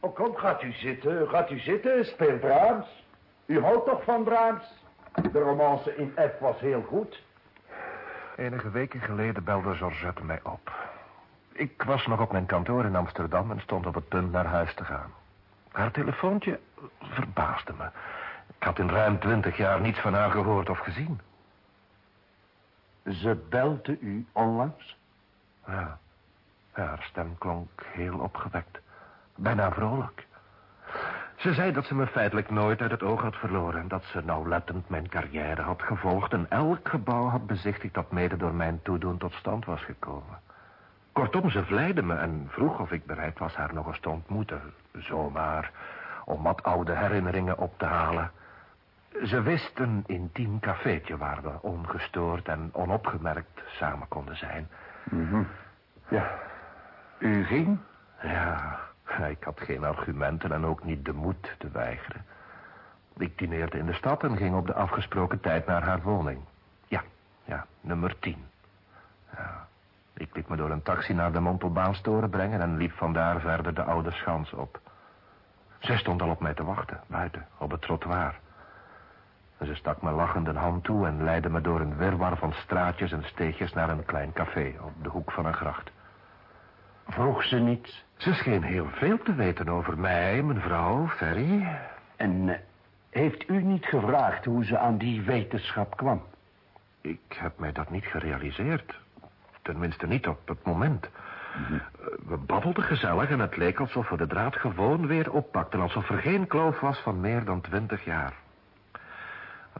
Oh, kom, gaat u zitten, gaat u zitten, speel Brahms. U houdt toch van Brahms? De romance in F was heel goed. Enige weken geleden belde Georgette mij op. Ik was nog op mijn kantoor in Amsterdam en stond op het punt naar huis te gaan. Haar telefoontje verbaasde me. Ik had in ruim twintig jaar niets van haar gehoord of gezien. Ze belde u onlangs? Ja. ja haar stem klonk heel opgewekt. Bijna vrolijk. Ze zei dat ze me feitelijk nooit uit het oog had verloren... en dat ze nauwlettend mijn carrière had gevolgd... en elk gebouw had bezichtigd dat mede door mijn toedoen tot stand was gekomen. Kortom, ze vleide me en vroeg of ik bereid was haar nog eens te ontmoeten. Zomaar, om wat oude herinneringen op te halen. Ze wist een intiem cafeetje waar we ongestoord en onopgemerkt samen konden zijn. Mhm. Ja. U ging? Ja, ik had geen argumenten en ook niet de moed te weigeren. Ik dineerde in de stad en ging op de afgesproken tijd naar haar woning. Ja, ja, nummer 10. Ja, ik liet me door een taxi naar de Montelbaanstoren brengen... en liep vandaar verder de oude schans op. Zij stond al op mij te wachten, buiten, op het trottoir. En ze stak me lachend een hand toe en leidde me door een wirwar van straatjes en steegjes naar een klein café op de hoek van een gracht. Vroeg ze niets? Ze scheen heel veel te weten over mij, mijn vrouw, Ferry. En eh, heeft u niet gevraagd hoe ze aan die wetenschap kwam? Ik heb mij dat niet gerealiseerd. Tenminste niet op het moment. Mhm. We babbelden gezellig en het leek alsof we de draad gewoon weer oppakten. Alsof er geen kloof was van meer dan twintig jaar.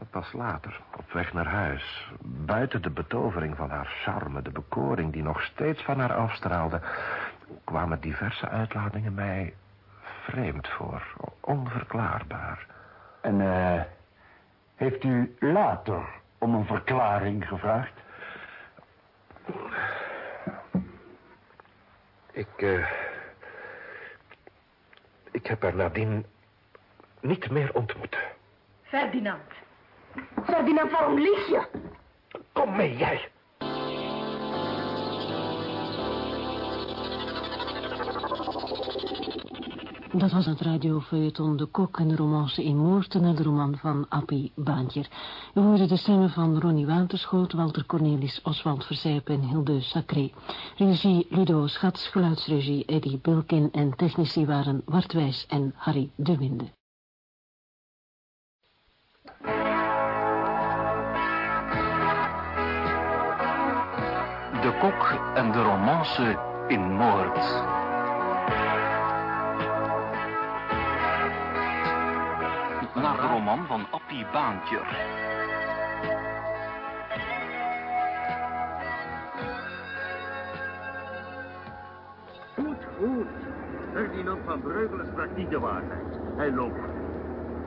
Pas later, op weg naar huis, buiten de betovering van haar charme, de bekoring die nog steeds van haar afstraalde, kwamen diverse uitlatingen mij vreemd voor, onverklaarbaar. En eh, heeft u later om een verklaring gevraagd? Ik, eh, ik heb haar nadien niet meer ontmoet. Ferdinand. Ferdinand, waarom lieg je? Kom mee, jij. Dat was het radiofeuilleton De Kok en de romance in Moorten... en de roman van Appie Baantjer. We hoorden de stemmen van Ronnie Waterschoot... Walter Cornelis, Oswald Verzijp en Hilde Sacré. Regie Ludo Schats, geluidsregie Eddie Bilkin... en technici waren Wartwijs en Harry de Winde. De kok en de romance in Moord. Roman van Appie Baantjer. Goed, goed. Ferdinand van Breugelen sprak niet de waarheid. Hij loopt.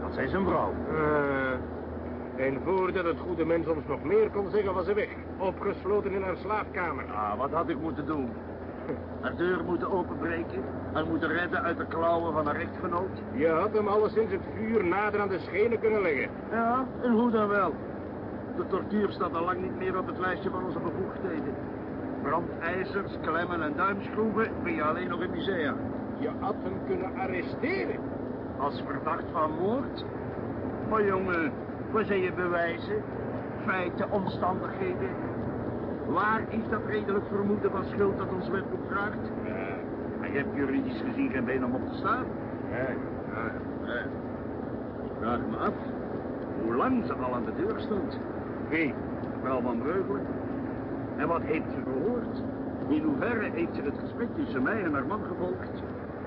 Dat zei zijn vrouw. Eh, en voordat het goede mens ons nog meer kon zeggen, was ze weg. Opgesloten in haar slaapkamer. Ah, wat had ik moeten doen? Haar deur moeten openbreken? Haar moeten redden uit de klauwen van haar echtgenoot? Je had hem alleszins het vuur nader aan de schenen kunnen leggen. Ja, en hoe dan wel? De tortuur staat al lang niet meer op het lijstje van onze bevoegdheden. Brandijzers, klemmen en duimschroeven ben je alleen nog in musea. Je had hem kunnen arresteren. Als verdacht van moord? Maar jongen, waar zijn je bewijzen? Feiten, omstandigheden? Waar is dat redelijk vermoeden van schuld dat ons wetboek vraagt? Ja. Je hebt juridisch gezien geen been om op te staan. Ja, ja, ja. Ik vraag me af hoe lang ze al aan de deur stond. Wie? Mevrouw van Breugelen. En wat heeft ze gehoord? In hoeverre heeft ze het gesprek tussen mij en haar man gevolgd?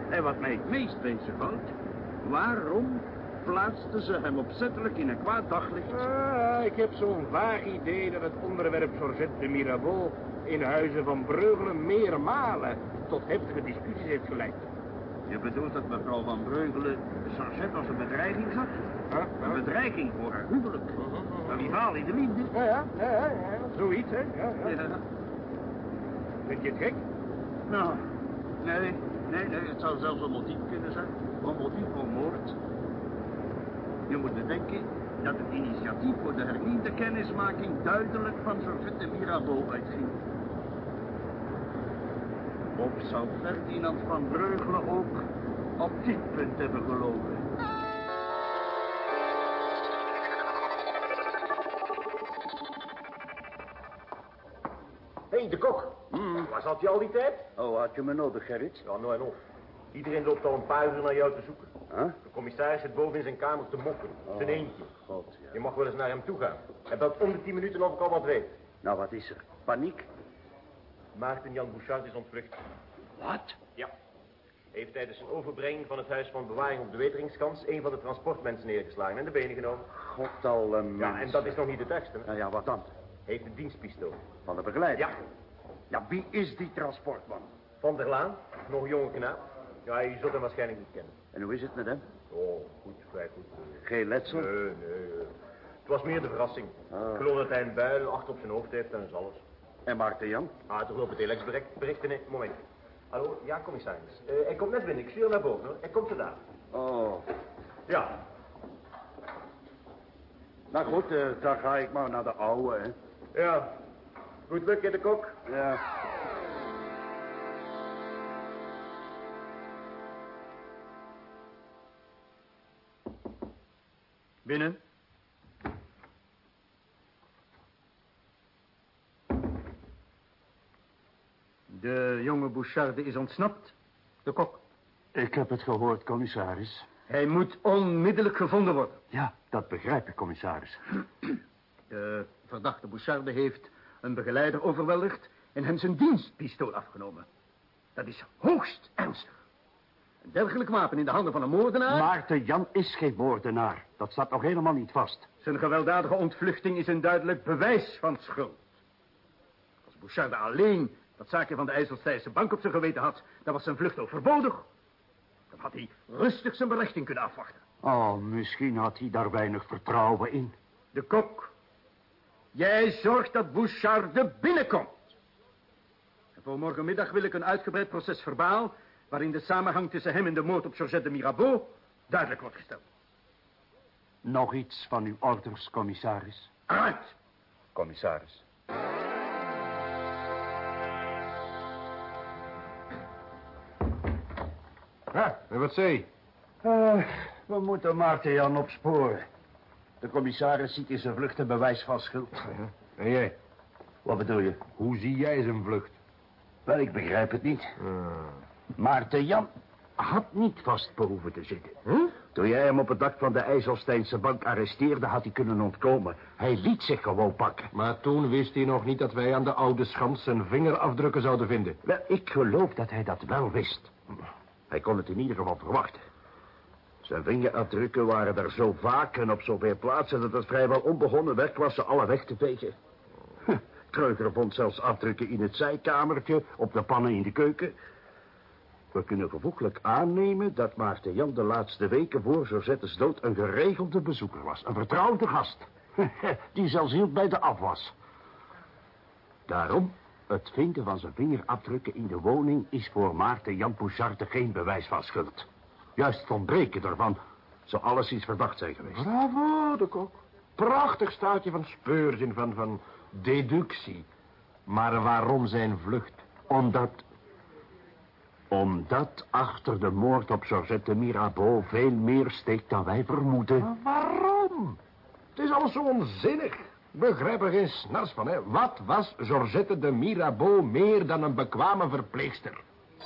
En wat mij het meest bezighoudt, waarom plaatste ze hem opzettelijk in een kwaad daglicht? Ah, ik heb zo'n vaag idee dat het onderwerp Georgette de Mirabeau in huizen van Breugelen meermalen tot heftige discussies heeft geleid. Je bedoelt dat mevrouw van Breugelen Georgette als een bedreiging zag? Een bedreiging voor haar huwelijk. Een rivaal in de liefde. Ja, ja, ja, ja, ja, zoiets, hè. Ja, ja. Ja. Vind je het gek? Nou, nee, nee, nee, het zou zelfs een motief kunnen zijn. Een motief voor moord. Je moet bedenken dat het initiatief voor de hernieuwde kennismaking duidelijk van Georgette Mirabeau uitging. Of zou Ferdinand van Breugelen ook op dit punt hebben gelogen? Hé, hey, de kok. Waar zat je al die tijd? Oh, had je me nodig, Gerrit? Ja, nou en of. Iedereen loopt al een paar uur naar jou te zoeken. Huh? De commissaris zit boven in zijn kamer te mokken. Zijn eentje. God, ja. Je mag wel eens naar hem toe gaan. Hij belt om de tien minuten of ik al wat weet. Nou, wat is er? Paniek? Maarten Jan Bouchard is ontvlucht. Wat? Ja. Hij heeft tijdens zijn overbrenging van het huis van bewaring op de Weteringskans... een van de transportmensen neergeslagen en de benen genomen. God al een Ja, en dat is nog niet de tekst, hè? Nou ja, wat dan? Hij heeft een dienstpistool. Van de begeleider? Ja. Ja, wie is die transportman? Van der Laan, nog een jonge knaap. Ja, je zult hem waarschijnlijk niet kennen. En hoe is het met hem? Oh, goed, vrij goed. Geen letsel? Nee, nee. eh. Het was meer de verrassing. Ah. Ik geloof dat hij een buil achter op zijn hoofd heeft en is alles. En Maarten Jan? Ah, toch op het telex bericht, berichten. Nee, moment. Hallo, ja, commissaris. Eh, hij komt net binnen. Ik stuur hem naar boven, hoor. Hij komt daar. Oh. Ja. Nou goed, eh, dan ga ik maar naar de oude, hè. Ja. Goed lukken, de kok. Ja. Binnen. De jonge Boucharde is ontsnapt. De kok. Ik heb het gehoord, commissaris. Hij moet onmiddellijk gevonden worden. Ja, dat begrijp ik, commissaris. De verdachte Boucharde heeft een begeleider overweldigd en hem zijn dienstpistool afgenomen. Dat is hoogst ernstig. Een dergelijk wapen in de handen van een moordenaar... Maarten Jan is geen moordenaar. Dat staat nog helemaal niet vast. Zijn gewelddadige ontvluchting is een duidelijk bewijs van schuld. Als Boucharde alleen dat zaakje van de IJsselstijnse bank op zijn geweten had... dan was zijn vlucht overbodig. Dan had hij rustig zijn berechting kunnen afwachten. Oh, misschien had hij daar weinig vertrouwen in. De kok. Jij zorgt dat Boucharde binnenkomt. En voor morgenmiddag wil ik een uitgebreid proces verbaal... waarin de samenhang tussen hem en de moord op Georgette de Mirabeau... duidelijk wordt gesteld. Nog iets van uw orders, commissaris? Uit! Commissaris. Ja, en wat zei je? Eh, we moeten Maarten Jan opsporen. De commissaris ziet in zijn vlucht een bewijs van schuld. En jij? Wat bedoel je? Hoe zie jij zijn vlucht? Wel, ik begrijp het niet. Maarten Jan had niet vast behoeven te zitten. Toen jij hem op het dak van de IJsselsteinse bank arresteerde, had hij kunnen ontkomen. Hij liet zich gewoon pakken. Maar toen wist hij nog niet dat wij aan de oude schans zijn vingerafdrukken zouden vinden. Wel, ik geloof dat hij dat wel wist. Hij kon het in ieder geval verwachten. Zijn vingerafdrukken waren er zo vaak en op zoveel plaatsen... dat het vrijwel onbegonnen werk was ze alle weg te vegen. Huh, Kreuger vond zelfs afdrukken in het zijkamertje... op de pannen in de keuken. We kunnen gevoeglijk aannemen dat Maarten Jan de laatste weken voor Josettes dood een geregelde bezoeker was. Een vertrouwde gast. Die zelfs hield bij de afwas. Daarom, het vinden van zijn vingerafdrukken in de woning is voor Maarten Jan Pouchard geen bewijs van schuld. Juist het ontbreken daarvan zou alles iets verdacht zijn geweest. Bravo, de kok. Prachtig staatje van speurzin, van, van deductie. Maar waarom zijn vlucht? Omdat... Omdat achter de moord op Georgette Mirabeau veel meer steekt dan wij vermoeden. Maar waarom? Het is alles zo onzinnig. Begrijp er geen snars van, hè. Wat was Georgette de Mirabeau meer dan een bekwame verpleegster?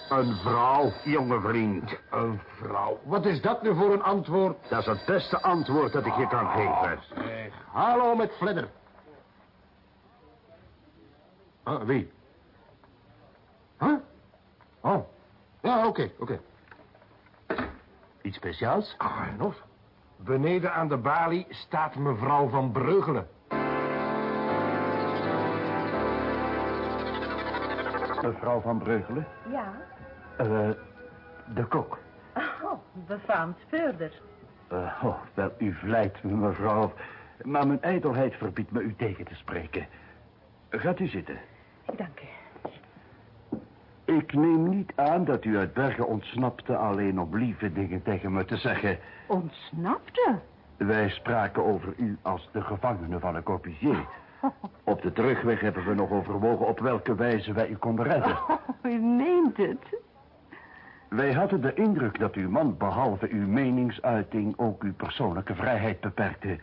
Een vrouw, jonge vriend. Een vrouw? Wat is dat nu voor een antwoord? Dat is het beste antwoord dat ik je kan geven. Zeg, hallo met Fledder. Ah, wie? Huh? Oh. Ja, oké, oké. Iets speciaals? Ah, en of. Beneden aan de balie staat mevrouw van Breugelen. Mevrouw van Breugelen? Ja. Eh, de kok. Oh, befaamd speurder. Eh, oh, wel, u vlijt me, mevrouw. Maar mijn ijdelheid verbiedt me u tegen te spreken. Gaat u zitten. Ik dank u. Ik neem niet aan dat u uit Bergen ontsnapte alleen om lieve dingen tegen me te zeggen. Ontsnapte? Wij spraken over u als de gevangene van een corpusier. Op de terugweg hebben we nog overwogen op welke wijze wij u konden redden. Oh, u meent het. Wij hadden de indruk dat uw man behalve uw meningsuiting ook uw persoonlijke vrijheid beperkte.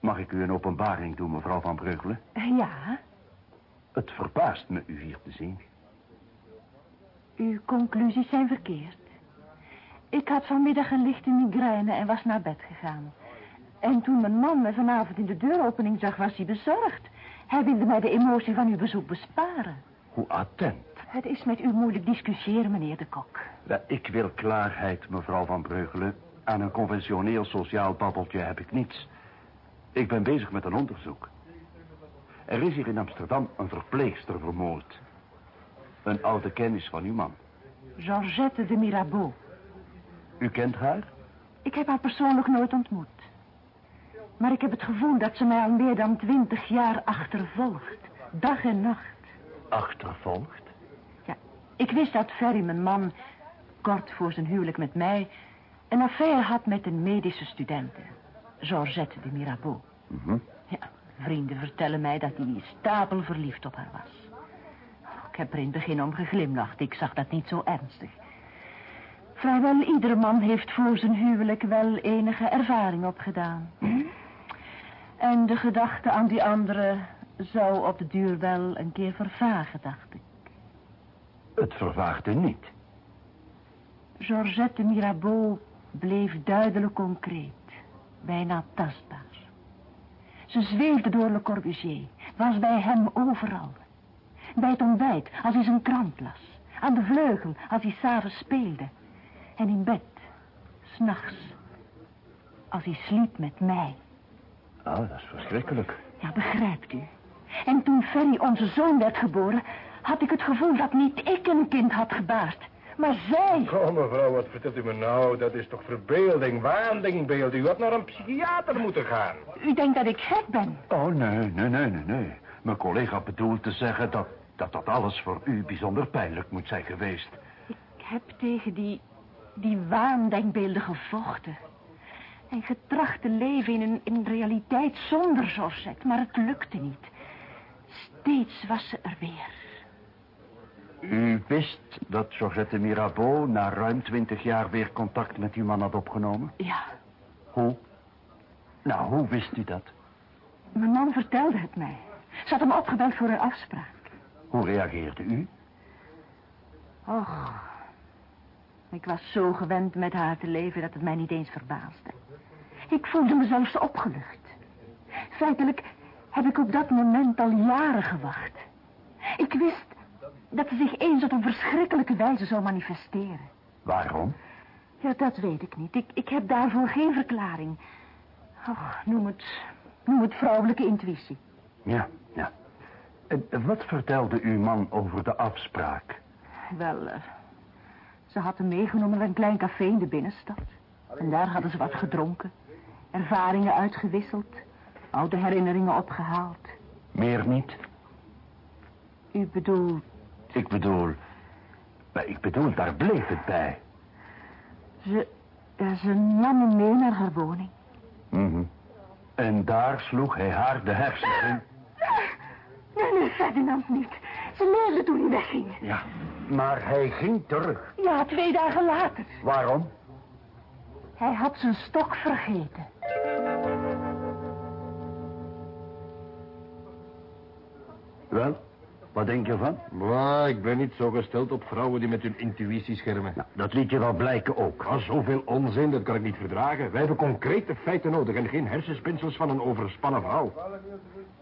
Mag ik u een openbaring doen, mevrouw van Breugelen? Ja, Het verbaast me u hier te zien. uw conclusies zijn verkeerd. Ik had vanmiddag een lichte migraine en was naar bed gegaan. En toen mijn man me vanavond in de deuropening zag, was hij bezorgd. Hij wilde mij de emotie van uw bezoek besparen. Hoe attent. Het is met u moeilijk discussiëren, meneer de kok. Wel, ik wil klaarheid, mevrouw van Breugelen. Aan een conventioneel sociaal babbeltje heb ik niets. Ik ben bezig met een onderzoek. Er is hier in Amsterdam een verpleegster vermoord. Een oude kennis van uw man. Georgette de Mirabeau. U kent haar? Ik heb haar persoonlijk nooit ontmoet. Maar ik heb het gevoel dat ze mij al meer dan twintig jaar achtervolgt. Dag en nacht. Achtervolgd? Ik wist dat Ferry, mijn man, kort voor zijn huwelijk met mij... een affaire had met een medische studente. Georgette de Mirabeau. Ja, vrienden vertellen mij dat hij stapel verliefd op haar was. Ik heb er in het begin om geglimlacht. Ik zag dat niet zo ernstig. Vrijwel iedere man heeft voor zijn huwelijk wel enige ervaring opgedaan. Hm? En de gedachte aan die andere zou op de duur wel een keer vervagen, dacht ik. Het vervaagde niet. Georgette Mirabeau bleef duidelijk concreet. Bijna tastbaar. Ze zweefde door Le Corbusier. Was bij hem overal. Bij het ontbijt, als hij zijn krant las. Aan de vleugel, als hij s'avonds speelde. En in bed, s'nachts. Als hij sliep met mij. Oh, dat is verschrikkelijk. Ja, begrijpt u. En toen Ferry, onze zoon, werd geboren... had ik het gevoel dat niet ik een kind had gebaard... maar zij... Oh, mevrouw, wat vertelt u me nou? Dat is toch verbeelding, waandenkbeeld. U had naar een psychiater moeten gaan. U denkt dat ik gek ben? Oh, nee, nee, nee, nee, nee. Mijn collega bedoelt te zeggen dat, dat dat alles voor u bijzonder pijnlijk moet zijn geweest. Ik heb tegen die, die waandenkbeelden gevochten. En getracht te leven in een, in een realiteit zonder Georgette, maar het lukte niet. Steeds was ze er weer. U wist dat Georgette Mirabeau na ruim twintig jaar weer contact met uw man had opgenomen? Ja, Hoe? Nou, hoe wist u dat? mijn man vertelde het mij. Ze had hem opgebeld voor een afspraak. Hoe reageerde u? Och, ik was zo gewend met haar te leven dat het mij niet eens verbaasde. Ik voelde me zelfs opgelucht. Feitelijk heb ik op dat moment al jaren gewacht. Ik wist dat ze zich eens op een verschrikkelijke wijze zou manifesteren. Waarom? Ja, dat weet ik niet. Ik, ik heb daarvoor geen verklaring. Och, noem het, noem het vrouwelijke intuïtie. Ja, ja. En wat vertelde uw man over de afspraak? Wel, eh, ze had hem meegenomen naar een klein café in de binnenstad. En daar hadden ze wat gedronken. Ervaringen uitgewisseld. Oude herinneringen opgehaald. Meer niet? U bedoelt... Ik bedoel... maar Ik bedoel, daar bleef het bij. Ze, ze nam hem mee naar haar woning. Mhm. En daar sloeg hij haar de hersens in. Nee, nee, Ferdinand niet. Ze leefde toen hij wegging. Ja, maar hij ging terug. Ja, twee dagen later. Waarom? Hij had zijn stok vergeten. Wel, wat denk je ervan? Maar ik ben niet zo gesteld op vrouwen die met hun intuïtie schermen. Nou, dat liet je wel blijken ook. Ah, zoveel onzin, dat kan ik niet verdragen. Wij hebben concrete feiten nodig en geen hersenspinsels van een overspannen vrouw.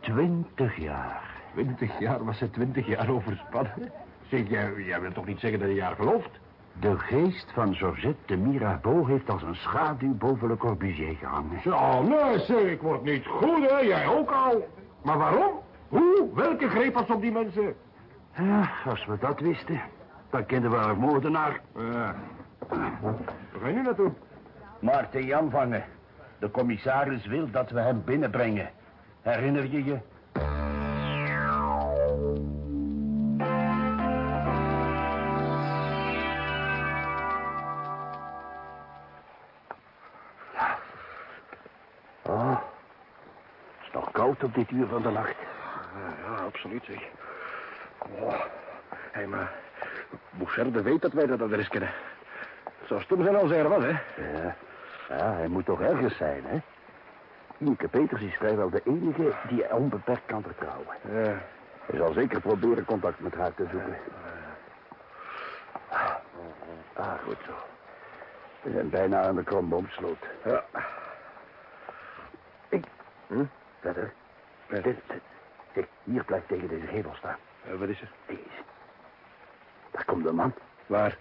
Twintig jaar. Twintig jaar? Was ze twintig jaar overspannen? Zeg, jij, jij wilt toch niet zeggen dat je haar gelooft? De geest van Georgette de Mirabeau heeft als een schaduw boven Le Corbusier gehangen. Zo, nee, zeg, ik word niet goed, hè? Jij ook al. Maar waarom? Hoe? Welke greep was op die mensen? Ja, als we dat wisten, dan kenden we haar moordenaar. Ja. Waar ga je nu naartoe? Maarten Jan vangen. De commissaris wil dat we hem binnenbrengen. Herinner je je? Oh, het is nog koud op dit uur van de nacht. Ja, ja absoluut, zeg. Oh. Hé, maar... Boucherde weet dat wij dat adres kennen. Het zou stom zijn als hij er was, hè? Ja. ja, hij moet toch ergens zijn, hè? Ineke Peters is vrijwel de enige die hij onbeperkt kan vertrouwen. Ja. Hij zal zeker proberen contact met haar te zoeken. Ah, goed zo. We zijn bijna aan de kromboomsloot. Ja. Ik... Hm? Verder. Dit, dit. Kijk, hier blijft tegen deze gevel staan. Uh, wat is er? Deze. Daar komt een man. Waar?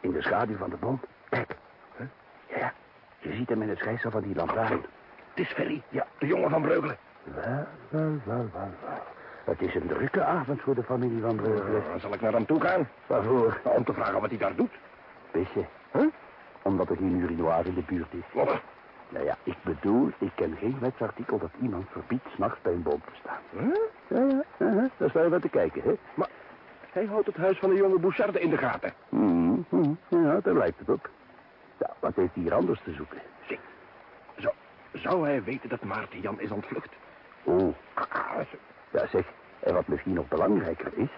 In de schaduw van de boom. Kijk. Huh? Ja, ja. Je ziet hem in het schijnsel van die lantaarn. Het is Ferry. Ja, de jongen van Breugelen. Wel, wel, wel, wel, wel. Het is een drukke avond voor de familie van Breugelen. Dan zal ik naar hem toe gaan. Waarvoor? Nou, om te vragen wat hij daar doet. Wist je? Huh? Omdat er geen urinoir in de buurt is. Nou ja, ik bedoel, ik ken geen wetsartikel dat iemand verbiedt s'nachts bij een boom te staan. Huh? Ja, ja, ja, daar sta je wel te kijken, hè? Maar hij houdt het huis van de jonge Boucharde in de gaten. Mm, mm, ja, daar lijkt het op. Ja, wat heeft hij hier anders te zoeken? Zeg, zou, zou hij weten dat Maarten Jan is ontvlucht? Oh. Ja, zeg, en wat misschien nog belangrijker is...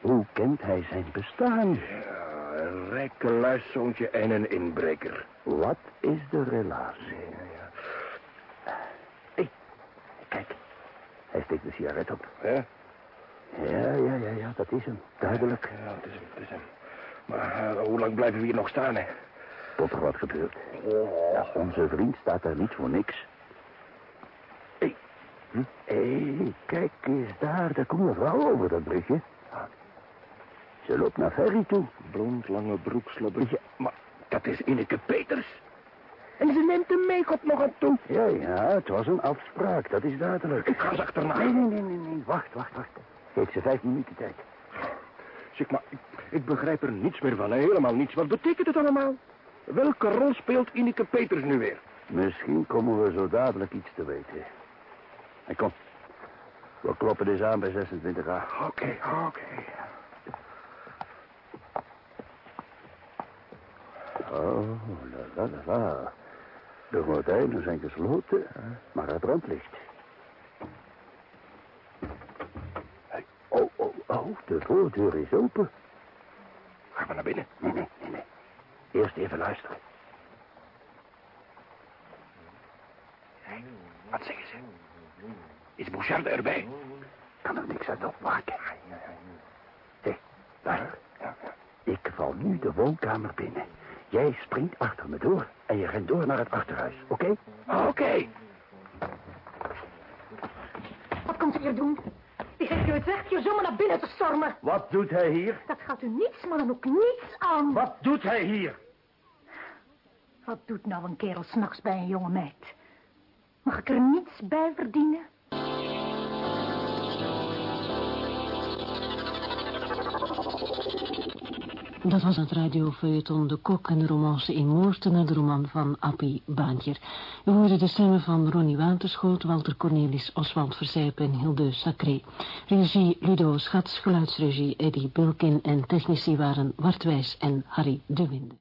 hoe kent hij zijn bestaan? Ja, een rijke luiszoontje en een inbreker. Wat is de relatie? Ja, ja. Hé, kijk. Hij steekt de sigaret op. Ja? Ja, ja, ja, ja, dat is hem. Duidelijk. Ja, het is hem, het is hem. Maar uh, hoe lang blijven we hier nog staan, hè? Tot er wat gebeurt. Ja, onze vriend staat daar niet voor niks. Hé, hm? hey, kijk eens daar. Daar komt een vrouw over dat brugje. Ze loopt naar Ferry toe. Blond, lange broekslubber. Ja, maar dat is Ineke Peters. En ze neemt mee, God nog aan toe. Ja, ja, het was een afspraak, dat is duidelijk. Ik ga ze achterna. Nee, nee, nee, nee, nee. Wacht, wacht, wacht. Geef ze vijf minuten tijd. Zeg, maar ik, ik begrijp er niets meer van, hè? helemaal niets. Wat betekent het allemaal? Welke rol speelt Ineke Peters nu weer? Misschien komen we zo dadelijk iets te weten. En kom, we kloppen eens aan bij 26a. Oké, oké. Oh, la la la la. De gordijnen zijn gesloten, maar het brandlicht. Hey, oh, oh, oh, de voordeur is open. Gaan we naar binnen? Nee, nee. Eerst even luisteren. Wat zeggen ze? Is Boucharde erbij? Kan er niks uit opmaken. Hé, luister. Ik val nu de woonkamer binnen. Jij springt achter me door en je rent door naar het achterhuis, oké? Oké. Wat komt u hier doen? Ik heb u het recht hier zomaar naar binnen te stormen. Wat doet hij hier? Dat gaat u niets, maar dan ook niets aan. Wat doet hij hier? Wat doet nou een kerel s'nachts bij een jonge meid? Mag ik er niets bij verdienen? Dat was het radiofeuilleton De Kok en de romance in Moorten... de roman van Appie Baantjer. We hoorden de stemmen van Ronnie Waterschoot... Walter Cornelis, Oswald Verzijpen en Hilde Sacré. Regie Ludo Schats, geluidsregie Eddie Bulkin... en technici waren Wartwijs en Harry de Winde.